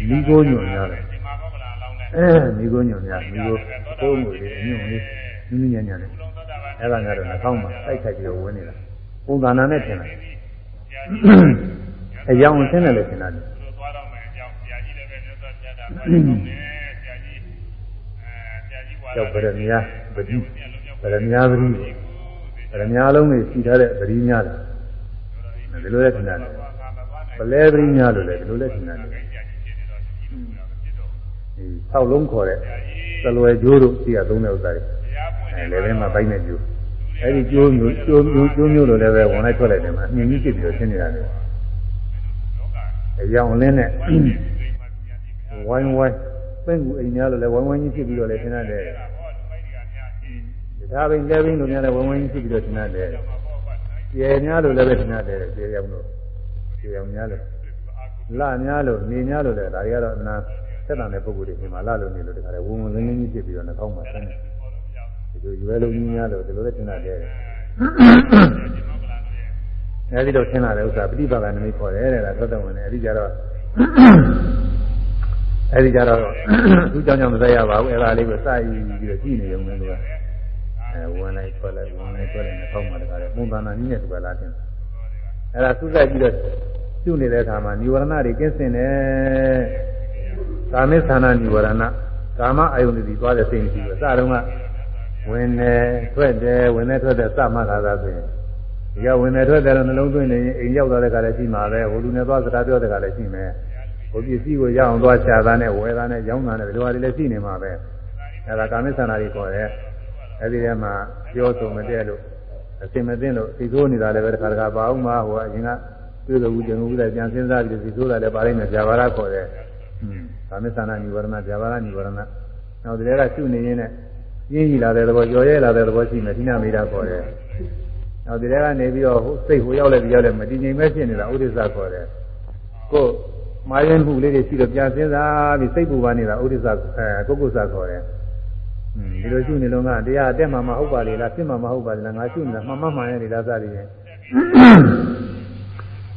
မိကိုညွန်များတယ်အဲမိကိုညွန်များမိကိုကိုးငွေလေးအညွန်လေးနူးနူးညံ့ညံ့တယ်အဲ့ဒါကတော့နှာခေါင်းမှာတိုက်ခိုက်ပြီးတော့ဝင်နေတာပုံသဏ္ဍာန်နဲ့ထင်တယ် အယောင်ဆင်းတယ်လို့ထင်တယ်ရောက်ဗရမညာပတိဗရမညာပတိဗရမညာလုံးတွေရှိထားတဲ့ပတိများတယ်ဒီလိုလဲထင်တယ်ပလဲပတိများလို့လဲဒီလိုလဲထင်တယ်ဒီဆောက်လုံးခေါ်တဲ့သလွယ်ကျိုးတို့ရှိရသုံးတဲ့ဥစ္စာတွေအဲလည်းပဲမှာပိုင်းနေကျိုး အဲဒီကျိုးမျိုးကျိုးမျိုးကျိုးမျိုးလိုလည်းပဲဝင်လိုက်ထွက်လိုက်တယ်မှာအမြင်ကြီးဖြစ်ပြီးတော့ရှင်းနေတာလေအယောင်လင်းနဲ့ဝိုင်းဝိုင်းပင့်ကူအိမ်များလို့လည်းဝိုင်းဝိုင်းကြီးဖြစ်ပြီးတော့လည်းရှင်းရတယ်ဒါပင်လည်းပင်လိုများလည်းဝိုင်းဝိုင်းကြီးဖြစ်ပြီးတော့ရှင်းရတယ်ကျေများလို့လည်းပဲရှင်းရတယ်ကျေရောင်လို့ကျေရောင်များလို့လများလို့နေများလို့လည်းဒါတွေကတော့အနာသက်တန်တဲ့ပုဂ္ဂိုလ်တွေဒီမှာလလို့နေလို့တခါလေဝုံဝုံလင်းလင်းကြီးဖြစ်ပြီးတော့နှာခေါင်းမှာဆင်းတယ်ဒီလို ရွယ်လုံးကြီးများလို့ဒီလိုလည်းထင်ရတယ်အဲဒီလိုထင်လာတဲ့ဥစ္စာပฏิပါကနမိတ်ခေါ်တယ်တဲ့ဒါသတ္တဝင်တယ်အဲဒီကြတော့အဲဒီကြတော့သူကြောင့်ကြောင့်မသက်ရပါဘူးအဲဒါလေးကိုစယူပြီးတော့ကြည့်နေရုံနဲ့သူကအဲဝင်လိုက်ထွက်လိုက်ဝင်လိုက်ထွက်လိုက်နှာခေါင်းမှာတခါလေပုံသဏ္ဍာန်ကြီးနဲ့သူကလာတင်အဲဒါသူ့ဆိုင်ပြီးတော့ကျุနေတဲ့အခါမှာនិဝရဏတွေကင်းစင်တယ်ကာမိသနာនិဝရဏကာမအယုန်တွေသွားတဲ့စိတ်မရှိဘူးအစတုန်းက ဝင်တယ်ထွက်တယ်ဝင်တယ်ထွက်တယ်စမှတ်လာတာဆိုရင်ဒီကဝင်တယ်ထွက်တယ်တော့နှလုံးသွင်းနေရင်အိမ်ရောက်သွားတဲ့ခါလည်းရှိမှာပဲဟိုလူနဲ့သွားစကားပြောတဲ့ခါလည်းရှိမယ်ဟိုပစ္စည်းကိုရအောင်သွားချတာနဲ့ဝယ်တာနဲ့ရောင်းတာနဲ့ဒီလိုဟာတွေလည်းရှိနေမှာပဲအဲဒါကာမိသနာတွေခေါ်တယ်အဲဒီထဲမှာပြောဆိုမတဲ့လို့အစင်မသိလို့သိဆိုးနေတာလည်းပဲတစ်ခါတစ်ခါပါအောင်မှာဟိုအရင်ကတွေ့လို့ဦးကျင်ဦးလည်းပြန်စဉ်းစားပြီးသိဆိုးတာလည်းပါလိမ့်မယ်ဇာဘာရခေါ်တယ်ကာမိသနာនិဝရဏဇာဘာရនិဝရဏနောက်ဒီထဲကရှုနေရင်းနဲ့ ရင်းကြီးလာတဲ့သဘောကြော်ရဲလာတဲ့သဘောရှိမယ်ဒိနာမေတာခေါ်တယ်။နောက်ဒီထဲကနေပြီးတော့စိတ်ဟိုရောက်လဲဒီရောက်လဲမတည်ငြိမ်ပဲဖြစ်နေတာဥဒိစ္စခေါ်တယ်။ကိုမာယဉ်မှုလေးတွေရှိတော့ပြန်စဉ်းစားပြီးစိတ်ပူပါနေတာဥဒိစ္စအဲကုက္ကုစ္စခေါ်တယ်။ဒီလိုရှိနေလုံးကတရားအတက်မှမဟုတ်ပါလေလားဖြစ်မှမဟုတ်ပါလေလားငါရှိနေတာမှန်မှမှန်ရဲ့နေလားစသည်ဖြင့်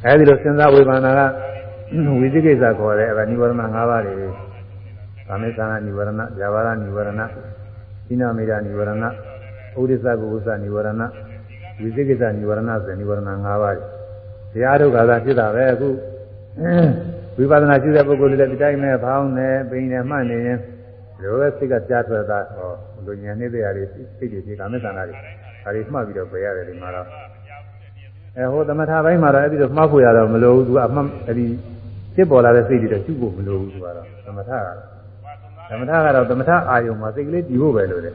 အဲဒီလိုစဉ်းစားဝေဘာနာကဝိသိကိစ္စခေါ်တယ်အဲဒါနိဝရဏ၅ပါးတွေကာမေသနာနိဝရဏ၊ဇာဝရဏနိဝရဏိနာမေဒနိဝရဏဥဒိစ္စကုဝစ္စနိဝရဏဝိသိကိစ္စနိဝရဏဆိုနိဝရဏ၅ပါးတရားထုတ်တာကဖြစ်တာပဲအခုဝိပဿနာရှိတဲ့ပုဂ္ဂိုလ်တွေလည်းဒီတိုင်းနဲ့ဖောင်းနေပိန်နေမှတ်နေရင်လိုပဲစိတ်ကကြားထွက်တာဟောလူဉာဏ်နေတဲ့ရာတွေစိတ်တွေဒီကာမသန္တာတွေဒါတွေမှတ်ပြီးတော့ပြရတယ်ဒီမှာတော့အဲဟိုသမထဘိုင်းမှာတော့အဲ့ဒီတော့မှတ်ဖို့ရတော့မလိုဘူးသူကအမှတ်အဲ့ဒီဖြစ်ပေါ်လာတဲ့စိတ်တွေတော့ရှုဖို့မလိုဘူးသူကတော့သမထကတော့ သမထကတော့သမထအာယုံမှာစိတ်ကလေးတည်ဖို့ပဲလို့တဲ့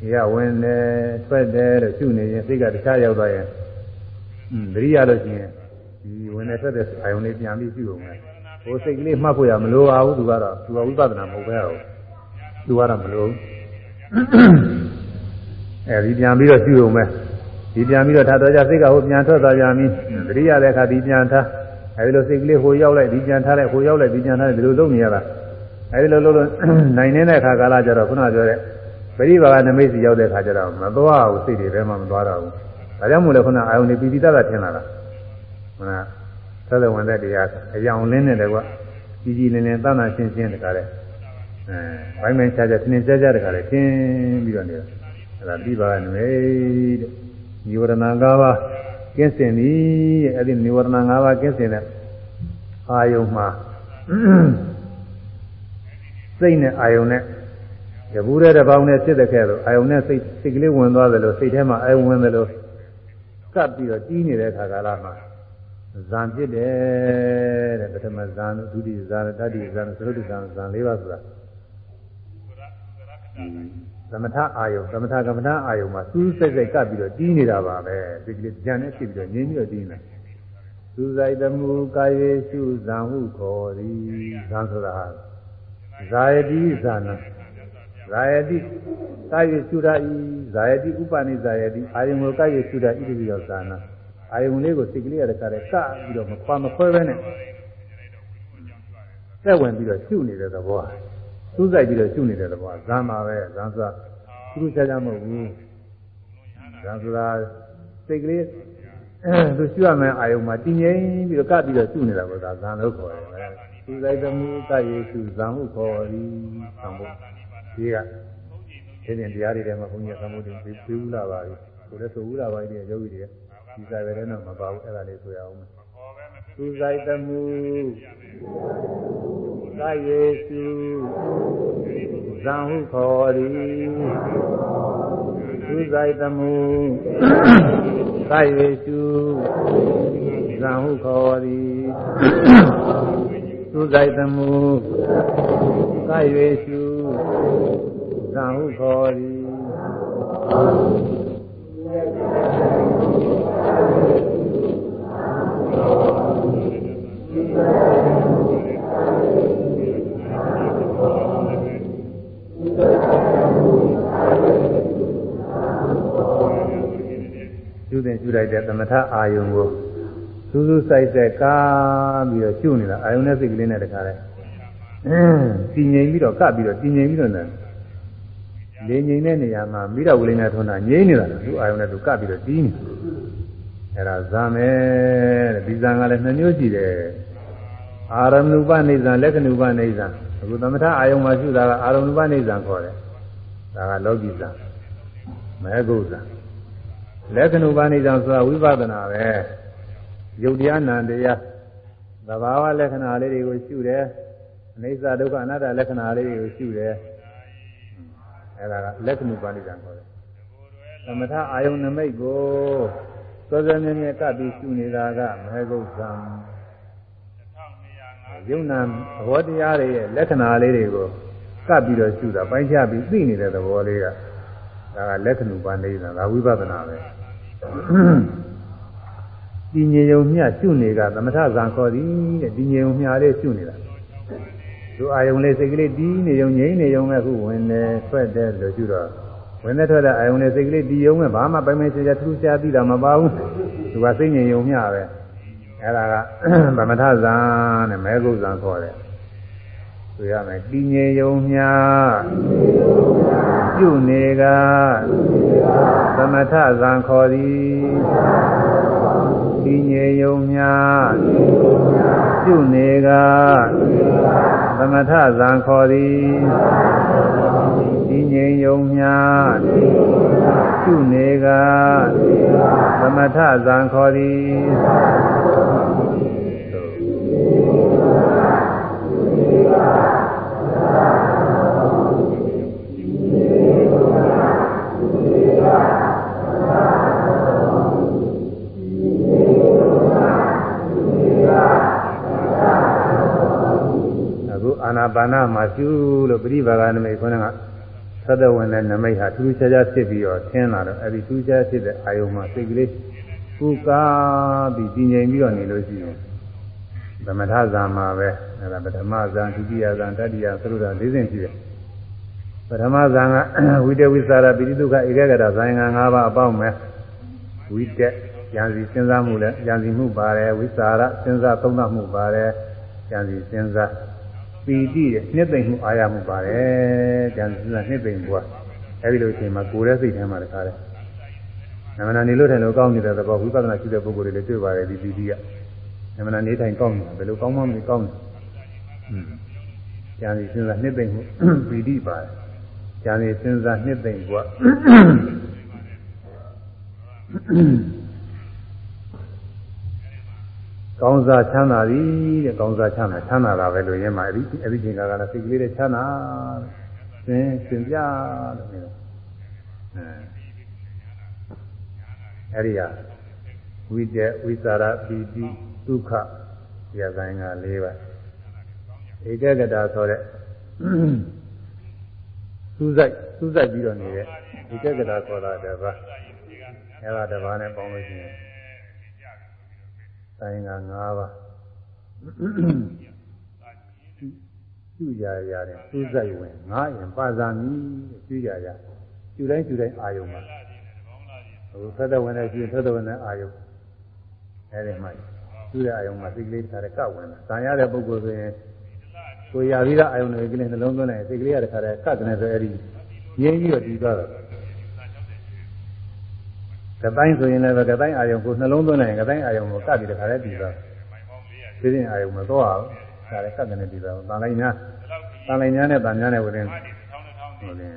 ဒီကဝင်တယ်ထွက်တယ်လို့ရှုနေရင်စိတ်ကတခြားရောက်သွားရင်อืมတတိယလို့ရှိရင်ဒီဝင်တယ်ထွက်တယ်အာယုံလေးပြန်ပြီးရှုအောင်မယ်ဟိုစိတ်ကလေးမှတ်ဖို့ရမလိုပါဘူးသူကတော့သူကဝိပဿနာမဟုတ်ပဲဟုတ်သူကတော့မလိုအဲဒီပြန်ပြီးတော့ရှုအောင်မယ်ဒီပြန်ပြီးတော့ထားတော့ကြစိတ်ကဟိုပြန်ထွက်သွားပြန်ပြီတတိယတဲ့အခါဒီပြန်ထားအဲဒီလိုစိတ်ကလေးဟိုရောက်လိုက်ဒီပြန်ထားလိုက်ဟိုရောက်လိုက်ဒီပြန်ထားလိုက်ဒီလိုလုပ်နေရတာ အဲဒီလိုလုပ်လို့နိုင်နေတဲ့အခါကာလကျတော့ခုနပြောတဲ့ပရိပါကနမိတ်စီရောက်တဲ့အခါကျတော့မသွားဘူးစိတ်တွေထဲမှာမသွားတော့ဘူးဒါကြောင့်မို့လဲခုနအာယုန်တွေပြီးပြီးသားသားထင်လာတာခုနသက်သက်ဝင်တဲ့တရားအယောင်လင်းနေတယ်ကွကြီးကြီးလင်းလင်းတန်းတန်းရှင်းရှင်းတကားတဲ့အဲဘိုင်းဘိုင်းချာချာသင်ချာချာတကားတဲ့ရှင်းပြီးတော့နေတာအဲဒါပြီးပါကနမိတ်တဲ့និဝရဏ၅ပါးကင်းစင်ပြီအဲ့ဒီនិဝရဏ၅ပါးကင်းစင်တဲ့အာယုံမှာ စိတ်နဲ့အာယုံနဲ့တပူးတဲ့တစ်ပေါင်းနဲ့ဖြစ်တဲ့ခဲ့လို့အာယုံနဲ့စိတ်စိတ်ကလေးဝင်သွားတယ်လို့စိတ်ထဲမှာအာယုံဝင်တယ်လို့ကပ်ပြီးတော့ကြီးနေတဲ့ခါကာလမှာဇံဖြစ်တယ်တဲ့ပထမဇံဒုတိယဇံတတိယဇံသရုပ်ဇံဇံ၄ပါးဆိုတာသမထအာယုသမထကမ္မဋ္ဌာန်းအာယုမှာစူးစိတ်စိတ်ကပ်ပြီးတော့တီးနေတာပါပဲဒီကလေးကြံနဲ့ဖြစ်ပြီးတော့ငြင်းပြီးတော့တီးနေစူးစိုက်သမှုကာယေရှုဇံဟုခေါ်သည်ဇံဆိုတာဟာ ဇာယတိဇာနာဇာယတိကာယေရှုရာဤဇာယတိဥပနိဇာယတိအာယုကိုကာယေရှုရာဤတိရောဇာနာအာယုလေးကိုစိတ်ကလေးရတဲ့ခါတည်းကပြီးတော့မခွာမခွဲပဲနဲ့သက်ဝင်ပြီးတော့ရှုနေတဲ့သဘောစူးစိုက်ပြီးတော့ရှုနေတဲ့သဘောဇံပါပဲဇံဆိုတာသူတို့ချာချာမဟုတ်ဘူးဇံဆိုတာစိတ်ကလေးသူရှုရမယ်အာယုံမှာတည်ငြိမ်ပြီးတော့ကပ်ပြီးတော့ရှုနေတာကဇံလို့ခေါ်တယ် စူးစိုက်သမှုကယေရှုဇံဟုခေါ်သည်သံဖို့ဒီကဒီရင်တရားတွေထဲမှာဘုန်းကြီးကသံဖို့တွေပြီးဘူးလာပါပြီဆိုလည်းဆိုဘူးလာပါပြီယောဂီတွေဒီစားပဲတော့မပါဘူးအဲ့ဒါလေးဆိုရအောင်သူဆိုင်တမှုသာယေစုဇံဟုခေါ်သည်သူဆိုင်တမှုသာယေစုဇံဟုခေါ်သည် သူဆိုင်တမှုသာယေစုဇံဟုခေါ်သည်ကျူးတဲ့ကျူးလိုက်တဲ့သမထအာယုံကို စူးစူးဆိုင်ဆိုင်ကားပြီးတော့ကျူးနေတာအာယုံနဲ့စိတ်ကလေးနဲ့တခါလဲအင်းတည်ငြိမ်ပြီးတော့ကပ်ပြီးတော့တည်ငြိမ်ပြီးတော့နေလေငြိမ်တဲ့နေရာမှာမိတော်ကလေးနဲ့ထွန်းတာငြိမ်နေတာသူအာယုံနဲ့သူကပ်ပြီးတော့တီးနေအဲ့ဒါဇာမယ်တဲ့ဒီဇာကလည်းနှမျိုးရှိတယ်အာရမဏုပနိဇံလက္ခဏုပနိဇံအခုသမထအာယုံမှာရှိတာကအာရမဏုပနိဇံခေါ်တယ်ဒါကလောကီဇံမဲဂုဇံလက္ခဏုပနိဇံဆိုတာဝိပဿနာပဲ ယုတ်တရားနံတရားသဘာဝလက္ခဏာလေးတွေကိုရှုတယ်အနိစ္စဒုက္ခအနတ္တလက္ခဏာလေးတွေကိုရှုတယ်အဲဒါကလက္ခဏုပနိဇံခေါ်တယ်သမထအာယုံနမိတ်ကိုစောစောမြဲမြဲကပ်ပြီးရှုနေတာကမဲဂုဇံယုံနာသဘောတရားတွေရဲ့လက္ခဏာလေးတွေကိုကပ်ပြီးတော့ရှုတာပိုင်းခြားပြီးသိနေတဲ့သဘောလေးကဒါကလက္ခဏုပနိသဒါဝိပဿနာပဲ ဒီညယုံမြရှုနေကသမထဇံခေါ်သည်တဲ့ဒီညယုံမြလေးရှုနေတာသူအာယုံလေးစိတ်ကလေးဒီနေယုံငြိမ့်နေယုံမဲ့ခုဝင်နေထွက်တယ်လို့ရှုတော့ဝင်နေထွက်တဲ့အာယုံလေးစိတ်ကလေးဒီယုံမဲ့ဘာမှပိုင်ပိုင်ချာချာထူးခြားပြီးတာမပါဘူးသူကစိတ်ညယုံမြပဲအဲ့ဒါကသမထဇံနဲ့မဲကုဇံခေါ်တယ်ဆိုရမယ်တည်ငြိမ်ယုံမြပြုနေကသမထဇံခေါ်သည် တည်ငြိမ်ယုံမြပြုနေကသမထဇံခေါ်သည်တည်ငြိမ်ယုံမြပြုနေကသမထဇံခေါ်သည် အာနာပါနမှာရှုလို့ပရိပါကနမိတ်ခေါင်းကသတ္တဝင်တဲ့နမိတ်ဟာထူးခြားခြားဖြစ်ပြီးတော့ထင်းလာတော့အဲဒီထူးခြားဖြစ်တဲ့အာယုံမှာစိတ်ကလေးကုကားပြီးတည်ငြိမ်ပြီးတော့နေလို့ရှိရင်သမထဇာမှာပဲအဲဒါပထမဇာဒုတိယဇာတတိယသရုဒ္ဓ၄ဆင့်ရှိတယ်ပထမဇာကဝိတဝိသရာပိဋိဒုက္ခဧကဂရဇာယင်္ဂ၅ပါးအပေါင်းမဲ့ဝိတက်ဉာဏ်စီစဉ်းစားမှုလည်းဉာဏ်စီမှုပါတယ်ဝိသရာစဉ်းစားသုံးသပ်မှုပါတယ်ဉာဏ်စီစဉ်းစား ပီတိရဲ့နှစ်သိမ့်မှုအာရမှုပါတယ်ဉာဏ်စီစဉ်းစားနှစ်သိမ့်ဘွားအဲဒီလိုအချိန်မှာကိုယ်ရဲ့စိတ်ထဲမှာတခါလဲနမနာနေလို့ထိုင်လို့ကောင်းနေတဲ့သဘောဝိပဿနာရှိတဲ့ပုဂ္ဂိုလ်တွေလည်းတွေ့ပါတယ်ဒီပီတိကနမနာနေထိုင်ကောင်းတယ်ဘယ်လိုကောင်းမှမကောင်းဘူးဉာဏ်စီစဉ်းစားနှစ်သိမ့်မှုပီတိပါတယ်ဉာဏ်စီစဉ်းစားနှစ်သိမ့်ဘွားကော င်းစားချမ်းသာသည်တဲ့ကောင်းစားချမ်းသာချမ်းသာတာပဲလို့ရင်းမှာအဲ့ဒီအဲ့ဒီချိန်ကလည်းစိတ်ကလေးနဲ့ချမ်းသာသင်သင်ပြလို့ပြောအဲအဲ့ဒီဟာဝိတ္တဝိသရာပီတိဒုက္ခရဆိုင်က၄ပါးဧကဂတာဆိုတဲ့စူးစိုက်စူးစိုက်ပြီးတော့နေတဲ့ဧကဂတာဆိုတာတပါးအဲ့ဒါတပါးနဲ့ပေါင်းလို့ရှိရင် ဆိုင်က၅ပါးကျူရရတဲ့စူးစိုက်ဝင်ငါရင်ပါဇာမီကျူရရကျူတိုင်းကျူတိုင်းအာယုံမှာဟိုသက်သက်ဝင်တဲ့ကျူသက်သက်ဝင်တဲ့အာယုံအဲ့ဒီမှာကျူတဲ့အာယုံမှာစိတ်ကလေးတစ်ခါတည်းကဝင်တာ။ဇာရတဲ့ပုဂ္ဂိုလ်ဆိုရင်ကိုရပြီးသားအာယုံတွေကလေးနှလုံးသွင်းလိုက်စိတ်ကလေးကတစ်ခါတည်းကတ်တယ်ဆိုအဲ့ဒီရင်းပြီးတော့တည်သွားတယ် ကတိုင်းဆိုရင်လည်းကတိုင်းအာယုံကိုနှလုံးသွင်းလိုက်ရင်ကတိုင်းအာယုံကိုကတ်ပြီးတခါတည်းတည်သွားတယ်။သိရင်အာယုံမတော့အောင်ဒါလည်းကတ်တယ်တည်သွားတယ်။တန်လိုက်ညာတန်လိုက်ညာနဲ့တန်ညာနဲ့ဝင်တယ်ဟိုလေ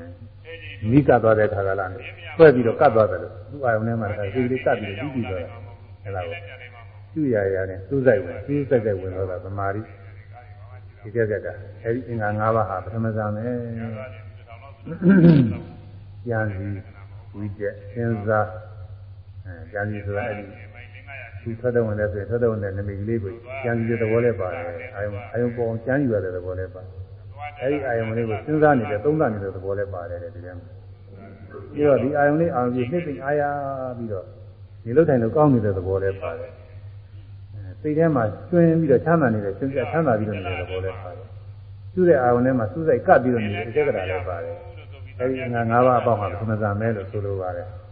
မိကတ်သွားတဲ့ခါကလာနဲ့ဆွဲပြီးတော့ကတ်သွားတယ်လို့သူ့အာယုံထဲမှာတခါစိတ်ကလေးကတ်ပြီးတော့တည်ပြီးသွားတယ်။အဲ့ဒါကိုကျွရရနဲ့စူးစိုက်ဝင်စူးစိုက်တဲ့ဝင်တော့တာသမာဓိဒီကက်ကအဲဒီအင်္ဂါ၅ပါးဟာပထမဇာမယ်ဉာဏ်စီဝိကျက်စဉ်းစား အဲဉာဏ်စီဆိုတာအဲဒီသူထွက်တဲ့ဝင်တဲ့ဆိုရင်ထွက်တဲ့ဝင်တဲ့နမိတ်ကလေးကိုဉာဏ်စီတဲ့သဘောလေးပါတယ်အာယုံအာယုံပေါ်ကျမ်းယူရတဲ့သဘောလေးပါအဲဒီအာယုံလေးကိုစဉ်းစားနေတဲ့သုံးသပ်နေတဲ့သဘောလေးပါတယ်ဒီထဲမှာပြီးတော့ဒီအာယုံလေးအာယုံကြီးနှိမ့်သိအားရပြီးတော့ဒီလုတ်တိုင်းလို့ကောင်းနေတဲ့သဘောလေးပါတယ်စိတ်ထဲမှာကျွင်းပြီးတော့ချမ်းသာနေတဲ့ကျွင်းပြချမ်းသာပြီးတော့နေတဲ့သဘောလေးပါတယ်။ကျူးတဲ့အာရုံထဲမှာစူးစိုက်ကပ်ပြီးတော့နေတဲ့ဧကဂရာလည်းပါတယ်။အဲဒီငါ၅ပါးအပေါင်းမှာသမဇာမဲလို့ဆိုလိုပါတယ်။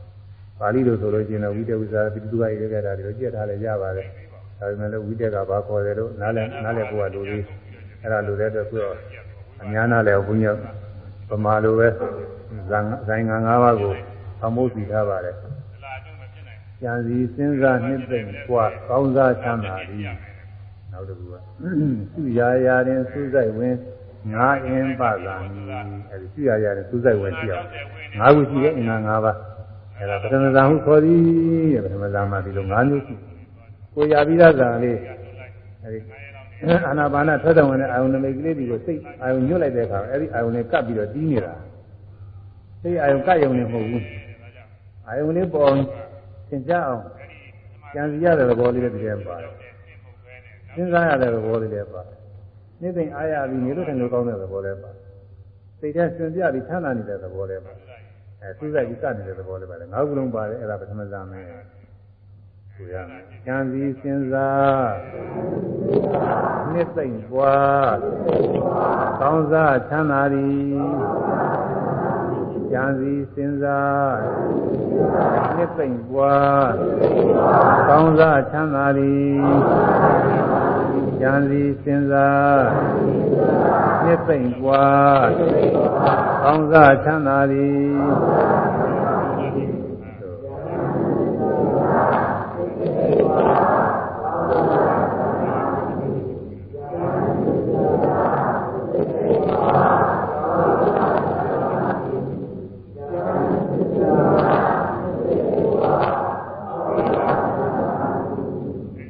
ပါဠိလိုဆိုလို့ရှိရင်တော့ဝိတေဝိဇာပိတုကရေကတာတွေကြည့်ထားလဲရပါတယ်ဒါပေမဲ့လို့ဝိတေကဘာခေါ်တယ်လို့နားလဲနားလဲကိုကလူကြီးအဲ့ဒါလူတဲ့အတွက်ကိုအများနာလဲဘုညာပမာလိုပဲဇိုင်ငံ၅ပါးကိုအမှုစီထားပါတယ်ဉာဏ်စီစဉ်းစားနှစ်သိမ့်ပွားကောင်းစားချမ်းသာသည်နောက်တစ်ခုကသူရာရာတွင်စူးစိုက်ဝင်ငါအင်းပသာမည်အဲဒီသူရာရာတွင်စူးစိုက်ဝင်ရှိအောင်ငါးခုရှိတဲ့အင်္ဂါ၅ပါး အဲဒါပထမဇာဟုခေါ်သည်ပထမဇာမှာဒီလို၅မျိုးရှိကိုရာပြီးသားဇာလေးအဲဒီအာနာပါနထွက်တဲ့ဝင်တဲ့အာယုန်နမိတ်ကလေးတွေကိုစိတ်အာယုန်ညွတ်လိုက်တဲ့အခါအဲဒီအာယုန်နဲ့ကပ်ပြီးတော့တီးနေတာစိတ်အာယုန်ကပ်ယုံနေမဟုတ်ဘူးအာယုန်လေးပေါ်သင်ကြားအောင်ကြံစီရတဲ့သဘောလေးတွေတည်းပါတယ်။စဉ်းစားရတဲ့သဘောလေးတွေပါ။နေ့စဉ်အားရပြီးနေလို့တယ်လို့ကောင်းတဲ့သဘောလေးပါ။စိတ်ထဲဆွင်ပြပြီးချမ်းသာနေတဲ့သဘောလေးပါ။ အဲစူးစိုက်ပြီးစနေတဲ့သဘောလေးပါတယ်။ငါးခုလုံးပါတယ်အဲ့ဒါပထမဇာမယ်။ဆိုရမယ်။ကြံစီစဉ်းစားနှစ်သိမ့်ပွားကောင်းစားချမ်းသာသည်ကြံစီစဉ်းစားနှစ်သိမ့်ပွားကောင်းစားချမ်းသာသည် ကြံစီစဉ်းစားနှစ်သိမ့်ပွားကောင်းစားချမ်းသာသည်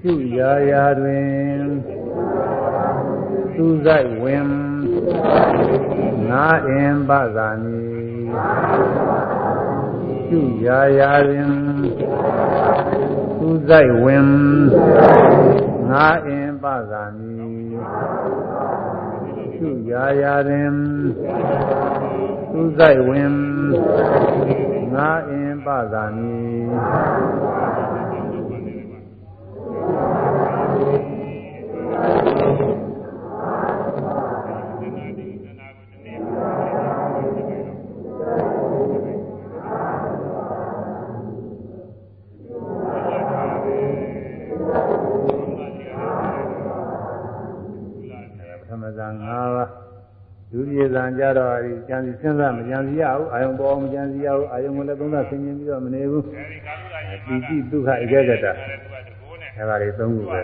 ပြုရာရာတွင် သူဆိုင်ဝင်ငါအင်ပဇာနီပြုရာရာတွင်သူဆိုင်ဝင်ငါအင်ပဇာနီပြုရာရာတွင်သူဆိုင်ဝင်ငါအင်ပဇာနီ ဒုတိယဇန်ကြတော့ဒီကြံစီစဉ်းစားမကြံစီရဘူးအာယုံပေါ်မကြံစီရဘူးအာယုံကိုလည်းသုံးသဆင်ခြင်ပြီးတော့မနေဘူးပိတိဒုက္ခဧကဂတအဲဒါတွေသုံးခုပဲ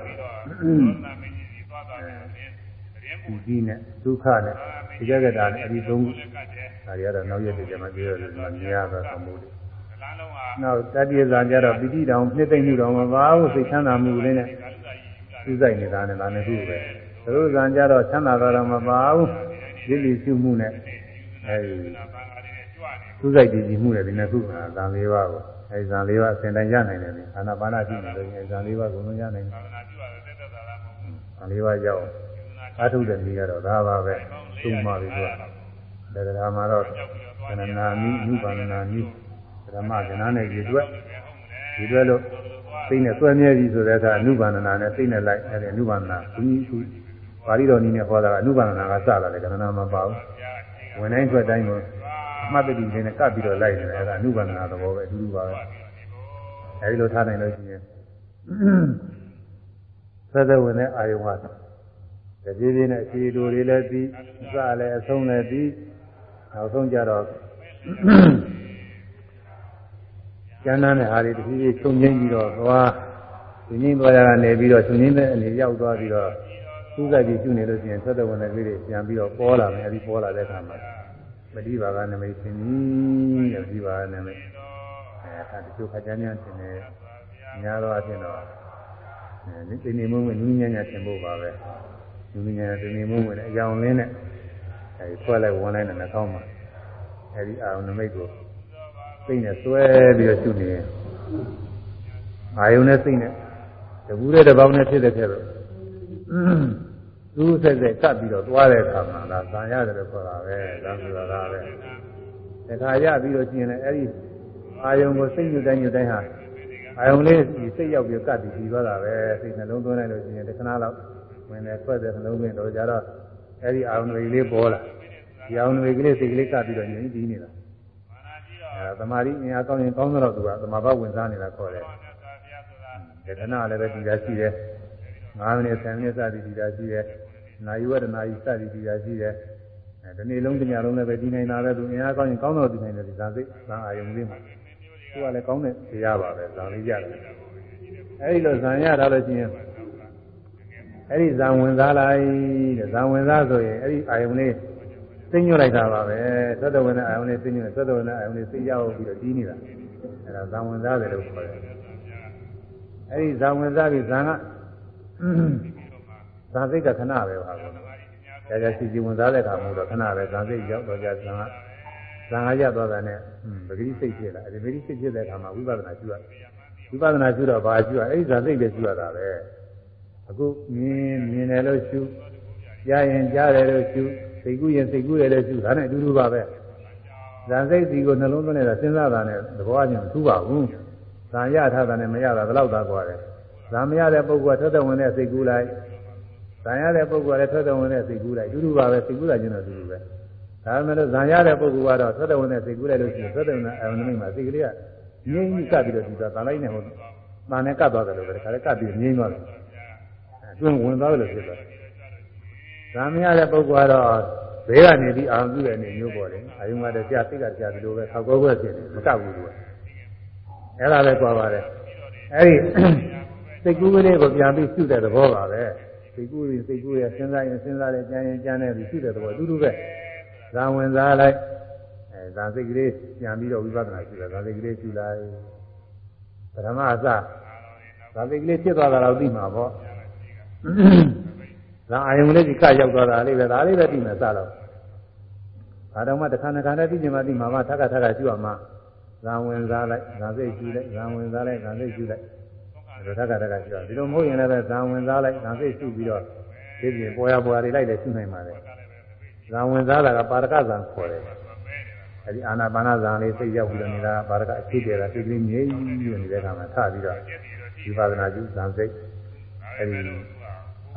ပိတိနဲ့ဒုက္ခနဲ့ဧကဂတနဲ့အဲဒီသုံးခုဒါတွေကတော့နောက်ရက်တွေကျမှပြောရတယ်မမြင်ရတော့သမှုတွေနောက်တတိယဇန်ကြတော့ပိတိတောင်နှစ်သိမ့်မှုတောင်မပါဘူးစိတ်ချမ်းသာမှုလေးနဲ့ဥစိုက်နေတာနဲ့ဒါနဲ့ခုပဲသရုပ်ဇန်ကြတော့ချမ်းသာတော့မပါဘူး ရည်ရည်ရှုမှုနဲ့အဲဒီသူစိုက်တည်ကြည်မှုနဲ့ဒီနှစ်ခုကဇန်လေးပါးကိုအဲဒီဇန်လေးပါးအစဉ်တိုင်းရနိုင်တယ်လေအာနာပါနရှိနေလို့အဲဒီဇန်လေးပါးကိုလုံးရနိုင်တယ်အလေးပါးရောက်အထုတဲ့နည်းကတော့ဒါပါပဲသုံးပါပြီသူကဒါကမှာတော့ကဏနာမိဥပါဒနာမိဓမ္မကဏနဲ့ရည်တွက်ရည်တွက်လို့သိနဲ့ဆွဲမြဲပြီဆိုတဲ့အခါအနုပါဒနာနဲ့သိနဲ့လိုက်အဲ့ဒီအနုပါဒနာဘုရားသူ ပါဠိတော်နည်းနဲ့ဟောတာကအနုပါဒနာကစလာတယ်ကဏနာမပါဘူးဝင်တိုင်းထွက်တိုင်းကိုအမှတ်တတိလေးနဲ့ကပ်ပြီးတော့လိုက်နေတယ်အဲ့ဒါအနုပါဒနာသဘောပဲအတူတူပါပဲအဲဒီလိုထားနိုင်လို့ရှိရင်သက်သက်ဝင်တဲ့အာယုံကတပြေးပြေးနဲ့အခြေတူတွေလည်းပြီးအစလည်းအဆုံးလည်းပြီးနောက်ဆုံးကြတော့ကျမ်းမ်းတဲ့ဟာတွေတပြေးပြေးချုပ်ငင်းပြီးတော့သွားဒီငင်းသွားရကနေပြီးတော့ချုပ်ငင်းတဲ့အနေရောက်သွားပြီးတော့ သူ့ကကြီးကျွနေလို့ရှိရင်သက်သက်ဝင်တဲ့ကလေးတွေပြန်ပြီးတော့ပေါ်လာမယ်အဲဒီပေါ်လာတဲ့အခါမှာပฏิဘာကနမိတ်သင်ကြီးတဲ့ပฏิဘာကနမိတ်အဲဒါတချို့ခါကျမ်းကျမ်းသင်တယ်များတော့အဖြစ်တော့အဲဒီနေမုံဝင်နူးညံ့ညံ့သင်ဖို့ပါပဲနူးညံ့ဒီနေမုံဝင်အကြောင်းလင်းနဲ့အဲဒီဆွဲလိုက်ဝင်လိုက်တဲ့နှာခေါင်းမှာအဲဒီအာရုံနမိတ်ကိုစိတ်နဲ့ဆွဲပြီးတော့ရှုနေရင်အာယုံနဲ့စိတ်နဲ့တကူတဲ့တစ်ပေါင်းနဲ့ဖြစ်တဲ့ခဲ့တော့ သူ့ဆက်ဆက်ကပ်ပြီးတော့သွားတဲ့အခါမှာဒါဇာရတယ်လို့ခေါ်တာပဲဒါဆိုတာကပဲတခါရပြီးတော့ကျင်လဲအဲ့ဒီအာယုံကိုစိတ်ညွတ်တိုင်းညွတ်တိုင်းဟာအာယုံလေးဒီစိတ်ရောက်ပြီးကပ်ပြီးပြီးသွားတာပဲစိတ်နှလုံးသွင်းလိုက်လို့ကျင်တခဏလောက်ဝင်တယ်ထွက်တယ်နှလုံးသွင်းတော့ကြတော့အဲ့ဒီအာယုံတွေလေးပေါ်လာဒီအာယုံတွေကလေးစိတ်ကလေးကပ်ပြီးတော့ညင်ပြီးနေတာအဲသမာဓိအင်အားကောင်းရင်ကောင်းတော့သူကသမာဘဝင်စားနေတာခေါ်တယ်ဒေသနာလည်းပဲဒီသာရှိတယ်9မိနစ်10မိနစ်စသည်ဒီသာရှိတယ် နာယဝတနာယစသည်ဒီသာရှိတယ်အဲဒီနေ့လုံးတညလုံးလည်းပဲဒီနိုင်တာပဲသူအင်အားကောင်းရင်ကောင်းတော့ဒီနိုင်တယ်ဒီဇာစိတ်ဇာအာယုံလေးမှာသူကလည်းကောင်းတဲ့တရားပါပဲဇာလေးရတယ်အဲဒီလိုဇာရတာလို့ရှိရင်အဲဒီဇာဝင်စားလိုက်တဲ့ဇာဝင်စားဆိုရင်အဲဒီအာယုံလေးသိညွတ်လိုက်တာပါပဲသတ္တဝင်တဲ့အာယုံလေးသိညွတ်သတ္တဝင်တဲ့အာယုံလေးသိရောက်ပြီးတော့ကြီးနေတာအဲဒါဇာဝင်စားတယ်လို့ခေါ်တယ်အဲဒီဇာဝင်စားပြီးဇာက ဇာစိတ်ကခဏပဲပါကော။ကြာကြာစီစီဝင်စားတဲ့အခါမို့တော့ခဏပဲဇာစိတ်ရောက်တော့ကြာဇာကဇာကရသွားတာနဲ့ပဂတိစိတ်ဖြစ်လာအဲဒီပဂတိစိတ်ဖြစ်တဲ့အခါမှာဝိပဿနာကျူရဝိပဿနာကျူတော့ဘာကျူရအဲဒီဇာစိတ်ပဲကျူရတာပဲအခုမြင်မြင်တယ်လို့ကျူကြားရင်ကြားတယ်လို့ကျူစိတ်ကူးရင်စိတ်ကူးတယ်လို့ကျူဒါနဲ့အတူတူပါပဲဇာစိတ်စီကိုနှလုံးသွင်းနေတာစဉ်းစားတာနဲ့သဘောချင်းမထူးပါဘူးဇာရထားတာနဲ့မရတာဘယ်တော့သာကွာတယ်ဇာမရတဲ့ပုဂ္ဂိုလ်ကထက်တဲ့ဝင်တဲ့စိတ်ကူးလိုက် ဇာရတဲ့ပုဂ္ဂိုလ်ကလည်းထက်တဲ့ဝင်တဲ့စိတ်ကူးလိုက်တူတူပါပဲစိတ်ကူးတာချင်းတော့တူတူပဲဒါပေမဲ့လို့ဇာရတဲ့ပုဂ္ဂိုလ်ကတော့ထက်တဲ့ဝင်တဲ့စိတ်ကူးလိုက်လို့ရှိရင်ထက်တဲ့ဝင်တဲ့အယုံနမိတ်မှာစိတ်ကလေးကငြိမ့်ကြီးကပ်ပြီးတော့ဒီသာတလိုက်နဲ့ဟိုတန်နဲ့ကပ်သွားတယ်လို့ပဲဒါလည်းကပ်ပြီးငြိမ့်သွားတယ်အဲတွင်းဝင်သွားတယ်လို့ဖြစ်သွားတယ်ဇာမရတဲ့ပုဂ္ဂိုလ်ကတော့ဘေးကနေပြီးအာရုံပြုတဲ့အနေမျိုးပေါ်တယ်အာယုံကတည်းကစိတ်ကတရားဒီလိုပဲခောက်ကွဲကွဲဖြစ်နေမကပ်ဘူးလို့အဲ့ဒါပဲကြွားပါတယ်အဲ့ဒီစိတ်ကူးကလေးကိုပြန်ပြီးရှုတဲ့သဘောပါပဲ စိတ်ကူးရင်စိတ်ကူးရစဉ်းစားရင်စဉ်းစားတယ်ကြံရင်ကြံတယ်ပြီးရှုတဲ့သဘောအတူတူပဲဇာဝင်စားလိုက်အဲဇာစိတ်ကလေးပြန်ပြီးတော့ဝိပဿနာရှုတယ်ဇာစိတ်ကလေးရှုလိုက်ပထမအစဇာစိတ်ကလေးဖြစ်သွားတာတော့သိမှာပေါ့ဇာအာယုံလေးကြီးကရောက်သွားတာလေးပဲဒါလေးပဲသိမယ်စတော့ဒါတော့မှတစ်ခါတစ်ခါနဲ့သိချင်မှသိမှာမှထပ်ခါထပ်ခါရှုရမှာဇာဝင်စားလိုက်ဇာစိတ်ရှုလိုက်ဇာဝင်စားလိုက်ဇာစိတ်ရှုလိုက် ဒါထက်ကတက်ကရှိတော့ဒီလိုမဟုတ်ရင်လည်းပဲဇံဝင်စားလိုက်ဇံစိတ်ရှုပြီးတော့ဒီပြင်ပေါ်ရပေါ်ရတွေလိုက်လည်းရှုနိုင်ပါလေဇံဝင်စားတာကပါရကဇံခေါ်တယ်အဲဒီအာနာပါနဇံလေးစိတ်ရောက်ပြီးတော့နေတာပါရကအဖြစ်တယ်ကစိတ်ကလေးငြိမ်ပြီးတော့နေတဲ့အခါမှာထပြီးတော့ဒီပါဒနာကျူဇံစိတ်အဲဒီ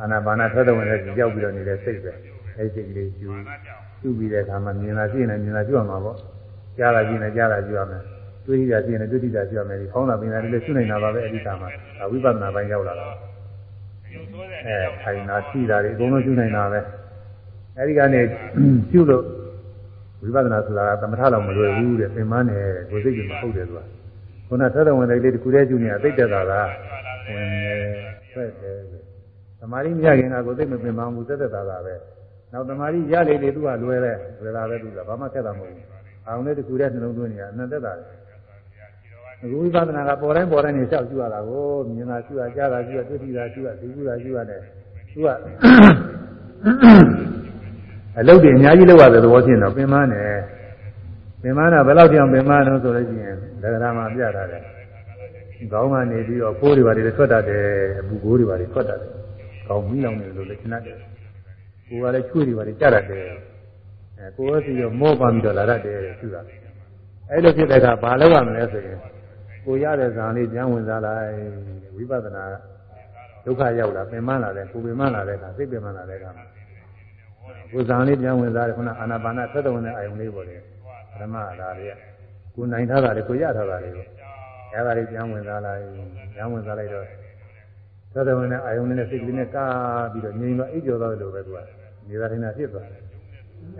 အာနာပါနထွက်တဲ့ဝင်တဲ့ရောက်ပြီးတော့နေတဲ့စိတ်ပဲအဲဒီစိတ်ကလေးကျူရှုပြီးတဲ့အခါမှာမြင်လာရှိရင်လည်းမြင်လာကြည့်ရမှာပေါ့ကြားလာကြည့်ရင်ကြားလာကြည့်ရမယ် တွေးရရှိရင်တွေ့တိတာပြောမယ်ဒီဖောင်းတာပင်တာလည်းရှုနိုင်တာပါပဲအဲ့ဒီကမှာဝိပဿနာပိုင်းရောက်လာတာအဲထိုင်တာထိတာတွေအကုန်လုံးရှုနိုင်တာပဲအဲ့ဒီကနေရှုလို့ဝိပဿနာဆိုတာကသမထလောက်မလွယ်ဘူးတဲ့ပင်မနဲ့ကိုယ်စိတ်ကမဟုတ်တယ်ဆိုတာခုနသက်တော်ဝင်တဲ့လေးတစ်ခုတည်းရှုနေတာသိတဲ့တာကဝင်နေဆက်တယ်သမာဓိမရခင်ကကိုယ်သိမပင်မဘူးသက်သက်တာပဲနောက်သမာဓိရလေလေသူကလွယ်တယ်လွယ်တာပဲသူကဘာမှခက်တာမဟုတ်ဘူးအောင်တဲ့တစ်ခုတည်းနှလုံးသွင်းနေတာအနန္တတာတယ် အခုဝိပဿနာကပေါ်တိုင်းပေါ်တိုင်းနေလျှောက်ကြည့်ရတာကိုမြင်တာကြည့်ရကြားတာကြည့်ရတွေ့ထိတာကြည့်ရသိကူတာကြည့်ရတယ်သူကအလုပ်တွေအများကြီးလုပ်ရတဲ့သဘောချင်းတော့ပင်မနဲ့ပင်မနာဘယ်လောက်ကြောင်ပင်မတော့ဆိုလို့ရှိရင်လက္ခဏာမှာပြတာတယ်ခေါင်းကနေပြီးတော့ဖိုးတွေပါတွေထွက်တတ်တယ်အပူကိုးတွေပါတွေထွက်တတ်တယ်ကောင်းမီးလောင်နေလို့လည်းခဏတည်းကိုယ်ကလည်းချွေးတွေပါလေကြရတယ်အဲကိုယ်ကစီရောမောပါပြီးတော့လာရတယ်သူကအဲ့လိုဖြစ်တဲ့အခါဘာလုပ်ရမလဲဆိုရင် ကိုရတဲ့ဇာန်လေးပြန်ဝင်စားလိုက်ဝိပဿနာဒုက္ခရောက်လာပင်မလာတဲ့ကိုပင်မလာတဲ့အခါစိတ်ပင်မလာတဲ့အခါကိုဇာန်လေးပြန်ဝင်စားတယ်ခုနအာနာပါနသက်တော်ဝင်တဲ့အာယုံလေးပေါ်တယ်ပထမဒါလေးကကိုနိုင်ထားတာလေကိုရထားတာလေအဲ့ဒါလေးပြန်ဝင်စားလိုက်ပြန်ဝင်စားလိုက်တော့သက်တော်ဝင်တဲ့အာယုံလေးနဲ့စိတ်ကလေးနဲ့ကားပြီးတော့ငြိမ်တော့အိပ်ကျော်သွားတယ်လို့ပဲသူကနေသာထိုင်တာဖြစ်သွားတယ်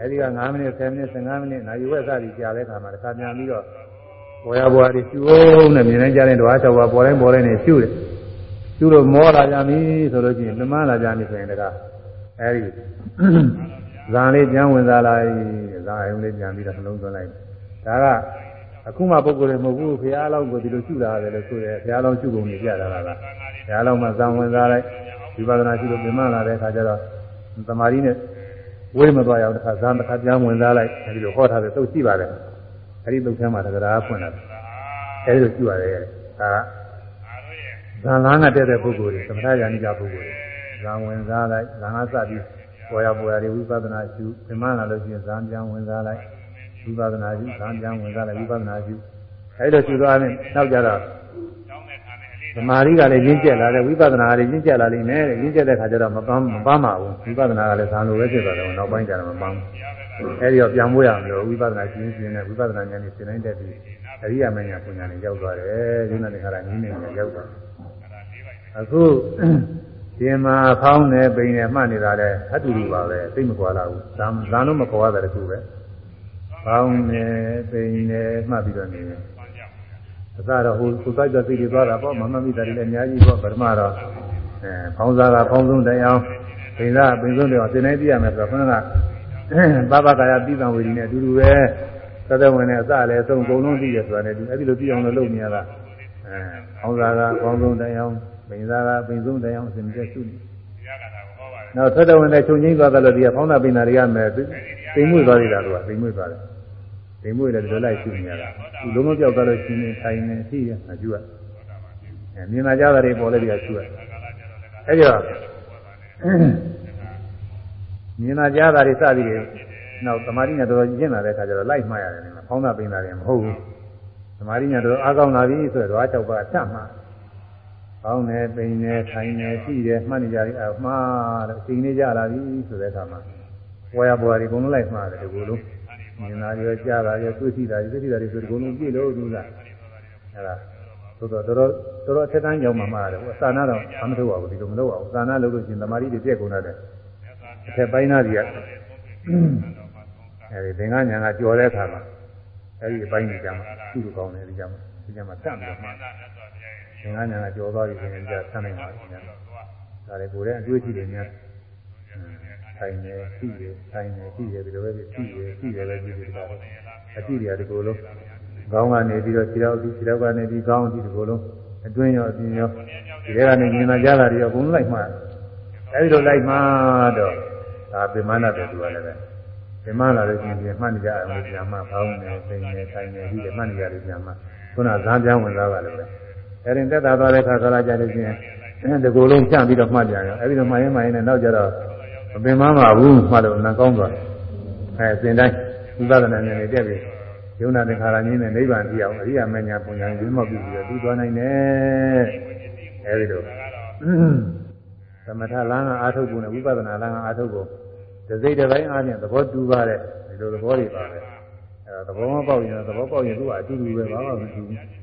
အဲဒီက9မိနစ်10မိနစ်15မိနစ်နာရီဝက်စသည်ကြာတဲ့ခါမှာတစ်ခါပြန်ပြီးတော့ ပေါ်ရပေါ်ရတွေရှူအောင်နဲ့မြင်နေကြတဲ့ဓဝါ၆ပါးပေါ်တိုင်းပေါ်တိုင်းနဲ့ရှူတယ်ရှူလို့မောလာကြပြီဆိုလို့ရှိရင်ပြမလာကြပြီဆိုရင်တကားအဲဒီဇာန်လေးပြန်ဝင်စားလိုက်ဇာန်အယုံလေးပြန်ပြီးတော့နှလုံးသွင်းလိုက်ဒါကအခုမှပုဂ္ဂိုလ်တွေမဟုတ်ဘူးဘုရားလောင်းကိုဒီလိုရှုတာရတယ်လို့ဆိုရဲဘုရားလောင်းရှုပုံကြီးပြတာလားဘုရားလောင်းမှာဇာန်ဝင်စားလိုက်ဝိပဿနာရှုလို့ပြမလာတဲ့အခါကျတော့သမာဓိနဲ့ဝေးမသွားရအောင်တစ်ခါဇာန်တစ်ခါပြန်ဝင်စားလိုက်အဲဒီလိုဟောထားတဲ့သုတ်ရှိပါတယ် အဲဒီသုတ်ထဲမှာတရားဖွင့်လာတယ်အဲဒီလိုကြည့်ရတယ်ဒါဇာန်လန်းကတက်တဲ့ပုဂ္ဂိုလ်တွေသမထယာနိကပုဂ္ဂိုလ်တွေဇာန်ဝင်စားလိုက်ဇာန်ကစပြီးပေါ်ရပေါ်ရတွေဝိပဿနာရှုပြမလာလို့ရှိရင်ဇာန်ပြန်ဝင်စားလိုက်ဝိပဿနာရှုဇာန်ပြန်ဝင်စားလိုက်ဝိပဿနာရှုအဲဒီလိုရှုသွားရင်နောက်ကြတော့သမာဓိကလည်းရင်းကျက်လာတယ်ဝိပဿနာကလည်းရင်းကျက်လာလိမ့်မယ်ရင်းကျက်တဲ့ခါကျတော့မပန်းမပန်းပါဘူးဝိပဿနာကလည်းဇာန်လိုပဲဖြစ်သွားတယ်နောက်ပိုင်းကျတော့မပန်းဘူး အဲဒီတော့ပြန်မိုးရမလို့ဝိပဿနာရှင်းရှင်းနဲ့ဝိပဿနာဉာဏ်နဲ့ရှင်းနိုင်တဲ့ပြီးအရိယာမဉာဏ်ပညာနဲ့ရောက်သွားတယ်ယုံနာနေခါရနည်းနေရောက်သွားအခုဒီမှာဖောင်းနေပိန်နေမှတ်နေတာလည်းအတူတူပါပဲသိမကွာလာဘူးဇာန်ဇာန်လို့မကွာတဲ့တခုပဲဖောင်းနေပိန်နေမှတ်ပြီးတော့နေတယ်အစတော့ဟိုကိုစိုက်ကြသိတွေသွားတာပေါ့မမမိတာတွေလည်းအများကြီးပေါ့ပထမတော့အဲဖောင်းစားကဖောင်းဆုံးတိုင်အောင်ပိန်စားပိန်ဆုံးတိုင်အောင်သင်နေပြရမယ်ဆိုတော့ခဏက ပပကာယပြီးသံဝေဒီနဲ့အတူတူပဲသသက်ဝင်တဲ့အစလည်းသုံးကုန်လုံးသိရဆိုတာနဲ့ဒီအဲ့ဒီလိုပြီးအောင်လို့လုပ်နေရတာအဲဖောင်းစားကဖောင်းဆုံးတိုင်အောင်ပိန်စားကပိန်ဆုံးတိုင်အောင်အစဉ်ပြည့်ရှုနေနောက်သသက်ဝင်တဲ့ချုပ်ငိမ့်သွားတယ်လို့ဒီကဖောင်းတာပိန်တာတွေကမယ်သိမ်မွေ့သွားသေးတာကသိမ်မွေ့သွားတယ်ဒိမ်မွေလည်းဒီလိုလိုက်ရှုနေရတာဒီလုံးမပြောက်သွားလို့ရှင်နေထိုင်နေရှိရမကျူရအဲမြင်လာကြတာတွေပေါ်လဲဒီကရှုရအဲဒီတော့ မြင်လာကြတာတွေစသည်တွေနောက်သမာဓိနဲ့တော်တော်ကျင့်လာတဲ့အခါကျတော့လိုက်မှားရတယ်နော်ဖောင်းတာပိန်တာတွေမဟုတ်ဘူးသမာဓိနဲ့တော်တော်အားကောင်းလာပြီဆိုတော့၆ပါးဖြတ်မှာပေါင်းနေပိန်နေထိုင်နေရှိတယ်မှတ်နေကြပြီအမှားတယ်အချိန်လေးကြလာပြီဆိုတဲ့အခါမှာဝါရဘွားတွေအကုန်လုံးလိုက်မှားတယ်ဒီလိုလုံးမြင်တာရောကြားတာရောတွေ့ထိတာရောတွေ့ထိတာတွေဆိုဒီကုလုံးပြည့်လို့လို့လားအဲ့ဒါသို့တော့တော်တော်တော်တော်အထက်တန်းကြောင်မှမှားတယ်ဟိုသာနာတော့အမထုတ်ပါဘူးဒီလိုမလုပ်ပါဘူးသာနာလုပ်လို့ရှိရင်သမာဓိတွေပြည့်ကုန်တယ် အထက်ပိုင်းသားတွေကအဲဒီသင်္ကညာကကြော်တဲ့အခါမှာအဲဒီအပိုင်းကြီးကြမှာသူ့လိုကောင်းတယ်ဒီကြမှာဒီကြမှာတတ်ပြီးတော့မှသင်္ကညာကကြော်သွားပြီဆိုရင်ကြာဆက်နိုင်ပါဘူးညာဒါလေကိုယ်ရဲ့အတွေ့အကြုံတွေများဆိုင်နေရှိတယ်ဆိုင်နေရှိတယ်ဒီလိုပဲရှိတယ်ရှိတယ်ပဲကြည့်ကြတာအကြည့်တွေကဒီလိုလုံးခေါင်းကနေပြီးတော့ခြေထောက်ဒီခြေထောက်ကနေပြီးခေါင်းဒီဒီလိုလုံးအတွင်းရောအပြင်ရောဒီထဲကနေမြင်လာကြတာတွေအကုန်လိုက်မှအဲဒီလိုလိုက်မှတော့ ဒါပြမနာပဲသူကလည်းပဲပြမလာလို့ရှိရင်မှတ်နေကြအောင်လို့ပြန်မှခေါင်းနေစိန်နေဆိုင်နေပြီးတယ်မှတ်နေကြတယ်ပြန်မှခုနဇာပြောင်းဝင်သွားပါလို့ပဲအဲဒီတက်တာသွားတဲ့ခါကလာကြလို့ရှိရင်ဒီကိုယ်လုံးဖြန့်ပြီးတော့မှတ်ပြန်ရောအဲဒီတော့မှရင်မှရင်နဲ့နောက်ကြတော့မပင်မပါဘူးမှလို့နံကောင်းသွားအဲစင်တိုင်းဝိပဿနာဉာဏ်နဲ့တက်ပြီးယုံနာသင်္ခါရကြီးနဲ့နိဗ္ဗာန်ကြည့်အောင်အရိယာမညာပုံညာရင်းမောက်ပြီးပြီးတော့ပြီးသွားနိုင်တယ်အဲဒီလိုသ မထလမ်းကအာထုတ်ဖို့နဲ့ဝိပဿနာလမ်းကအာထုတ်ဖို့တစိတ်တစ်ပိုင်းအားဖြင့်သဘောတူပါတယ်ဒီလိုသဘောတွေပါပဲအဲဒါသဘောမပေါက်ရင်သဘောပေါက်ရင်သူကအတူတူပဲဘာမှမတူဘူး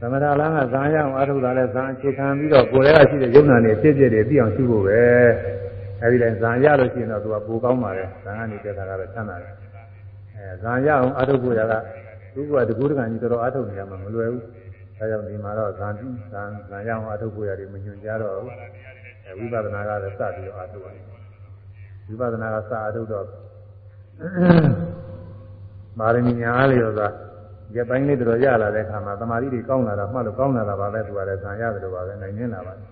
သမထလမ်းကဇာရအောင်အာထုတ်တာလဲဇာအခြေခံပြီးတော့ကိုယ်ရဲ့ရှိတဲ့ယုံနာနေဖြစ်ဖြစ်တွေသိအောင်ရှိဖို့ပဲအဲဒီတိုင်းဇံရလို့ရှိရင်တော့သူကပိုကောင်းပါတယ်ဇံကနေတက်တာကတော့ချမ်းသာတယ်အဲဇံရအောင်အထုတ်ဖို့ရကသူကတကူတကန်ကြီးတော်တော်အထုတ်နေရမှာမလွယ်ဘူးဒါကြောင့်ဒီမှာတော့ဇံဇံဇံရအောင်အထုတ်ဖို့ရတယ်မညွှန်ကြတော့ဘူး အဲဝိပဿနာကလည်းစပြီးတော့အထုတ်ရတယ်ဝိပဿနာကစအထုတ်တော့မာရဏီညာလေးရောသာရပိုင်းလေးတော်ရလာတဲ့အခါမှာသမာဓိတွေကောင်းလာတော့မှတ်လို့ကောင်းလာတာပါပဲသူကလည်းဇံရတယ်လို့ပါပဲနိုင်နေလာပါတယ်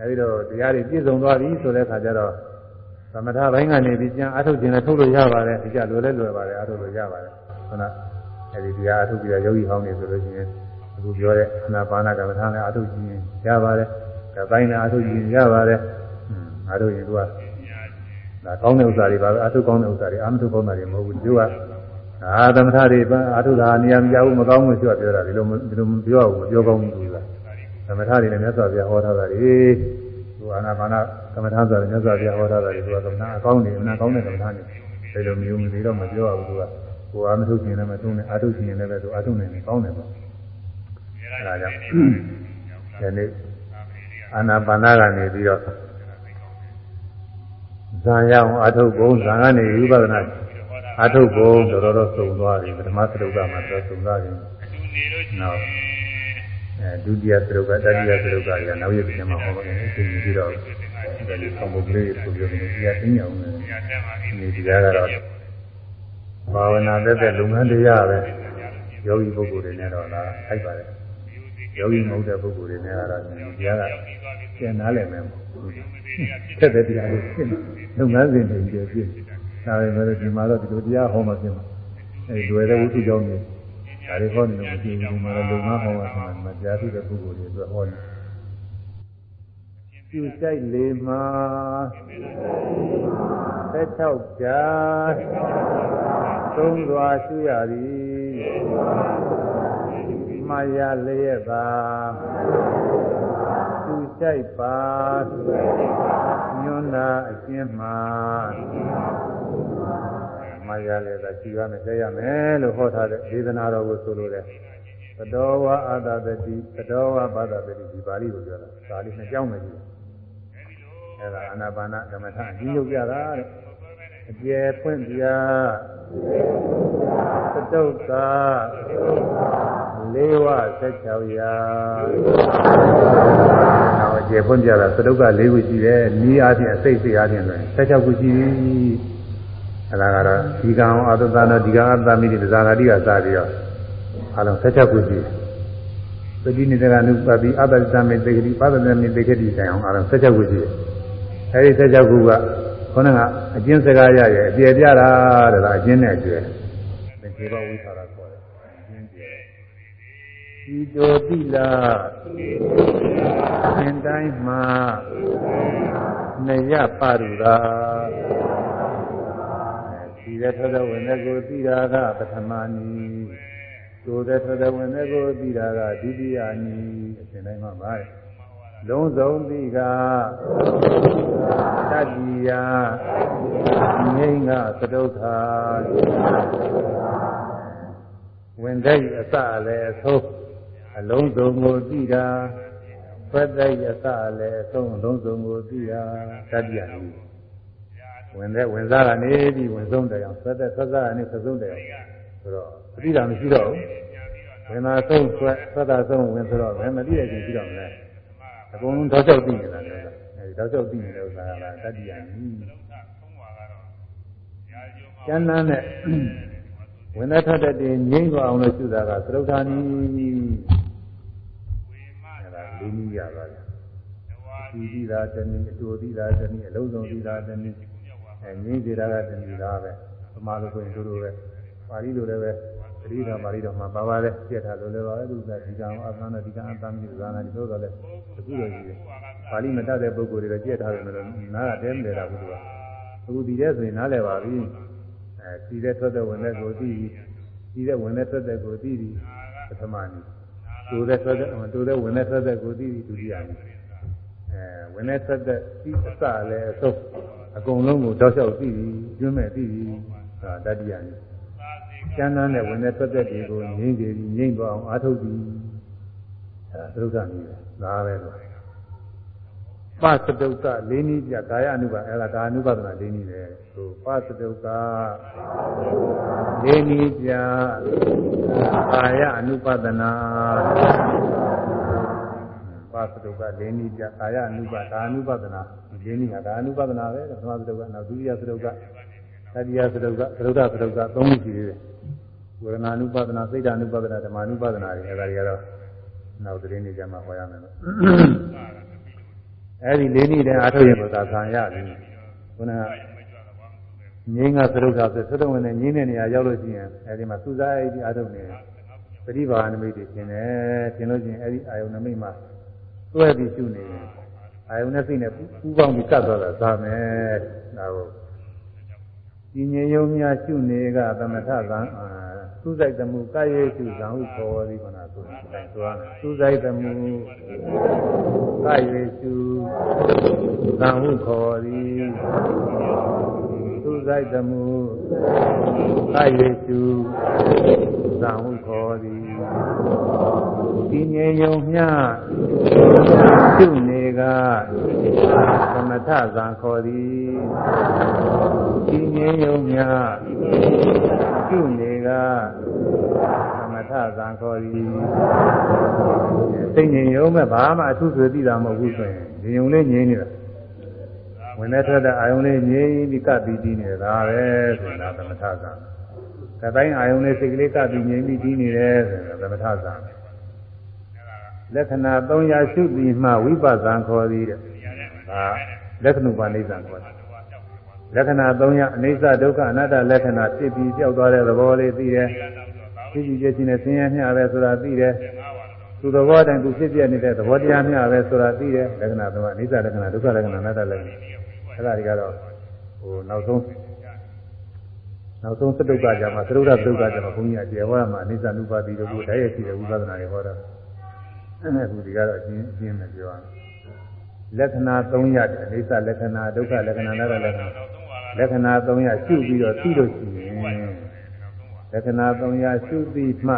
အဲဒီတော့တရားတွေပြည့်စုံသွားပြီဆိုတဲ့အခါကျတော့သမထဘိုင်းကနေပြီးပြန်အထုတ်ခြင်းနဲ့ထုတ်လို့ရပါတယ်ဒီကြလွယ်လဲလွယ်ပါတယ်အထုတ်လို့ရပါတယ်ခဏအဲဒီတရားအထုတ်ပြီးတော့ယောဂီဟောင်းနေဆိုလို့ရှိရင်အခုပြောတဲ့အနာပါနာကမ္မထာနဲ့အထုတ်ခြင်းရပါတယ် ဒါတိုင်းနာအထုရင်ရပါတယ်အားထုတ်ရင်သူကဒါကောင်းတဲ့ဥစ္စာတွေပါပဲအားထုတ်ကောင်းတဲ့ဥစ္စာတွေအာမထုတ်ကောင်းတာတွေမဟုတ်ဘူးသူကအာသမထတွေအားထုတ်တာနေရာမရဘူးမကောင်းဘူးပြောပြောတာဒီလိုဒီလိုမပြောဘူးမပြောကောင်းဘူးသူကသမထတွေနဲ့မြတ်စွာဘုရားဟောထားတာတွေသူအာနာပါနသမထဆိုတယ်မြတ်စွာဘုရားဟောထားတာတွေသူကသမထအကောင်းနေအနာကောင်းတဲ့သမထနေဒီလိုမျိုးမသိတော့မပြောဘူးသူကကိုအာမထုတ်ခြင်းနဲ့မထုံးနဲ့အာထုတ်ခြင်းနဲ့လည်းသူအာထုတ်နေတယ်ကောင်းတယ်ပေါ့အဲဒါကြောင့်ဒီနေ့ အာနာပါနကနေပြီးတော့ဇာရအောင်အာထုတ်ဖို့ဇာကနေဝိပဿနာအာထုတ်ဖို့တော်တော်တော့သုံသွားပြီပထမသရုပ်ကမှတော့သုံသွားပြီနောက်အဲဒုတိယသရုပ်ကတတိယသရုပ်ကရနောက်ရပြန်မှာဟောပါတယ်အချိန်ကြီးပြီးတော့ဒီလိုဆောင်ဖို့ကလေးဆိုပြီးတော့ဒီတရားသိအောင်နေဒီတရားကတော့ဘာဝနာသက်သက်လုပ်ငန်းတရားပဲယောဂီပုဂ္ဂိုလ်တွေနဲ့တော့လားထိုက်ပါတယ် ယောဂီမဟုတ်တဲ့ပုဂ္ဂိုလ်တွေနဲ့ကတော့ဒီတရားကကျင်နားလည်မယ်ပေါ့သက်သက်တရားလေးဖြစ်လုပ်ငန်းစဉ်တွေပြည့်ပြည့်ဒါပေမဲ့ဒီမှာတော့ဒီလိုတရားဟောမှဖြစ်မှာအဲလွယ်တဲ့ဝိသုကြောင့်နေဒါတွေဟောနေလို့မရှိဘူးဒီမှာတော့လုပ်ငန်းဟောမှဖြစ်မှာဒီမှာတရားထုတဲ့ပုဂ္ဂိုလ်တွေအတွက်ဟောနေကျူဆိုင်လေးမှာ16ကြာသုံးစွာရှုရသည် မာယာလျက်သာကျူဆိုင်ပါညွန်းတာအကျဉ်းမှာမာယာလျက်သာရှုရမယ်သိရမယ်လို့ဟောထားတဲ့ဒေသနာတော်ကိုဆိုလိုတယ်သတောဝအာသတတိသတောဝဘာသတတိဒီပါဠိကိုပြောတာဒါလေးနှစ်ကြောင်းပဲကြည့်အဲ့ဒါအာနာပါနကမ္မထအကြီးရုပ်ပြတာတဲ့ အကျယ်ဖွင့်ပြသတုတ်သာလေးဝ16ရာနောက်အကျယ်ဖွင့်ပြတာသတုတ်က၄ခုရှိတယ်နီးအားဖြင့်အစိတ်စိတ်အားဖြင့်ဆိုရင်16ခုရှိပြီအဲ့ဒါကတော့ဒီကံအာသသနာဒီကံအတ္တမိတိပဇာနာတိကစပြီးတော့အလုံး16ခုရှိတယ်သတိနိဒရာနုပတိအတ္တသမေတေဂတိပါဒနာမေတေဂတိဆိုင်အောင်အလုံး16ခုရှိတယ်အဲဒီ16ခုက ခေါင်းကအကျဉ်းစကားရရဲ့အပြည့်ပြတာတဲ့လားအကျဉ်းနဲ့အကျယ်သင်္ကေဘဝိသရာခေါ်တယ်အကျဉ်းကျယ်ဤတိုတိလာသင်တိုင်းမှာနေရပါရူတာဒီတဲ့ထတဲ့ဝင်တဲ့ကိုသိတာကပထမနီကိုတဲ့ထတဲ့ဝင်တဲ့ကိုသိတာကဒုတိယနီအစဉ်တိုင်းမှာပါတယ် လုံးစုံသိကတတ္တိယငိမ့်ကသတုထာဝင်တဲ့အစလည်းအဆုံးအလုံးစုံကိုသိတာဖွက်တဲ့အစလည်းအဆုံးအလုံးစုံကိုသိတာတတ္တိယဝင်တဲ့ဝင်စားကနေပြီးဝင်ဆုံးတယ်အောင်ဆွတ်တဲ့ဆွတ်စားကနေဆွဆုံးတယ်ဆိုတော့အတိတာမရှိတော့ဘူးဝင်သာဆုံးဆွတ်ဆွတ်တာဆုံးဝင်ဆိုတော့ဘယ်မသိတဲ့ချင်းရှိတော့မလဲ အကုန်လုံးတောက်လျှောက်သိနေတာလေအဲဒီတောက်လျှောက်သိနေတဲ့ဥစ္စာကတတ္တိယနိကျမ်းမ်းနဲ့ဝင်သက်ထတဲ့တင်ငိမ့်သွားအောင်လို့ရှုတာကသရုပ်ဌာနီအဲဒါလေးနည်းရပါတယ်ဒီသီတာတနည်းအတူသီတာတနည်းအလုံးစုံသီတာတနည်းအဲငိမ့်သေးတာကတနည်းလားပဲပမာလို့ဆိုရင်တို့လိုပဲပါဠိလိုလည်းပဲ သတိတော်ပါဠိတော်မှာပါပါတယ်ပြည့်ထားလို့လည်းပါပဲသူကဒီကံအသံနဲ့ဒီကံအသံမျိုးဇာနာဒီလိုတော့လည်းအခုတော့ကြီးတယ်ပါဠိမတတ်တဲ့ပုဂ္ဂိုလ်တွေလည်းပြည့်ထားတယ်လို့နားကတဲမလဲတာဘူးသူကအခုဒီတဲ့ဆိုရင်နားလဲပါပြီအဲစီတဲ့ထွက်တဲ့ဝင်တဲ့ကိုသိပြီစီတဲ့ဝင်တဲ့ထွက်တဲ့ကိုသိပြီပထမနည်းတူတဲ့ထွက်တဲ့တူတဲ့ဝင်တဲ့ထွက်တဲ့ကိုသိပြီဒုတိယနည်းအဲဝင်တဲ့ထွက်တဲ့စီအစလည်းအဆုံးအကုန်လုံးကိုတောက်လျှောက်သိပြီကျွမ်းမဲ့သိပြီဒါတတိယနည်း ကျမ်းသာနဲ့ဝင်တဲ့ထွက်သက်တွေကိုငြိမ့်တယ်ငြိမ့်သွားအောင်အားထုတ်ပြီးအဲသရုပ်ကနေဒါပဲလို့ပသဒုက္ခ၄နည်းပြကာယအနုပါအဲဒါကာအနုပါဒနာ၄နည်းပဲဟိုပသဒုက္ခ၄နည်းပြကာယအနုပါဒနာပသဒုက္ခ၄နည်းပြကာယအနုပါဒါအနုပါဒနာ၄နည်းကဒါအနုပါဒနာပဲပထမသဒုက္ခနောက်ဒုတိယသဒုက္ခတတိယသဒုက္ခသရုဒ္ဓသဒုက္ခသုံးခုရှိသေးတယ် ဝေဒနာနုပါဒနာစိတ်ဓာနုပါဒနာဓမ္မနုပါဒနာတွေအဲဒါတွေကတော့နောက်သတင်းတွေကြမှာဟောရမယ်လို့အဲဒီလေးနည်းတည်းအားထုတ်ရင်သာခံရတယ်ခုနကငင်းကသရုပ်သာဆိုသရုပ်ဝင်တဲ့ငင်းတဲ့နေရာရောက်လို့ရှိရင်အဲဒီမှာစူစားရေးပြီးအားထုတ်နေတယ်ပရိဘာနမိတ်တွေရှင်တယ်ရှင်လို့ချင်းအဲဒီအာယုန်နမိတ်မှာတွဲပြီးရှုနေတယ်အာယုန်နဲ့စိတ်နဲ့ပူးပေါင်းပြီးကတ်သွားတာသာမယ်ဒါကိုဉာဏ်ရုံများရှုနေကသမထသံအာ သူစိုက်တမှုကာယေရှုဇံဟုခေါ်သည်ခဏဆိုရင်တိုင်သွားတယ်သူစိုက်တမှုကာယေရှုဇံဟုခေါ်သည်သူစိုက်တမှုကာယေရှုဇံဟုခေါ်သည် ဒီငြိမ်ယုံများရှုနေကသမထဇံခေါ်သည်ဒီငြိမ်ယုံများရှုနေကသမထဇံခေါ်သည်စိတ်ငြိမ်ယုံမဲ့ဘာမှအထုဆွေသိတာမဟုတ်ဘူးဆိုရင်ဒီယုံလေးငြိမ်နေတာဝင်တဲ့ထွက်တဲ့အာယုံလေးငြိမ်ပြီးကပ်ပြီးတည်နေတာပဲဆိုတာသမထဇံကတိုင်းအာယုံလေးစိတ်ကလေးကပ်ပြီးငြိမ်ပြီးတည်နေတယ်ဆိုတာသမထဇံ လက္ခဏာ300ရှုပြီးမှဝိပဿနာခေါ်သည်တဲ့ဒါလက္ခဏုပနိစ္စံခေါ်တယ်လက္ခဏာ300အနိစ္စဒုက္ခအနတ္တလက္ခဏာဖြစ်ပြီးကြောက်သွားတဲ့သဘောလေးသိတယ်ဖြစ်ပြီးပြည့်ချင်းနဲ့ဆင်းရဲမျှပဲဆိုတာသိတယ်သူသဘောတိုင်းသူဖြစ်ပြနေတဲ့သဘောတရားမျှပဲဆိုတာသိတယ်လက္ခဏာ300အနိစ္စလက္ခဏာဒုက္ခလက္ခဏာအနတ္တလက္ခဏာအဲ့ဒါတွေကတော့ဟိုနောက်ဆုံးနောက်ဆုံးသတ္တုကကြမှာသရုပ်ရသတ္တုကကြမှာဘုန်းကြီးအကျေဟောရမှာအနိစ္စနုပါတိတို့ကိုတည်းရရှိတဲ့ဝိပဿနာတွေဟောတာ အဲ့ဒါဒီကတော့အချင်းအချင်းနဲ့ပြောရမယ်လက္ခဏာ300တဲ့အိသလက္ခဏာဒုက္ခလက္ခဏာနာရလက္ခဏာလက္ခဏာ300ရှုပြီးတော့သိလို့ရှိရင်လက္ခဏာ300ရှုပြီးမှ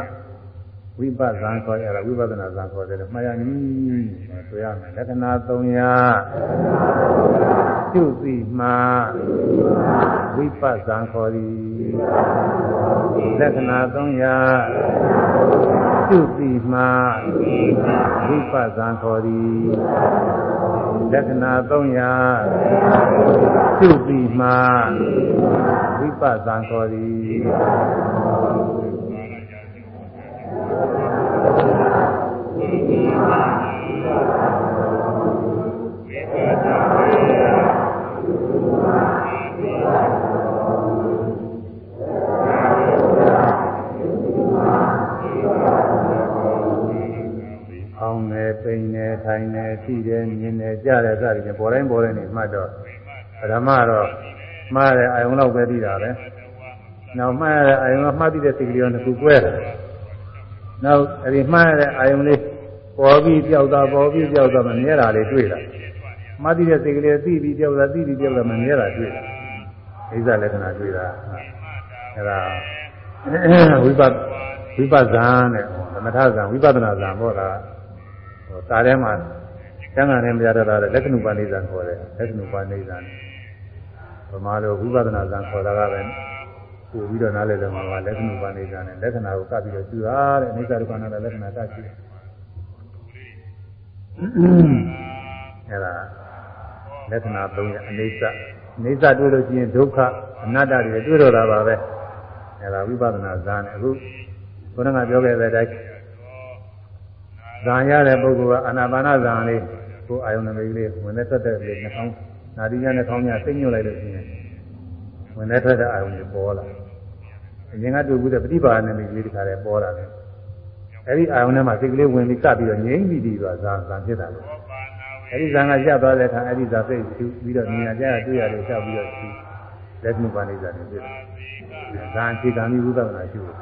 ဝိပဿနာခေါ်ရတာဝိပဿနာဇာခေါ်တယ်မှားရနည်းဆိုရမယ်လက္ခဏာ300ရှုပြီးမှဝိပဿနာခေါ်သည်လက္ခဏာ300 ပြုပြီးမှဝိပဿနာခေါ်သည်လက္ခဏာ300ပြုပြီးမှဝိပဿနာခေါ်သည် ပိန်နေထိုင်နေထိတယ်မြင်နေကြားတယ်စသည်ဖြင့်ပေါ်တိုင်းပေါ်တိုင်းနေမှတ်တော့ဓမ္မတော့မှားတဲ့အာယုံလောက်ပဲသိတာပဲနောက်မှားရတဲ့အာယုံကမှတ်ပြီးတဲ့စိတ်ကလေးကတစ်ခုကွဲတယ်နောက်အဲဒီမှားရတဲ့အာယုံလေးပေါ်ပြီးပြောက်တာပေါ်ပြီးပြောက်တာမမြဲတာလေးတွေ့တာမှတ်ပြီးတဲ့စိတ်ကလေးသိပြီးပြောက်တာသိပြီးပြောက်တာမမြဲတာတွေ့တာအိဇလက္ခဏာတွေ့တာအဲဒါဝိပဿဝိပဿနာနဲ့သမထဇံဝိပဿနာဇံဟောတာ ဟိုစာထဲမှာကျမ်းဂန်နဲ့မရတော့တာလက္ခဏုပါဏိဇံခေါ်တယ်လက္ခဏုပါဏိဇံဗမာလိုဝိပဿနာဇံခေါ်တာကပဲပို့ပြီးတော့နားလည်တယ်မှာကလက္ခဏုပါဏိဇံနဲ့လက္ခဏာကိုကပ်ပြီးတော့ကျူတာတဲ့အိစ္ဆဒုက္ခနာတဲ့လက္ခဏာကပ်ကျူတယ်အဲ့ဒါလက္ခဏာ၃ရအိစ္ဆအိစ္ဆတွေ့လို့ရှိရင်ဒုက္ခအနတ္တတွေတွေ့တော့တာပါပဲအဲ့ဒါဝိပဿနာဇာနဲ့အခုဘုရားကပြောခဲ့တဲ့အတိုင်း ဇာရတဲ့ပုဂ္ဂိုလ်ကအာနာပါနဇာလေးကိုအာယုန်နမိတ်လေးဝင်နေထွက်တဲ့လေးနှာခေါင်းနာတိယနှာခေါင်းများသိညွတ်လိုက်လို့ရှိရင်ဝင်နေထွက်တဲ့အာယုန်တွေပေါ်လာအရင်ကတွေ့ဘူးတဲ့ပฏิပါဏနမိတ်လေးတခါတည်းပေါ်လာတယ်အဲဒီအာယုန်ထဲမှာစိတ်ကလေးဝင်ပြီးကပ်ပြီးတော့ငြိမ့်ပြီးပြီးသွားဇာဇာဖြစ်တာလို့အဲဒီဇာကရပ်သွားတဲ့အခါအဲဒီဇာစိတ်ရှုပြီးတော့မြင်ရကြရတွေ့ရတယ်ရှောက်ပြီးတော့ရှုလက်နုပါဏိဇာတွေဖြစ်တယ်ဇာအခြေခံပြီးဝိပဿနာရှုတယ်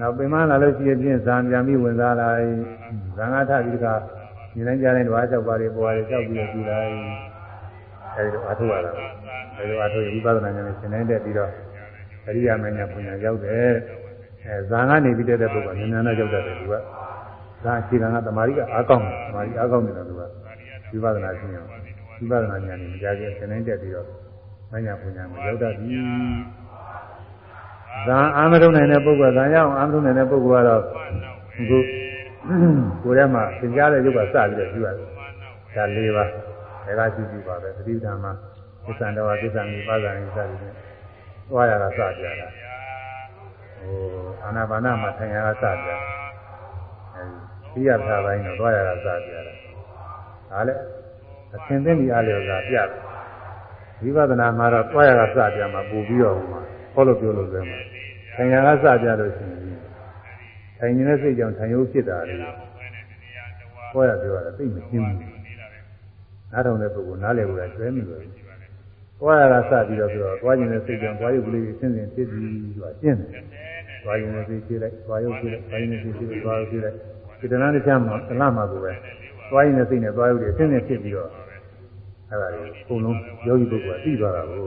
နောက်ပင်မလာလို့ရှိရင်ဖြင့်ဇာပြန်ပြီးဝင်စားလာဇာငါထပြီးတခါညီတိုင်းကြားတိုင်းဓဝါ၆ပါးတွေပွားတွေကြောက်ပြီးတော့ပြီးလာအဲဒီတော့အထုရတာအဲဒီတော့အထုဝိပဿနာဉာဏ်နဲ့ရှင်းနိုင်တဲ့ပြီးတော့အရိယာမဉာဏ်ပညာရောက်တယ်အဲဇာငါနေပြီးတဲ့ပုဂ္ဂိုလ်ကဉာဏ်နဲ့ရောက်တတ်တယ်သူကဇာအခြေခံကတမာရီကအားကောင်းတယ်တမာရီအားကောင်းတယ်လို့သူကဝိပဿနာရှင်းရဝိပဿနာဉာဏ်နဲ့မကြခင်ရှင်းနိုင်တဲ့ပြီးတော့မဉာဏ်ပညာကိုရောက်တတ်ပြီ ဇာအာမထုံနိုင်တဲ့ပုဂ္ဂိုလ်ဇာရအောင်အာမထုံနိုင်တဲ့ပုဂ္ဂိုလ်ကတော့အခုကိုယ်ထဲမှာသင်ကြားတဲ့ရုပ်ကစပြီးတော့ယူရတယ်။ဒါ၄ပါးဒါကရှိရှိပါပဲသတိဓမ္မသစ္စာတော်သစ္စာမိပါဇာနိစသည်ဖြင့်သွားရတာစပြတာ။ဟိုအာနာပါနမှာထိုင်ရတာစပြတာ။အဲဒီသိရတာပိုင်းတော့သွားရတာစပြတာ။ဒါလည်းအသင်သိမိအားလျော်စွာပြတယ်။ဝိပဿနာမှာတော့သွားရတာစပြမှာပူပြီးတော့ဟိုမှာ ဟောလို့ပြောလို့ဆိုမှာထိုင်ရကစကြလို့ရှိရင်ထိုင်နေတဲ့စိတ်ကြောင့်ထိုင်ရုပ်ဖြစ်တာလေဟောရပြောရတာသိမရှင်းဘူးနားထောင်တဲ့ပုဂ္ဂိုလ်နားလည်ဖို့လည်းကျွဲမိလို့သွားရတာစပြီးတော့ဆိုတော့သွားခြင်းနဲ့စိတ်ကြောင့်သွားရုပ်ကလေးဆင်းဆင်းဖြစ်ပြီးဆိုတာရှင်းတယ်သွားခြင်းနဲ့စိတ်ဖြစ်လိုက်သွားရုပ်ဖြစ်လိုက်သွားခြင်းနဲ့စိတ်ဖြစ်လိုက်သွားရုပ်ဖြစ်လိုက်ဒီတဏှာတစ်ချက်မှာတဏှာမှာကိုပဲသွားခြင်းနဲ့စိတ်နဲ့သွားရုပ်တွေဆင်းဆင်းဖြစ်ပြီးတော့အဲ့ဒါတွေအကုန်လုံးယောဂီပုဂ္ဂိုလ်ကသိသွားတာကို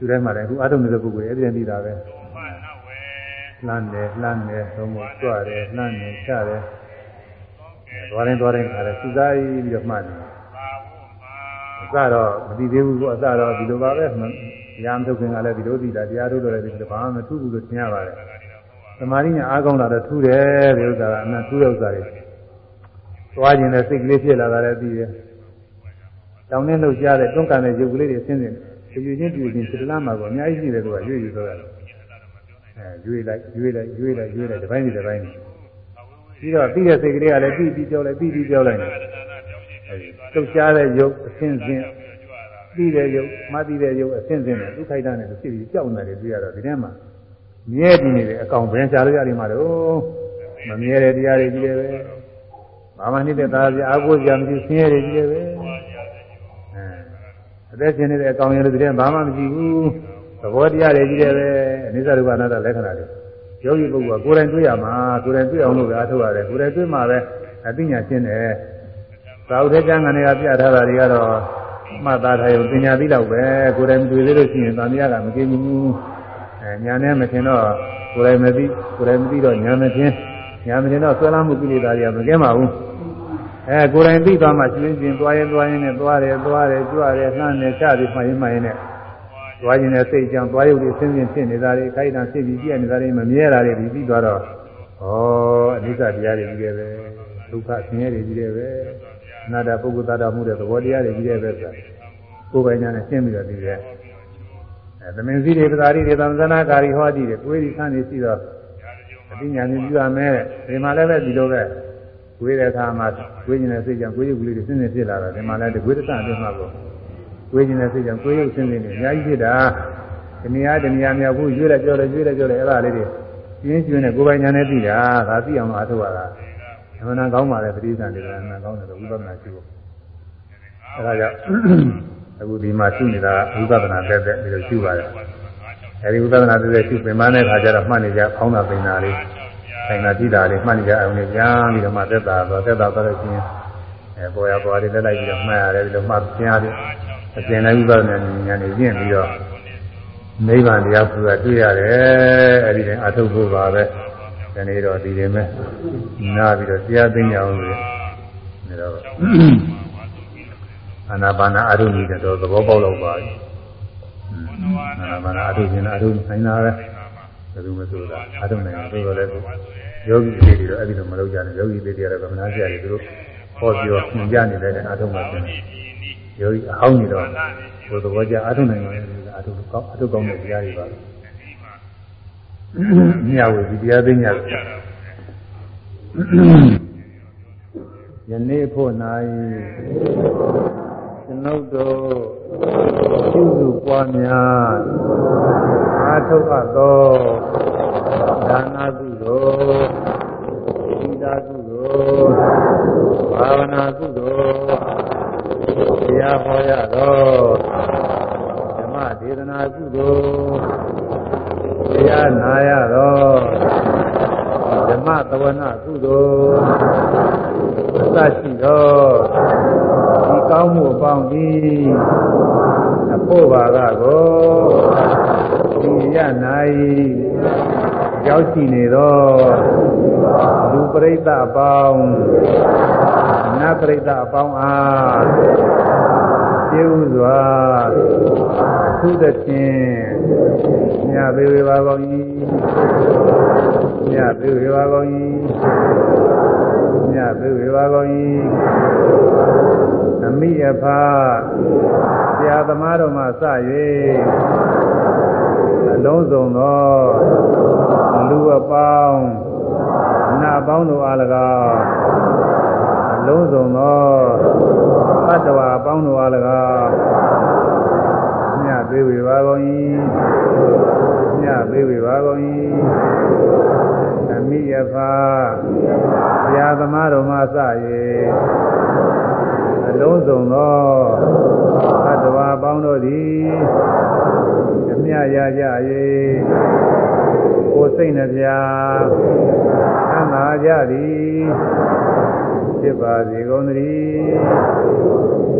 သူတိုင်းမှာလည်းအခုအာထုံနေတဲ့ပုဂ္ဂိုလ်ရဲ့အဲ့ဒီတည်းသိတာပဲလှမ်းတယ်လှမ်းတယ်သုံးဖို့ကြွတယ်လှမ်းတယ်ချတယ်သွားတိုင်းသွားတိုင်းခါတယ်စူစားပြီးတော့မှတ်တယ်အစတော့မသိသေးဘူးကအစတော့ဒီလိုပါပဲတရားမထုတ်ခင်ကလည်းဒီလိုသိတာတရားထုတ်တော့လည်းဒီလိုဘာမှမထူးဘူးလို့ထင်ရပါတယ်သမာဓိညာအားကောင်းတာတော့ထူးတယ်ဒီဥစ္စာကအမှန်ထူးတဲ့ဥစ္စာတွေသွားခြင်းနဲ့စိတ်ကလေးဖြစ်လာတာလည်းသိတယ်တောင်းနှင်းလို့ကြားတဲ့တွန်းကန်တဲ့ရုပ်ကလေးတွေအစင်းစ င်းပြူချင်းပြူချင်းစိတ္တလားမှာကအများကြီးရှိတယ်သူကရွေ့ရွေ့သွားတယ်အဲရွေ့လိုက်ရွေ့လိုက်ရွေ့လိုက်ရွေ့လိုက်တစ်ပိုင်းတစ်ပိုင်းပြီးတော့ပြီးတဲ့စိတ်ကလေးကလည်းပြီးပြီးပြောလိုက်ပြီးပြီးပြောလိုက်တယ်လှုပ်ရှားတဲ့ရုပ်အစဉ်စဉ်ပြီးတဲ့ရုပ်မသိတဲ့ရုပ်အစဉ်စဉ်နဲ့ဒုက္ခိတနဲ့ဖြစ်ပြီးကြောက်နေတယ်တွေ့ရတော့ဒီထဲမှာမြဲတည်နေတဲ့အကောင်ဘယ်ရှားလို့ရလိမ့်မှာတော့မမြဲတဲ့တရားတွေကြီးတယ်ပဲဘာမှနှိမ့်တဲ့သားပြအာကိုကြမရှိဆင်းရဲတွေကြီးတယ်ပဲအဲအ သက်ရှင်နေတဲ့အကောင်ရဲ့ဒီထဲဘာမှမရှိဘူးသဘောတရားတွေကြီးတယ်ပဲအနိစ္စဒုက္ခအနတ္တလက္ခဏာတွေယောဂီပုဂ္ဂိုလ်ကကိုယ်တိုင်တွေ့ရမှာကိုယ်တိုင်တွေ့အောင်လို့ပဲအားထုတ်ရတယ်ကိုယ်တိုင်တွေ့မှပဲအသိဉာဏ်ရှင်းတယ်သာဝတ္ထကျမ်းကနေကပြထားတာတွေကတော့မှတ်သားထားရုံပညာသိတော့ပဲကိုယ်တိုင်တွေ့သေးလို့ရှိရင်သံဃာကမกินဘူးအဲညာနဲ့မထင်တော့ကိုယ်တိုင်မသိကိုယ်တိုင်မသိတော့ညာမထင်ညာမထင်တော့ဆွဲလမ်းမှုကိလေသာတွေကမကင်းပါဘူး အဲကိုယ်တိုင်သိသွားမှရှင်းရှင်းသွားရင်သွားရင်နဲ့သွားတယ်သွားတယ်ကြွတယ်နှမ်းတယ်ချပြီးမှရင်မှရင်နဲ့သွားခြင်းနဲ့စိတ်ကြောင့်သွားရုပ်တွေဆင်းဆင်းဖြစ်နေတာတွေခိုက်တံဖြစ်ပြီးပြည့်နေတာတွေမမြဲတာတွေဒီပြီးသွားတော့ဩအနိစ္စတရားတွေကြီးတယ်ပဲဒုက္ခဆင်းရဲတွေကြီးတယ်ပဲအနာတ္တပုဂ္ဂိုလ်သားတော်မှုတဲ့သဘောတရားတွေကြီးတယ်ပဲဆိုတာကိုယ်ပိုင်ညာနဲ့ရှင်းပြီးတော့ဒီရဲ့အဲသမင်စည်းတွေပဇာတိတွေသံသနာကာရီဟောကြည့်တယ်ကိုယ်ဒီဆန်းနေရှိတော့အတိညာဉာဏ်ပြုရမယ်ဒီမှာလည်းပဲဒီလိုပဲ ကိုယ်တဲ့အခါမှာကိုယ်ဉာဏ်နဲ့စိတ်ကြောင့်ကိုယ်ရုပ်ကလေးတွေဆင်းဆင်းဖြစ်လာတာဒီမှာလည်းဒီကိုယ်တသအတွင်းမှာကိုကိုယ်ဉာဏ်နဲ့စိတ်ကြောင့်ကိုယ်ရုပ်ဆင်းဆင်းနေအများကြီးဖြစ်တာဒီနေရာဒီနေရာမြောက်ဘူးရွေးလိုက်ကြောတယ်ရွေးလိုက်ကြောတယ်အဲ့ဒါလေးတွေပြင်းကျွင်းနဲ့ကိုယ်ပိုင်ညာနဲ့သိတာဒါသိအောင်အားထုတ်ရတာအမှန်ကောင်းပါလေပဋိသန္ဓေကအမှန်ကောင်းတယ်ဝိပဿနာရှိဖို့အဲဒါကြောင့်အခုဒီမှာရှိနေတာဝိပဿနာတက်တဲ့ဒီလိုရှိပါတယ်အဲဒီဝိပဿနာတက်တဲ့ရှိပင်မတဲ့ခါကျတော့မှတ်နေကြဖောင်းတာပင်တာလေး ဆိုင်တာကြည့်တာလေးမှတ်နေကြအောင်လည်းကြားပြီးတော့မှသက်တာတော့သက်တာတော့လို့ချင်းအဲပေါ်ရပေါ်လေးလက်လိုက်ပြီးတော့မှတ်ရတယ်ဒီလိုမှတ်ပြရတယ်အကျဉ်းတိုင်းဝိပဿနာဉာဏ်နဲ့ကျင့်ပြီးတော့နိဗ္ဗာန်တရားဆိုတာတွေ့ရတယ်အဲဒီတိုင်းအထုတ်ဖို့ပါပဲဒီနေ့တော့ဒီရင်မဲ့နားပြီးတော့တရားသိညာအောင်လို့ဒါတော့အာနာပါနာအရုဏီတော့သဘောပေါက်တော့ပါပြီအာနာပါနာအရုဏီနဲ့အရုဏီဆိုင်တာပဲ ဘယ်သူမဆိုတာအရုဏီနဲ့ဆိုတော့လည်းယောဂီတွေတွေတော့အဲ့ဒီလိုမလုပ်ကြနဲ့ယောဂီတွေတွေကတော့ကမ္မနာဆရာတွေသူတို့ဟောပြောညွှန်ကြနေတယ်အထုံးမှပြန်ယောဂီအဟောင်းနေတော့ဘုသဘောကြအထုံးနိုင်တယ်အထုံးကောင်းအထုံးကောင်းတဲ့တရားတွေပါမြတ်ဝေဒီတရားသိညာယနေ့ဖို့၌ ကျွန်ုပ်တို့ပြုစုပွားများအားထုတ်အပ်သောဒါနာကုသိုလ်သီလကုသိုလ်ဘာဝနာကုသိုလ်တရားဟောရသောဓမ္မဒေသနာကုသိုလ်တရားနာရသောဓမ္မသဝနာကုသိုလ်အစရှိသောဒီ ကောင်းမှုအပေါင်းသည်အဖို့ပါကကိုဒီရ၌ရောက်ရှိနေသောလူပရိသတ်အပေါင်းနတ်ပရိသတ်အပေါင်းအားကျေဥစွာသုသဖြင့်မြတ်ပေဝေပါကောင်း၏မြတ်ပေဝေပါကောင်း၏မြတ်ပေဝေပါကောင်း၏အ မိအဖဆရာသမားတို့မှစ၍အလုံးစုံသောလူအပေါင်းနတ်ပေါင်းတို့အား၎င်းအလုံးစုံသောတတ္တဝါအပေါင်းတို့အား၎င်းမြညပေးဝေပါကုန်၏ညပေးဝေပါကုန်၏သမိယဖာဘုရားသမားတော်မှစ၍ အလုံးစုံသောသတ္တဝါပေါင်းတို့သည်အမြရကြ၍ကိုယ်စိတ်နှပြသမ်းသာကြသည်ဖြစ်ပါစေကုန်သတည်းသာ